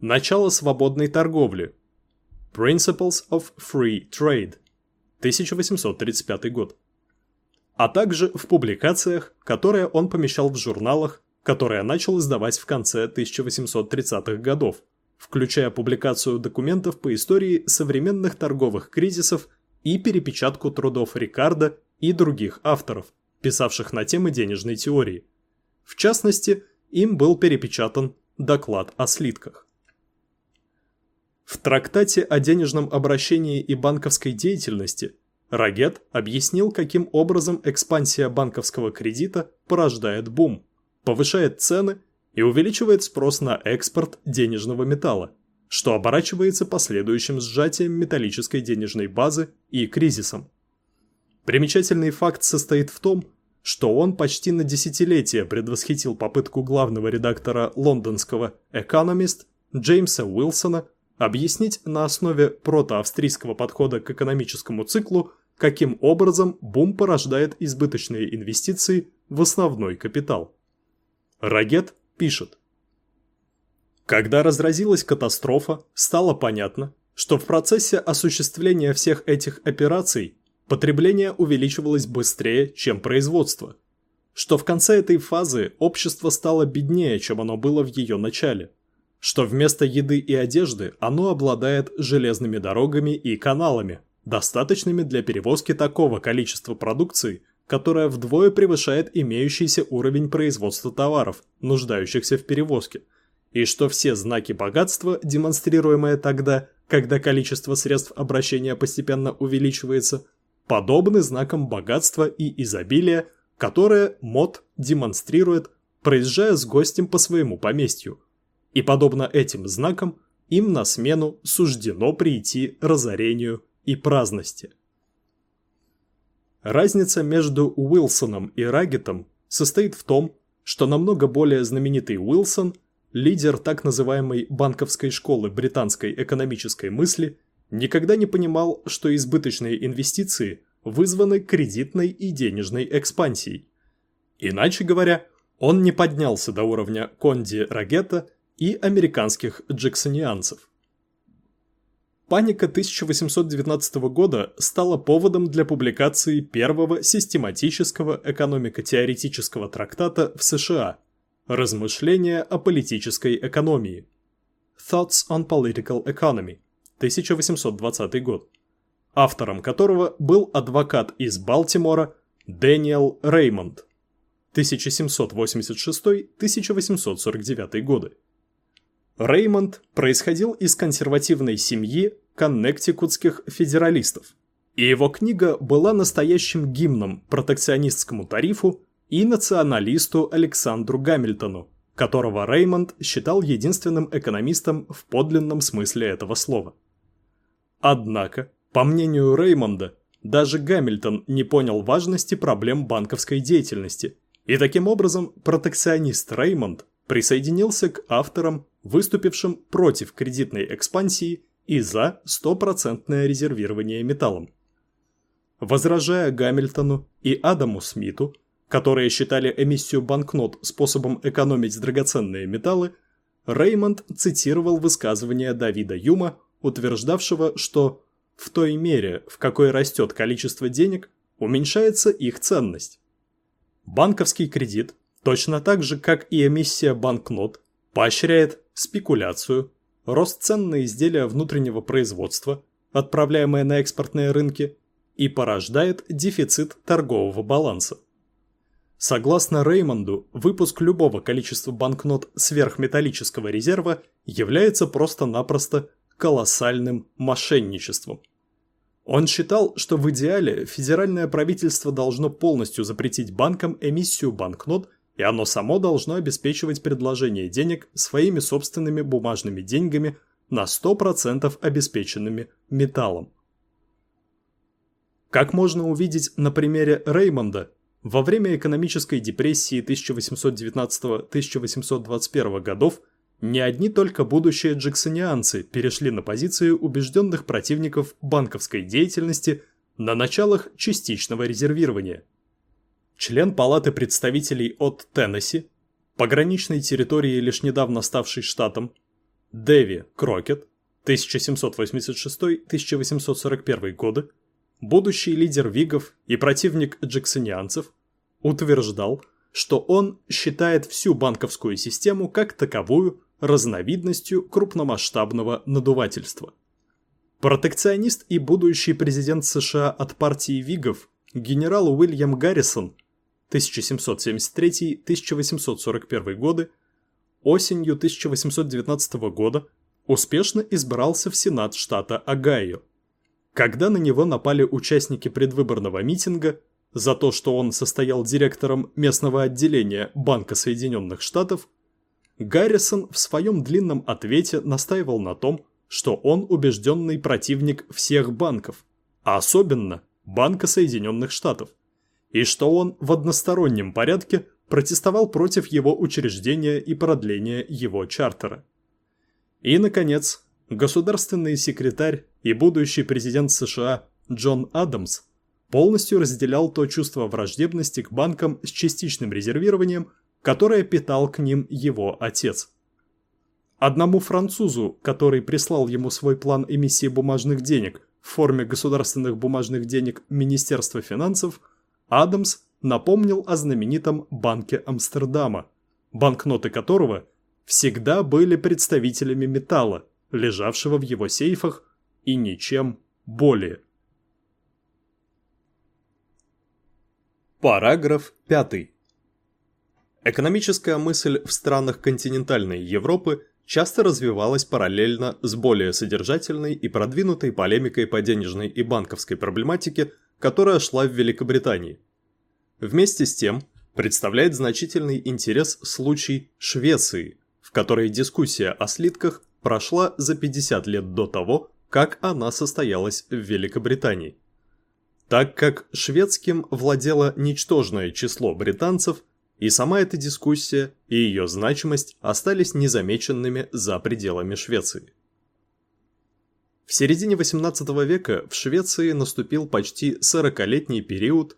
Начало свободной торговли Principles of Free Trade 1835 год. А также в публикациях, которые он помещал в журналах, которые начал издавать в конце 1830-х годов, включая публикацию документов по истории современных торговых кризисов и перепечатку трудов Рикардо и других авторов, писавших на темы денежной теории. В частности, им был перепечатан доклад о слитках. В трактате о денежном обращении и банковской деятельности Рагет объяснил, каким образом экспансия банковского кредита порождает бум, повышает цены и увеличивает спрос на экспорт денежного металла, что оборачивается последующим сжатием металлической денежной базы и кризисом. Примечательный факт состоит в том, что он почти на десятилетие предвосхитил попытку главного редактора лондонского «Economist» Джеймса Уилсона объяснить на основе протоавстрийского подхода к экономическому циклу, каким образом бум порождает избыточные инвестиции в основной капитал. Рагет пишет. Когда разразилась катастрофа, стало понятно, что в процессе осуществления всех этих операций потребление увеличивалось быстрее, чем производство. Что в конце этой фазы общество стало беднее, чем оно было в ее начале. Что вместо еды и одежды оно обладает железными дорогами и каналами, достаточными для перевозки такого количества продукции, которая вдвое превышает имеющийся уровень производства товаров, нуждающихся в перевозке, и что все знаки богатства, демонстрируемые тогда, когда количество средств обращения постепенно увеличивается, подобны знакам богатства и изобилия, которые Мод демонстрирует, проезжая с гостем по своему поместью. И подобно этим знакам, им на смену суждено прийти разорению и праздности. Разница между Уилсоном и Рагетом состоит в том, что намного более знаменитый Уилсон, лидер так называемой банковской школы британской экономической мысли, никогда не понимал, что избыточные инвестиции вызваны кредитной и денежной экспансией. Иначе говоря, он не поднялся до уровня Конди Рагета и американских джексонианцев. Паника 1819 года стала поводом для публикации первого систематического экономико-теоретического трактата в США «Размышления о политической экономии» Thoughts on Political Economy, 1820 год, автором которого был адвокат из Балтимора Дэниел Реймонд, 1786-1849 годы. Реймонд происходил из консервативной семьи коннектикутских федералистов, и его книга была настоящим гимном протекционистскому тарифу и националисту Александру Гамильтону, которого Реймонд считал единственным экономистом в подлинном смысле этого слова. Однако, по мнению Реймонда, даже Гамильтон не понял важности проблем банковской деятельности, и таким образом протекционист Реймонд присоединился к авторам, выступившим против кредитной экспансии и за стопроцентное резервирование металлом. Возражая Гамильтону и Адаму Смиту, которые считали эмиссию банкнот способом экономить драгоценные металлы, Реймонд цитировал высказывание Давида Юма, утверждавшего, что в той мере, в какой растет количество денег, уменьшается их ценность. Банковский кредит, точно так же, как и эмиссия банкнот, поощряет спекуляцию, рост цен на изделия внутреннего производства, отправляемые на экспортные рынки, и порождает дефицит торгового баланса. Согласно Реймонду, выпуск любого количества банкнот сверхметаллического резерва является просто-напросто колоссальным мошенничеством. Он считал, что в идеале федеральное правительство должно полностью запретить банкам эмиссию банкнот, и оно само должно обеспечивать предложение денег своими собственными бумажными деньгами на 100% обеспеченными металлом. Как можно увидеть на примере Реймонда, во время экономической депрессии 1819-1821 годов не одни только будущие джексонианцы перешли на позиции убежденных противников банковской деятельности на началах частичного резервирования. Член Палаты представителей от Теннесси, пограничной территории, лишь недавно ставшей штатом, Дэви Крокет, 1786-1841 годы, будущий лидер Вигов и противник джексонианцев, утверждал, что он считает всю банковскую систему как таковую разновидностью крупномасштабного надувательства. Протекционист и будущий президент США от партии Вигов генерал Уильям Гаррисон 1773-1841 годы осенью 1819 года успешно избрался в Сенат штата Огайо. Когда на него напали участники предвыборного митинга за то, что он состоял директором местного отделения Банка Соединенных Штатов, Гаррисон в своем длинном ответе настаивал на том, что он убежденный противник всех банков, а особенно Банка Соединенных Штатов, и что он в одностороннем порядке протестовал против его учреждения и продления его чартера. И, наконец, государственный секретарь и будущий президент США Джон Адамс полностью разделял то чувство враждебности к банкам с частичным резервированием, которое питал к ним его отец. Одному французу, который прислал ему свой план эмиссии бумажных денег в форме государственных бумажных денег Министерства финансов, Адамс напомнил о знаменитом Банке Амстердама, банкноты которого всегда были представителями металла, лежавшего в его сейфах, и ничем более. Параграф 5. Экономическая мысль в странах континентальной Европы часто развивалась параллельно с более содержательной и продвинутой полемикой по денежной и банковской проблематике, которая шла в Великобритании. Вместе с тем, представляет значительный интерес случай Швеции, в которой дискуссия о слитках прошла за 50 лет до того, как она состоялась в Великобритании. Так как шведским владело ничтожное число британцев – и сама эта дискуссия и ее значимость остались незамеченными за пределами Швеции. В середине XVIII века в Швеции наступил почти 40-летний период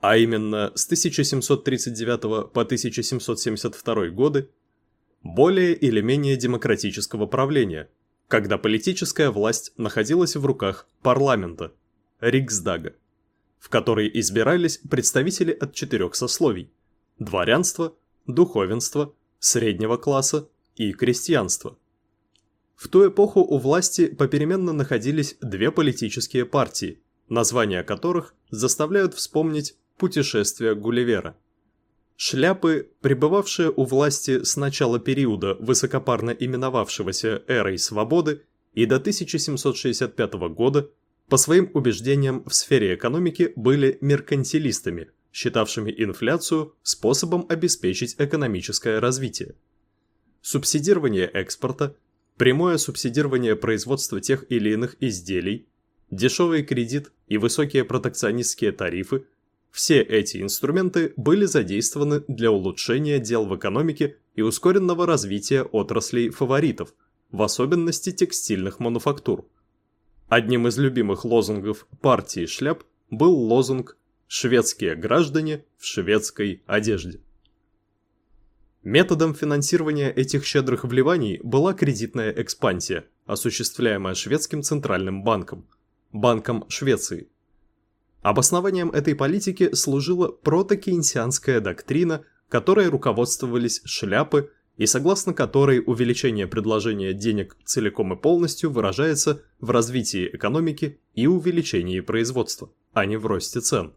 а именно с 1739 по 1772 годы, более или менее демократического правления, когда политическая власть находилась в руках парламента, Риксдага, в который избирались представители от четырех сословий – дворянства, духовенства, среднего класса и крестьянства. В ту эпоху у власти попеременно находились две политические партии, названия которых заставляют вспомнить «Путешествие Гулливера». Шляпы, пребывавшие у власти с начала периода, высокопарно именовавшегося «Эрой свободы» и до 1765 года, по своим убеждениям в сфере экономики были меркантилистами, считавшими инфляцию способом обеспечить экономическое развитие. Субсидирование экспорта, прямое субсидирование производства тех или иных изделий, дешевый кредит и высокие протекционистские тарифы – все эти инструменты были задействованы для улучшения дел в экономике и ускоренного развития отраслей фаворитов, в особенности текстильных мануфактур. Одним из любимых лозунгов партии шляп был лозунг «Шведские граждане в шведской одежде». Методом финансирования этих щедрых вливаний была кредитная экспансия, осуществляемая шведским центральным банком, Банком Швеции – Обоснованием этой политики служила протокейнсианская доктрина, которой руководствовались шляпы и согласно которой увеличение предложения денег целиком и полностью выражается в развитии экономики и увеличении производства, а не в росте цен.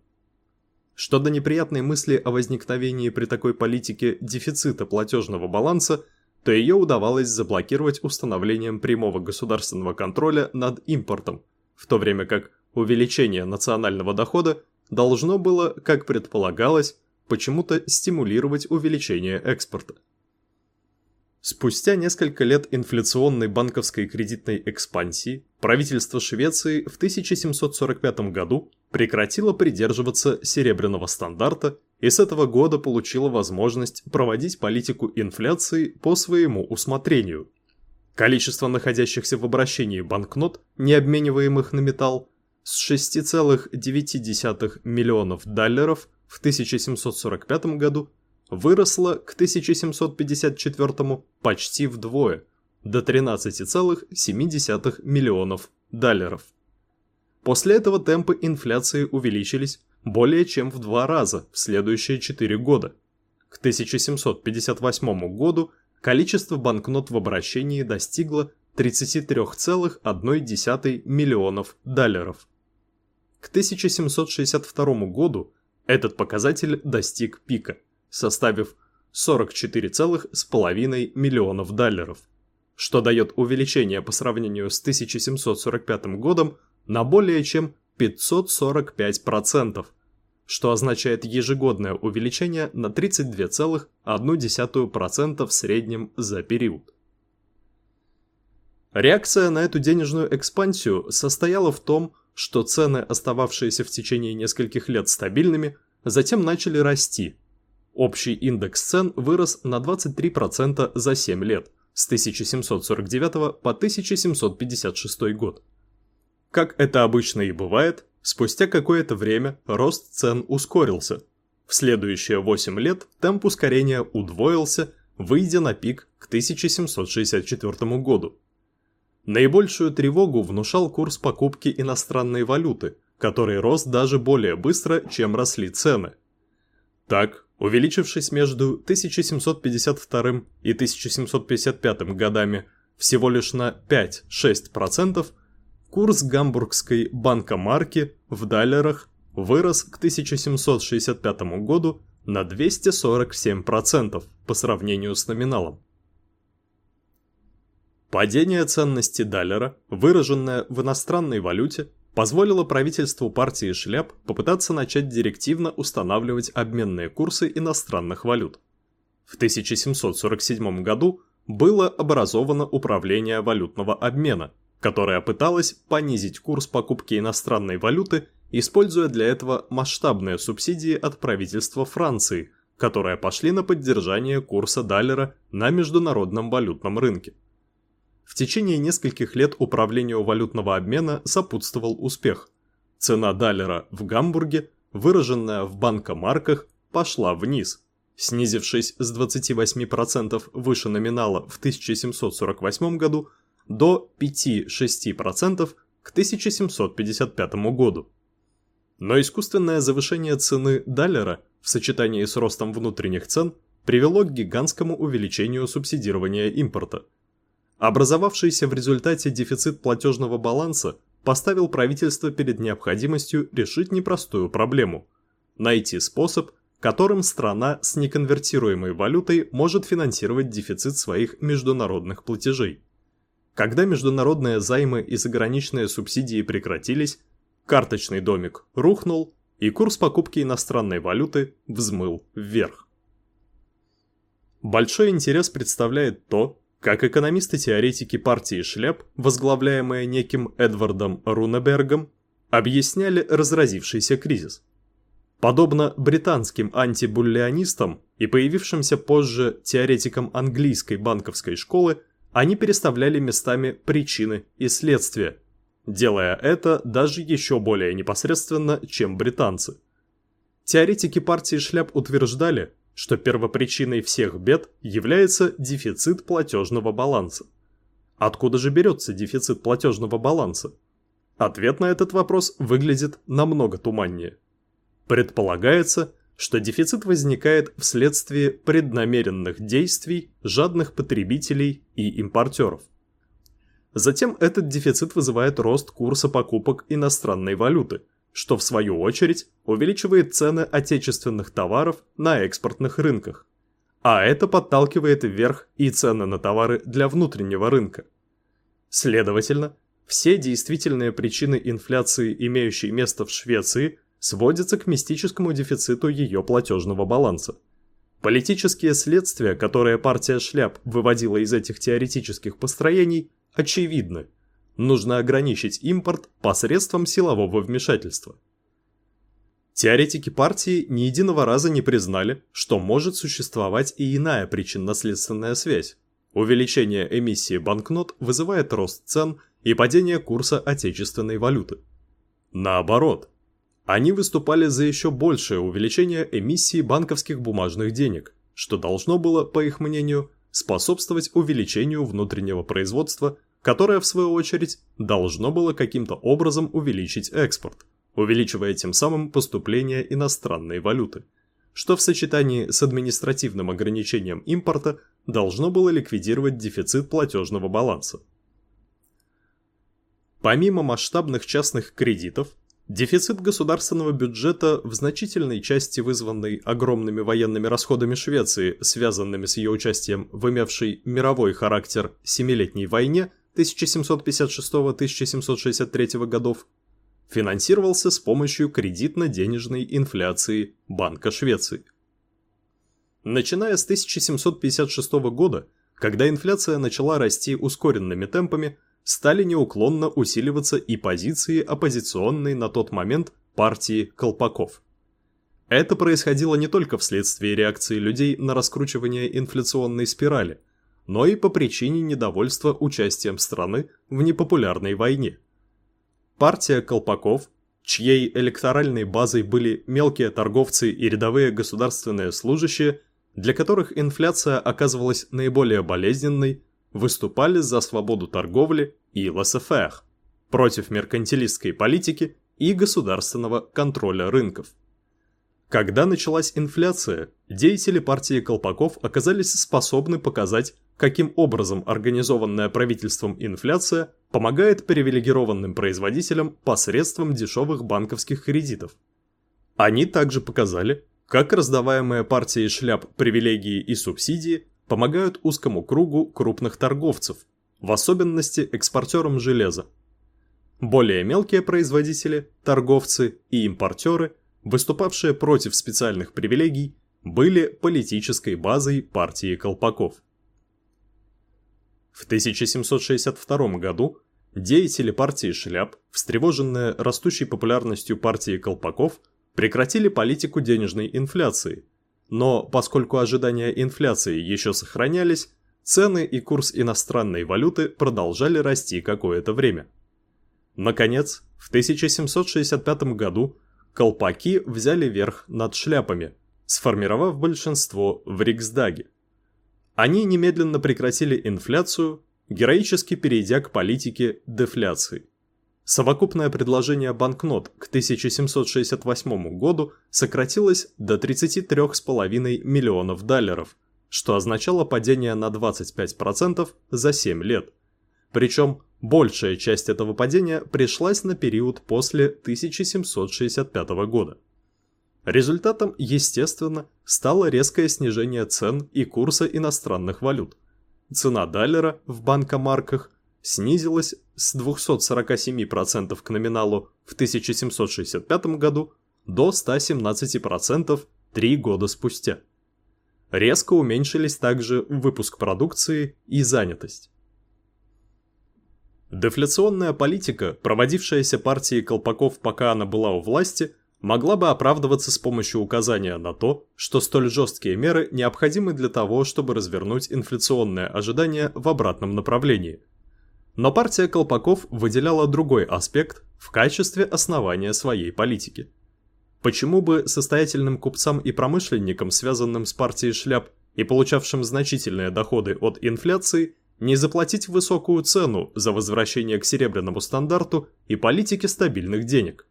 Что до неприятной мысли о возникновении при такой политике дефицита платежного баланса, то ее удавалось заблокировать установлением прямого государственного контроля над импортом, в то время как Увеличение национального дохода должно было, как предполагалось, почему-то стимулировать увеличение экспорта. Спустя несколько лет инфляционной банковской кредитной экспансии правительство Швеции в 1745 году прекратило придерживаться серебряного стандарта и с этого года получило возможность проводить политику инфляции по своему усмотрению. Количество находящихся в обращении банкнот, не обмениваемых на металл, с 6,9 миллионов долларов в 1745 году выросла к 1754 почти вдвое, до 13,7 миллионов долларов. После этого темпы инфляции увеличились более чем в два раза в следующие 4 года. К 1758 году количество банкнот в обращении достигло 33,1 миллионов долларов. К 1762 году этот показатель достиг пика, составив 44,5 миллионов долларов, что дает увеличение по сравнению с 1745 годом на более чем 545%, что означает ежегодное увеличение на 32,1% в среднем за период. Реакция на эту денежную экспансию состояла в том, что цены, остававшиеся в течение нескольких лет стабильными, затем начали расти. Общий индекс цен вырос на 23% за 7 лет, с 1749 по 1756 год. Как это обычно и бывает, спустя какое-то время рост цен ускорился. В следующие 8 лет темп ускорения удвоился, выйдя на пик к 1764 году. Наибольшую тревогу внушал курс покупки иностранной валюты, который рос даже более быстро, чем росли цены. Так, увеличившись между 1752 и 1755 годами всего лишь на 5-6%, курс гамбургской банкомарки в даллерах вырос к 1765 году на 247% по сравнению с номиналом. Падение ценности доллара, выраженное в иностранной валюте, позволило правительству партии шляп попытаться начать директивно устанавливать обменные курсы иностранных валют. В 1747 году было образовано Управление валютного обмена, которое пыталось понизить курс покупки иностранной валюты, используя для этого масштабные субсидии от правительства Франции, которые пошли на поддержание курса доллара на международном валютном рынке. В течение нескольких лет управлению валютного обмена сопутствовал успех. Цена даллера в Гамбурге выраженная в банкомарках, пошла вниз, снизившись с 28% выше номинала в 1748 году до 5-6% к 1755 году. Но искусственное завышение цены Даллера в сочетании с ростом внутренних цен привело к гигантскому увеличению субсидирования импорта. Образовавшийся в результате дефицит платежного баланса поставил правительство перед необходимостью решить непростую проблему – найти способ, которым страна с неконвертируемой валютой может финансировать дефицит своих международных платежей. Когда международные займы и заграничные субсидии прекратились, карточный домик рухнул, и курс покупки иностранной валюты взмыл вверх. Большой интерес представляет то, как экономисты-теоретики партии шляп, возглавляемые неким Эдвардом Рунебергом, объясняли разразившийся кризис. Подобно британским антибуллионистам и появившимся позже теоретикам английской банковской школы, они переставляли местами причины и следствия, делая это даже еще более непосредственно, чем британцы. Теоретики партии шляп утверждали, что первопричиной всех бед является дефицит платежного баланса. Откуда же берется дефицит платежного баланса? Ответ на этот вопрос выглядит намного туманнее. Предполагается, что дефицит возникает вследствие преднамеренных действий жадных потребителей и импортеров. Затем этот дефицит вызывает рост курса покупок иностранной валюты, что в свою очередь увеличивает цены отечественных товаров на экспортных рынках. А это подталкивает вверх и цены на товары для внутреннего рынка. Следовательно, все действительные причины инфляции, имеющие место в Швеции, сводятся к мистическому дефициту ее платежного баланса. Политические следствия, которые партия шляп выводила из этих теоретических построений, очевидны. Нужно ограничить импорт посредством силового вмешательства. Теоретики партии ни единого раза не признали, что может существовать и иная причинно-следственная связь. Увеличение эмиссии банкнот вызывает рост цен и падение курса отечественной валюты. Наоборот, они выступали за еще большее увеличение эмиссии банковских бумажных денег, что должно было, по их мнению, способствовать увеличению внутреннего производства, которое, в свою очередь, должно было каким-то образом увеличить экспорт, увеличивая тем самым поступление иностранной валюты, что в сочетании с административным ограничением импорта должно было ликвидировать дефицит платежного баланса. Помимо масштабных частных кредитов, Дефицит государственного бюджета, в значительной части вызванный огромными военными расходами Швеции, связанными с ее участием в имевшей мировой характер Семилетней войне 1756-1763 годов, финансировался с помощью кредитно-денежной инфляции Банка Швеции. Начиная с 1756 года, когда инфляция начала расти ускоренными темпами, стали неуклонно усиливаться и позиции оппозиционной на тот момент партии Колпаков. Это происходило не только вследствие реакции людей на раскручивание инфляционной спирали, но и по причине недовольства участием страны в непопулярной войне. Партия Колпаков, чьей электоральной базой были мелкие торговцы и рядовые государственные служащие, для которых инфляция оказывалась наиболее болезненной, выступали за свободу торговли и ЛСФР против меркантилистской политики и государственного контроля рынков. Когда началась инфляция, деятели партии Колпаков оказались способны показать, каким образом организованная правительством инфляция помогает привилегированным производителям посредством дешевых банковских кредитов. Они также показали, как раздаваемые партией шляп привилегии и субсидии помогают узкому кругу крупных торговцев, в особенности экспортерам железа. Более мелкие производители, торговцы и импортеры, выступавшие против специальных привилегий, были политической базой партии Колпаков. В 1762 году деятели партии Шляп, встревоженные растущей популярностью партии Колпаков, прекратили политику денежной инфляции, но поскольку ожидания инфляции еще сохранялись, цены и курс иностранной валюты продолжали расти какое-то время. Наконец, в 1765 году колпаки взяли верх над шляпами, сформировав большинство в Риксдаге. Они немедленно прекратили инфляцию, героически перейдя к политике дефляции. Совокупное предложение банкнот к 1768 году сократилось до 33,5 миллионов долларов, что означало падение на 25% за 7 лет. Причем большая часть этого падения пришлась на период после 1765 года. Результатом, естественно, стало резкое снижение цен и курса иностранных валют. Цена доллара в банкомарках снизилась с 247% к номиналу в 1765 году до 117% три года спустя. Резко уменьшились также выпуск продукции и занятость. Дефляционная политика, проводившаяся партией Колпаков, пока она была у власти, могла бы оправдываться с помощью указания на то, что столь жесткие меры необходимы для того, чтобы развернуть инфляционное ожидание в обратном направлении. Но партия Колпаков выделяла другой аспект в качестве основания своей политики. Почему бы состоятельным купцам и промышленникам, связанным с партией шляп и получавшим значительные доходы от инфляции, не заплатить высокую цену за возвращение к серебряному стандарту и политике стабильных денег?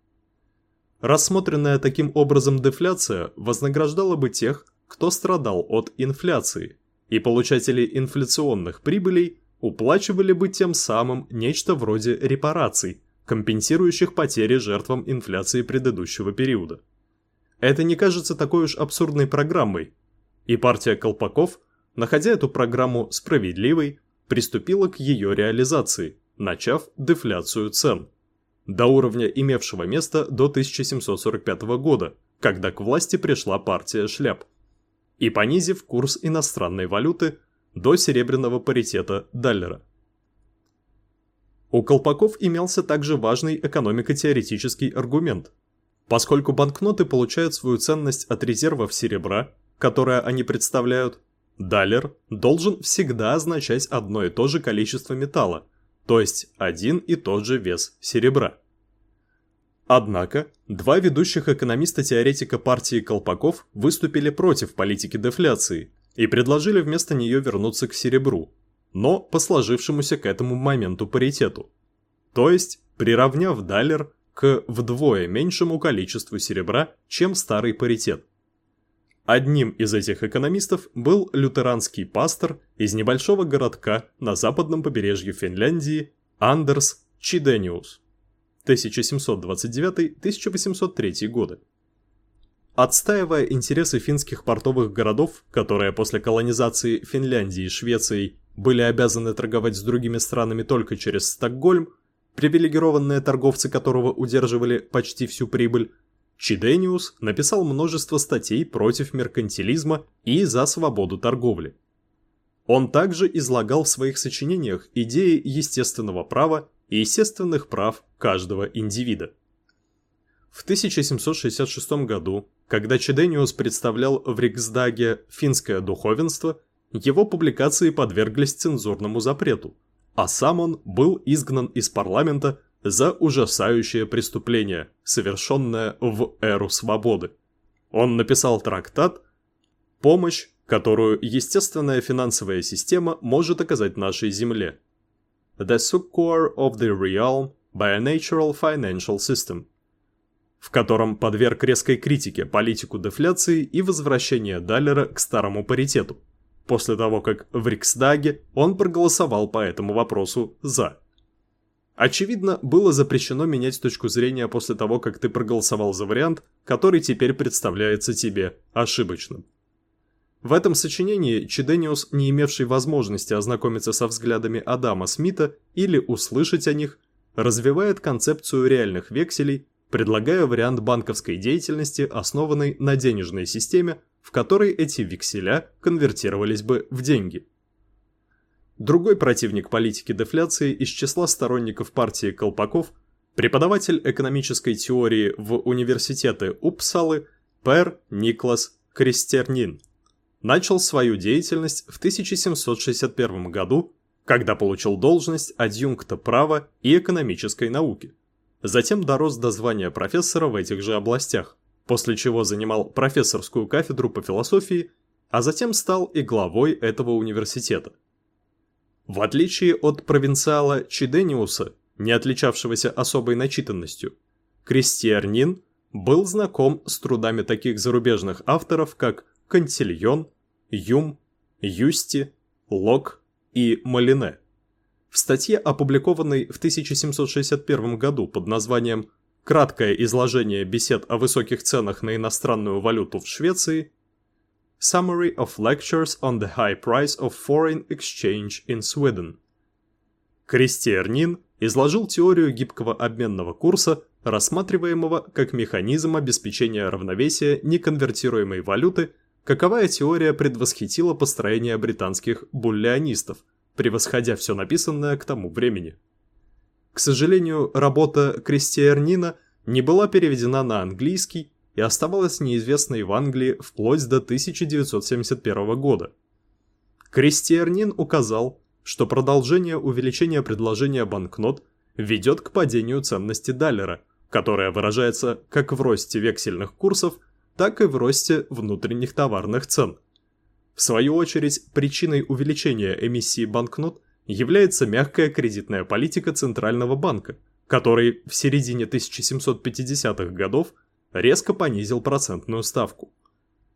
Рассмотренная таким образом дефляция вознаграждала бы тех, кто страдал от инфляции, и получатели инфляционных прибылей уплачивали бы тем самым нечто вроде репараций, компенсирующих потери жертвам инфляции предыдущего периода. Это не кажется такой уж абсурдной программой, и партия Колпаков, находя эту программу справедливой, приступила к ее реализации, начав дефляцию цен до уровня имевшего место до 1745 года, когда к власти пришла партия шляп, и понизив курс иностранной валюты до серебряного паритета Даллера. У Колпаков имелся также важный экономико-теоретический аргумент. Поскольку банкноты получают свою ценность от резервов серебра, которое они представляют, Даллер должен всегда означать одно и то же количество металла, то есть один и тот же вес серебра. Однако, два ведущих экономиста-теоретика партии Колпаков выступили против политики дефляции и предложили вместо нее вернуться к серебру, но по сложившемуся к этому моменту паритету. То есть, приравняв даллер к вдвое меньшему количеству серебра, чем старый паритет. Одним из этих экономистов был лютеранский пастор из небольшого городка на западном побережье Финляндии Андерс Чидениус 1729-1803 годы. Отстаивая интересы финских портовых городов, которые после колонизации Финляндии и Швецией были обязаны торговать с другими странами только через Стокгольм, привилегированные торговцы которого удерживали почти всю прибыль, Чидениус написал множество статей против меркантилизма и за свободу торговли. Он также излагал в своих сочинениях идеи естественного права и естественных прав каждого индивида. В 1766 году когда Чедениус представлял в Риксдаге финское духовенство, его публикации подверглись цензурному запрету, а сам он был изгнан из парламента за ужасающее преступление, совершенное в эру свободы. Он написал трактат «Помощь, которую естественная финансовая система может оказать нашей Земле». The Succor of the Realm by a Natural Financial System – в котором подверг резкой критике политику дефляции и возвращения Даллера к старому паритету, после того, как в Риксдаге он проголосовал по этому вопросу «за». Очевидно, было запрещено менять точку зрения после того, как ты проголосовал за вариант, который теперь представляется тебе ошибочным. В этом сочинении Чедениус, не имевший возможности ознакомиться со взглядами Адама Смита или услышать о них, развивает концепцию реальных векселей предлагая вариант банковской деятельности, основанной на денежной системе, в которой эти векселя конвертировались бы в деньги. Другой противник политики дефляции из числа сторонников партии Колпаков, преподаватель экономической теории в университете Упсалы Пер Никлас Кристернин, начал свою деятельность в 1761 году, когда получил должность адъюнкта права и экономической науки. затем дорос до звания профессора в этих же областях, после чего занимал профессорскую кафедру по философии, а затем стал и главой этого университета. В отличие от провинциала Чидениуса, не отличавшегося особой начитанностью, Кристиарнин был знаком с трудами таких зарубежных авторов, как Кантильон, Юм, Юсти, Лок и Малине. В статье, опубликованной в 1761 году под названием «Краткое изложение бесед о высоких ценах на иностранную валюту в Швеции», Summary of Lectures on the High Price of Foreign Exchange in Sweden. Кристиернин изложил теорию гибкого обменного курса, рассматриваемого как механизм обеспечения равновесия неконвертируемой валюты, каковая теория предвосхитила построение британских буллионистов, превосходя все написанное к тому времени. К сожалению, работа Кристиернина не была переведена на английский и оставалась неизвестной в Англии вплоть до 1971 года. Кристиернин указал, что продолжение увеличения предложения банкнот ведет к падению ценности даллера, которая выражается как в росте вексельных курсов, так и в росте внутренних товарных цен. В свою очередь, причиной увеличения эмиссии банкнот является мягкая кредитная политика Центрального банка, который в середине 1750-х годов резко понизил процентную ставку.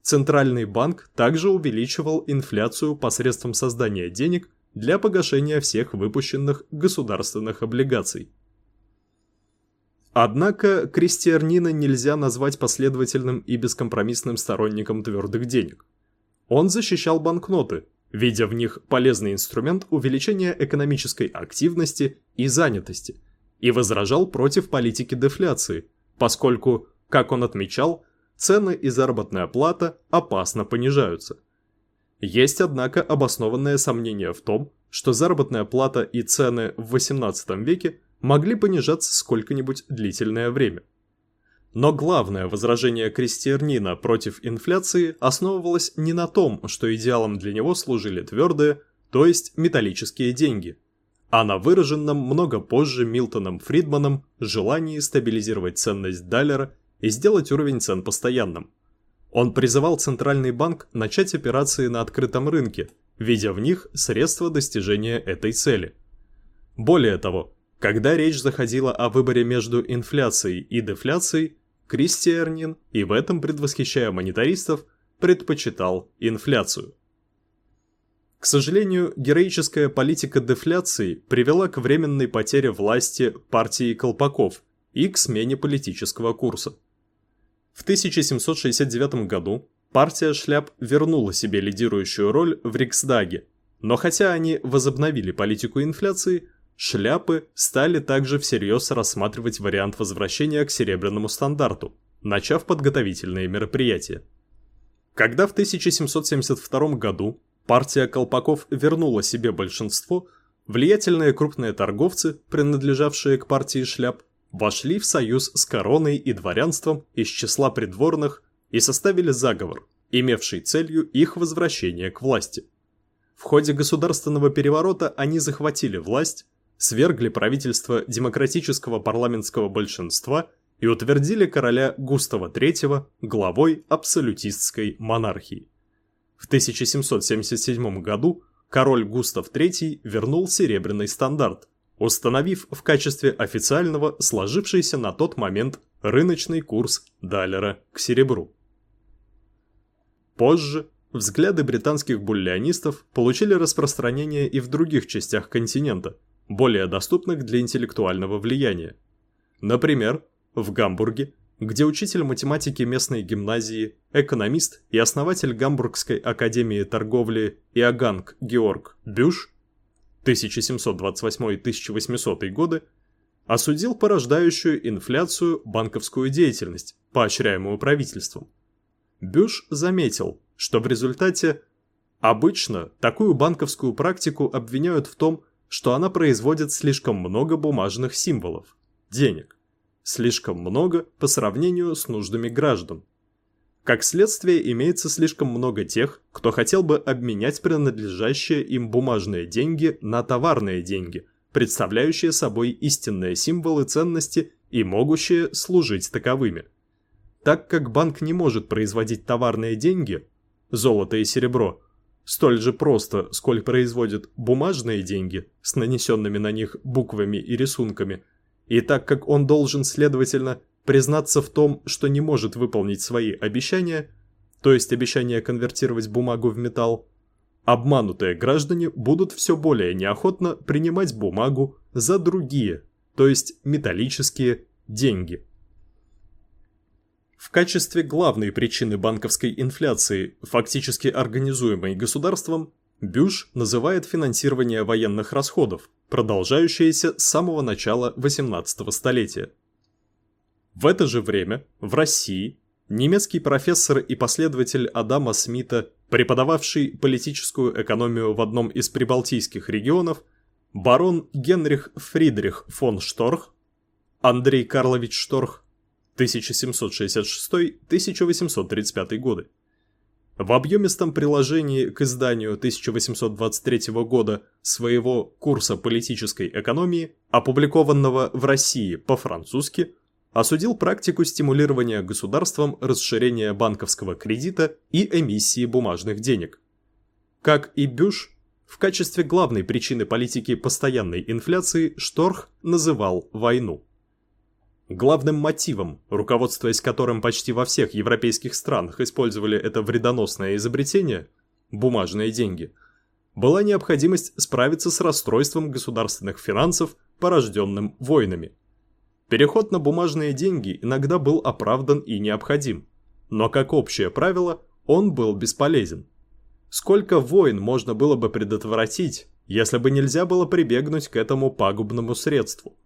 Центральный банк также увеличивал инфляцию посредством создания денег для погашения всех выпущенных государственных облигаций. Однако Кристиарнина нельзя назвать последовательным и бескомпромиссным сторонником твердых денег. Он защищал банкноты, видя в них полезный инструмент увеличения экономической активности и занятости, и возражал против политики дефляции, поскольку как он отмечал, цены и заработная плата опасно понижаются. Есть, однако, обоснованное сомнение в том, что заработная плата и цены в XVIII веке могли понижаться сколько-нибудь длительное время. Но главное возражение Кристиернина против инфляции основывалось не на том, что идеалом для него служили твердые, то есть металлические деньги, а на выраженном много позже Милтоном Фридманом желании стабилизировать ценность даллера и сделать уровень цен постоянным. Он призывал Центральный банк начать операции на открытом рынке, видя в них средства достижения этой цели. Более того, когда речь заходила о выборе между инфляцией и дефляцией, Кристиернин, и в этом предвосхищая монетаристов, предпочитал инфляцию. К сожалению, героическая политика дефляции привела к временной потере власти партии Колпаков и к смене политического курса. В 1769 году партия шляп вернула себе лидирующую роль в Риксдаге, но хотя они возобновили политику инфляции, шляпы стали также всерьез рассматривать вариант возвращения к серебряному стандарту, начав подготовительные мероприятия. Когда в 1772 году партия колпаков вернула себе большинство, влиятельные крупные торговцы, принадлежавшие к партии шляп, вошли в союз с короной и дворянством из числа придворных и составили заговор, имевший целью их возвращение к власти. В ходе государственного переворота они захватили власть, свергли правительство демократического парламентского большинства и утвердили короля Густава III главой абсолютистской монархии. В 1777 году король Густав III вернул серебряный стандарт, установив в качестве официального сложившийся на тот момент рыночный курс даллера к серебру. Позже взгляды британских буллионистов получили распространение и в других частях континента, более доступных для интеллектуального влияния. Например, в Гамбурге, где учитель математики местной гимназии, экономист и основатель Гамбургской академии торговли Иоганг Георг Бюш 1728-1800 годы, осудил порождающую инфляцию банковскую деятельность, поощряемую правительством. Бюш заметил, что в результате обычно такую банковскую практику обвиняют в том, что она производит слишком много бумажных символов, денег, слишком много по сравнению с нуждами граждан. Как следствие, имеется слишком много тех, кто хотел бы обменять принадлежащие им бумажные деньги на товарные деньги, представляющие собой истинные символы ценности и могущие служить таковыми. Так как банк не может производить товарные деньги, золото и серебро, столь же просто, сколь производит бумажные деньги с нанесенными на них буквами и рисунками, и так как он должен, следовательно, признаться в том, что не может выполнить свои обещания, то есть обещание конвертировать бумагу в металл, обманутые граждане будут все более неохотно принимать бумагу за другие, то есть металлические деньги. В качестве главной причины банковской инфляции, фактически организуемой государством, Бюш называет финансирование военных расходов, продолжающееся с самого начала 18 столетия. В это же время в России немецкий профессор и последователь Адама Смита, преподававший политическую экономию в одном из прибалтийских регионов, барон Генрих Фридрих фон Шторх, Андрей Карлович Шторх, 1766-1835 годы. В объемистом приложении к изданию 1823 года своего курса политической экономии, опубликованного в России по-французски, осудил практику стимулирования государством расширения банковского кредита и эмиссии бумажных денег. Как и Бюш, в качестве главной причины политики постоянной инфляции Шторх называл войну. Главным мотивом, руководствуясь которым почти во всех европейских странах использовали это вредоносное изобретение – бумажные деньги – была необходимость справиться с расстройством государственных финансов, порожденным войнами – Переход на бумажные деньги иногда был оправдан и необходим, но как общее правило он был бесполезен. Сколько войн можно было бы предотвратить, если бы нельзя было прибегнуть к этому пагубному средству?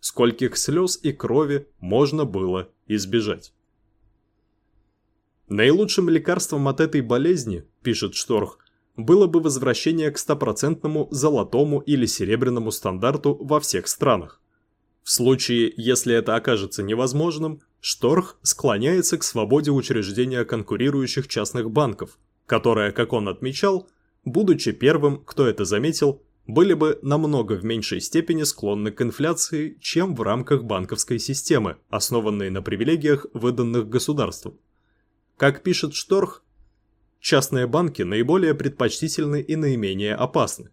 Скольких слез и крови можно было избежать? Наилучшим лекарством от этой болезни, пишет Шторх, было бы возвращение к стопроцентному золотому или серебряному стандарту во всех странах. В случае, если это окажется невозможным, Шторх склоняется к свободе учреждения конкурирующих частных банков, которые, как он отмечал, будучи первым, кто это заметил, были бы намного в меньшей степени склонны к инфляции, чем в рамках банковской системы, основанной на привилегиях, выданных государством. Как пишет Шторх, частные банки наиболее предпочтительны и наименее опасны.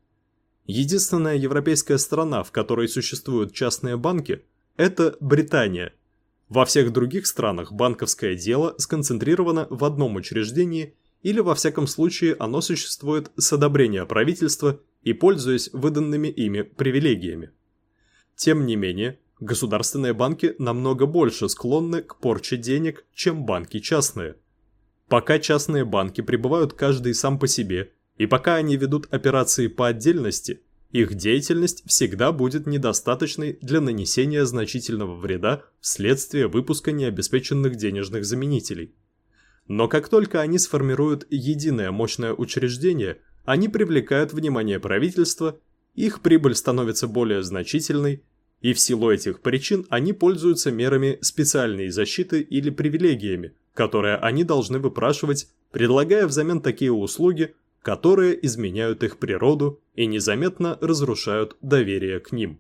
Единственная европейская страна, в которой существуют частные банки, это Британия. Во всех других странах банковское дело сконцентрировано в одном учреждении или во всяком случае оно существует с одобрения правительства и пользуясь выданными ими привилегиями. Тем не менее, государственные банки намного больше склонны к порче денег, чем банки частные. Пока частные банки пребывают каждый сам по себе и пока они ведут операции по отдельности, их деятельность всегда будет недостаточной для нанесения значительного вреда вследствие выпуска необеспеченных денежных заменителей. Но как только они сформируют единое мощное учреждение, они привлекают внимание правительства, их прибыль становится более значительной, и в силу этих причин они пользуются мерами специальной защиты или привилегиями, которые они должны выпрашивать, предлагая взамен такие услуги, которые изменяют их природу и незаметно разрушают доверие к ним.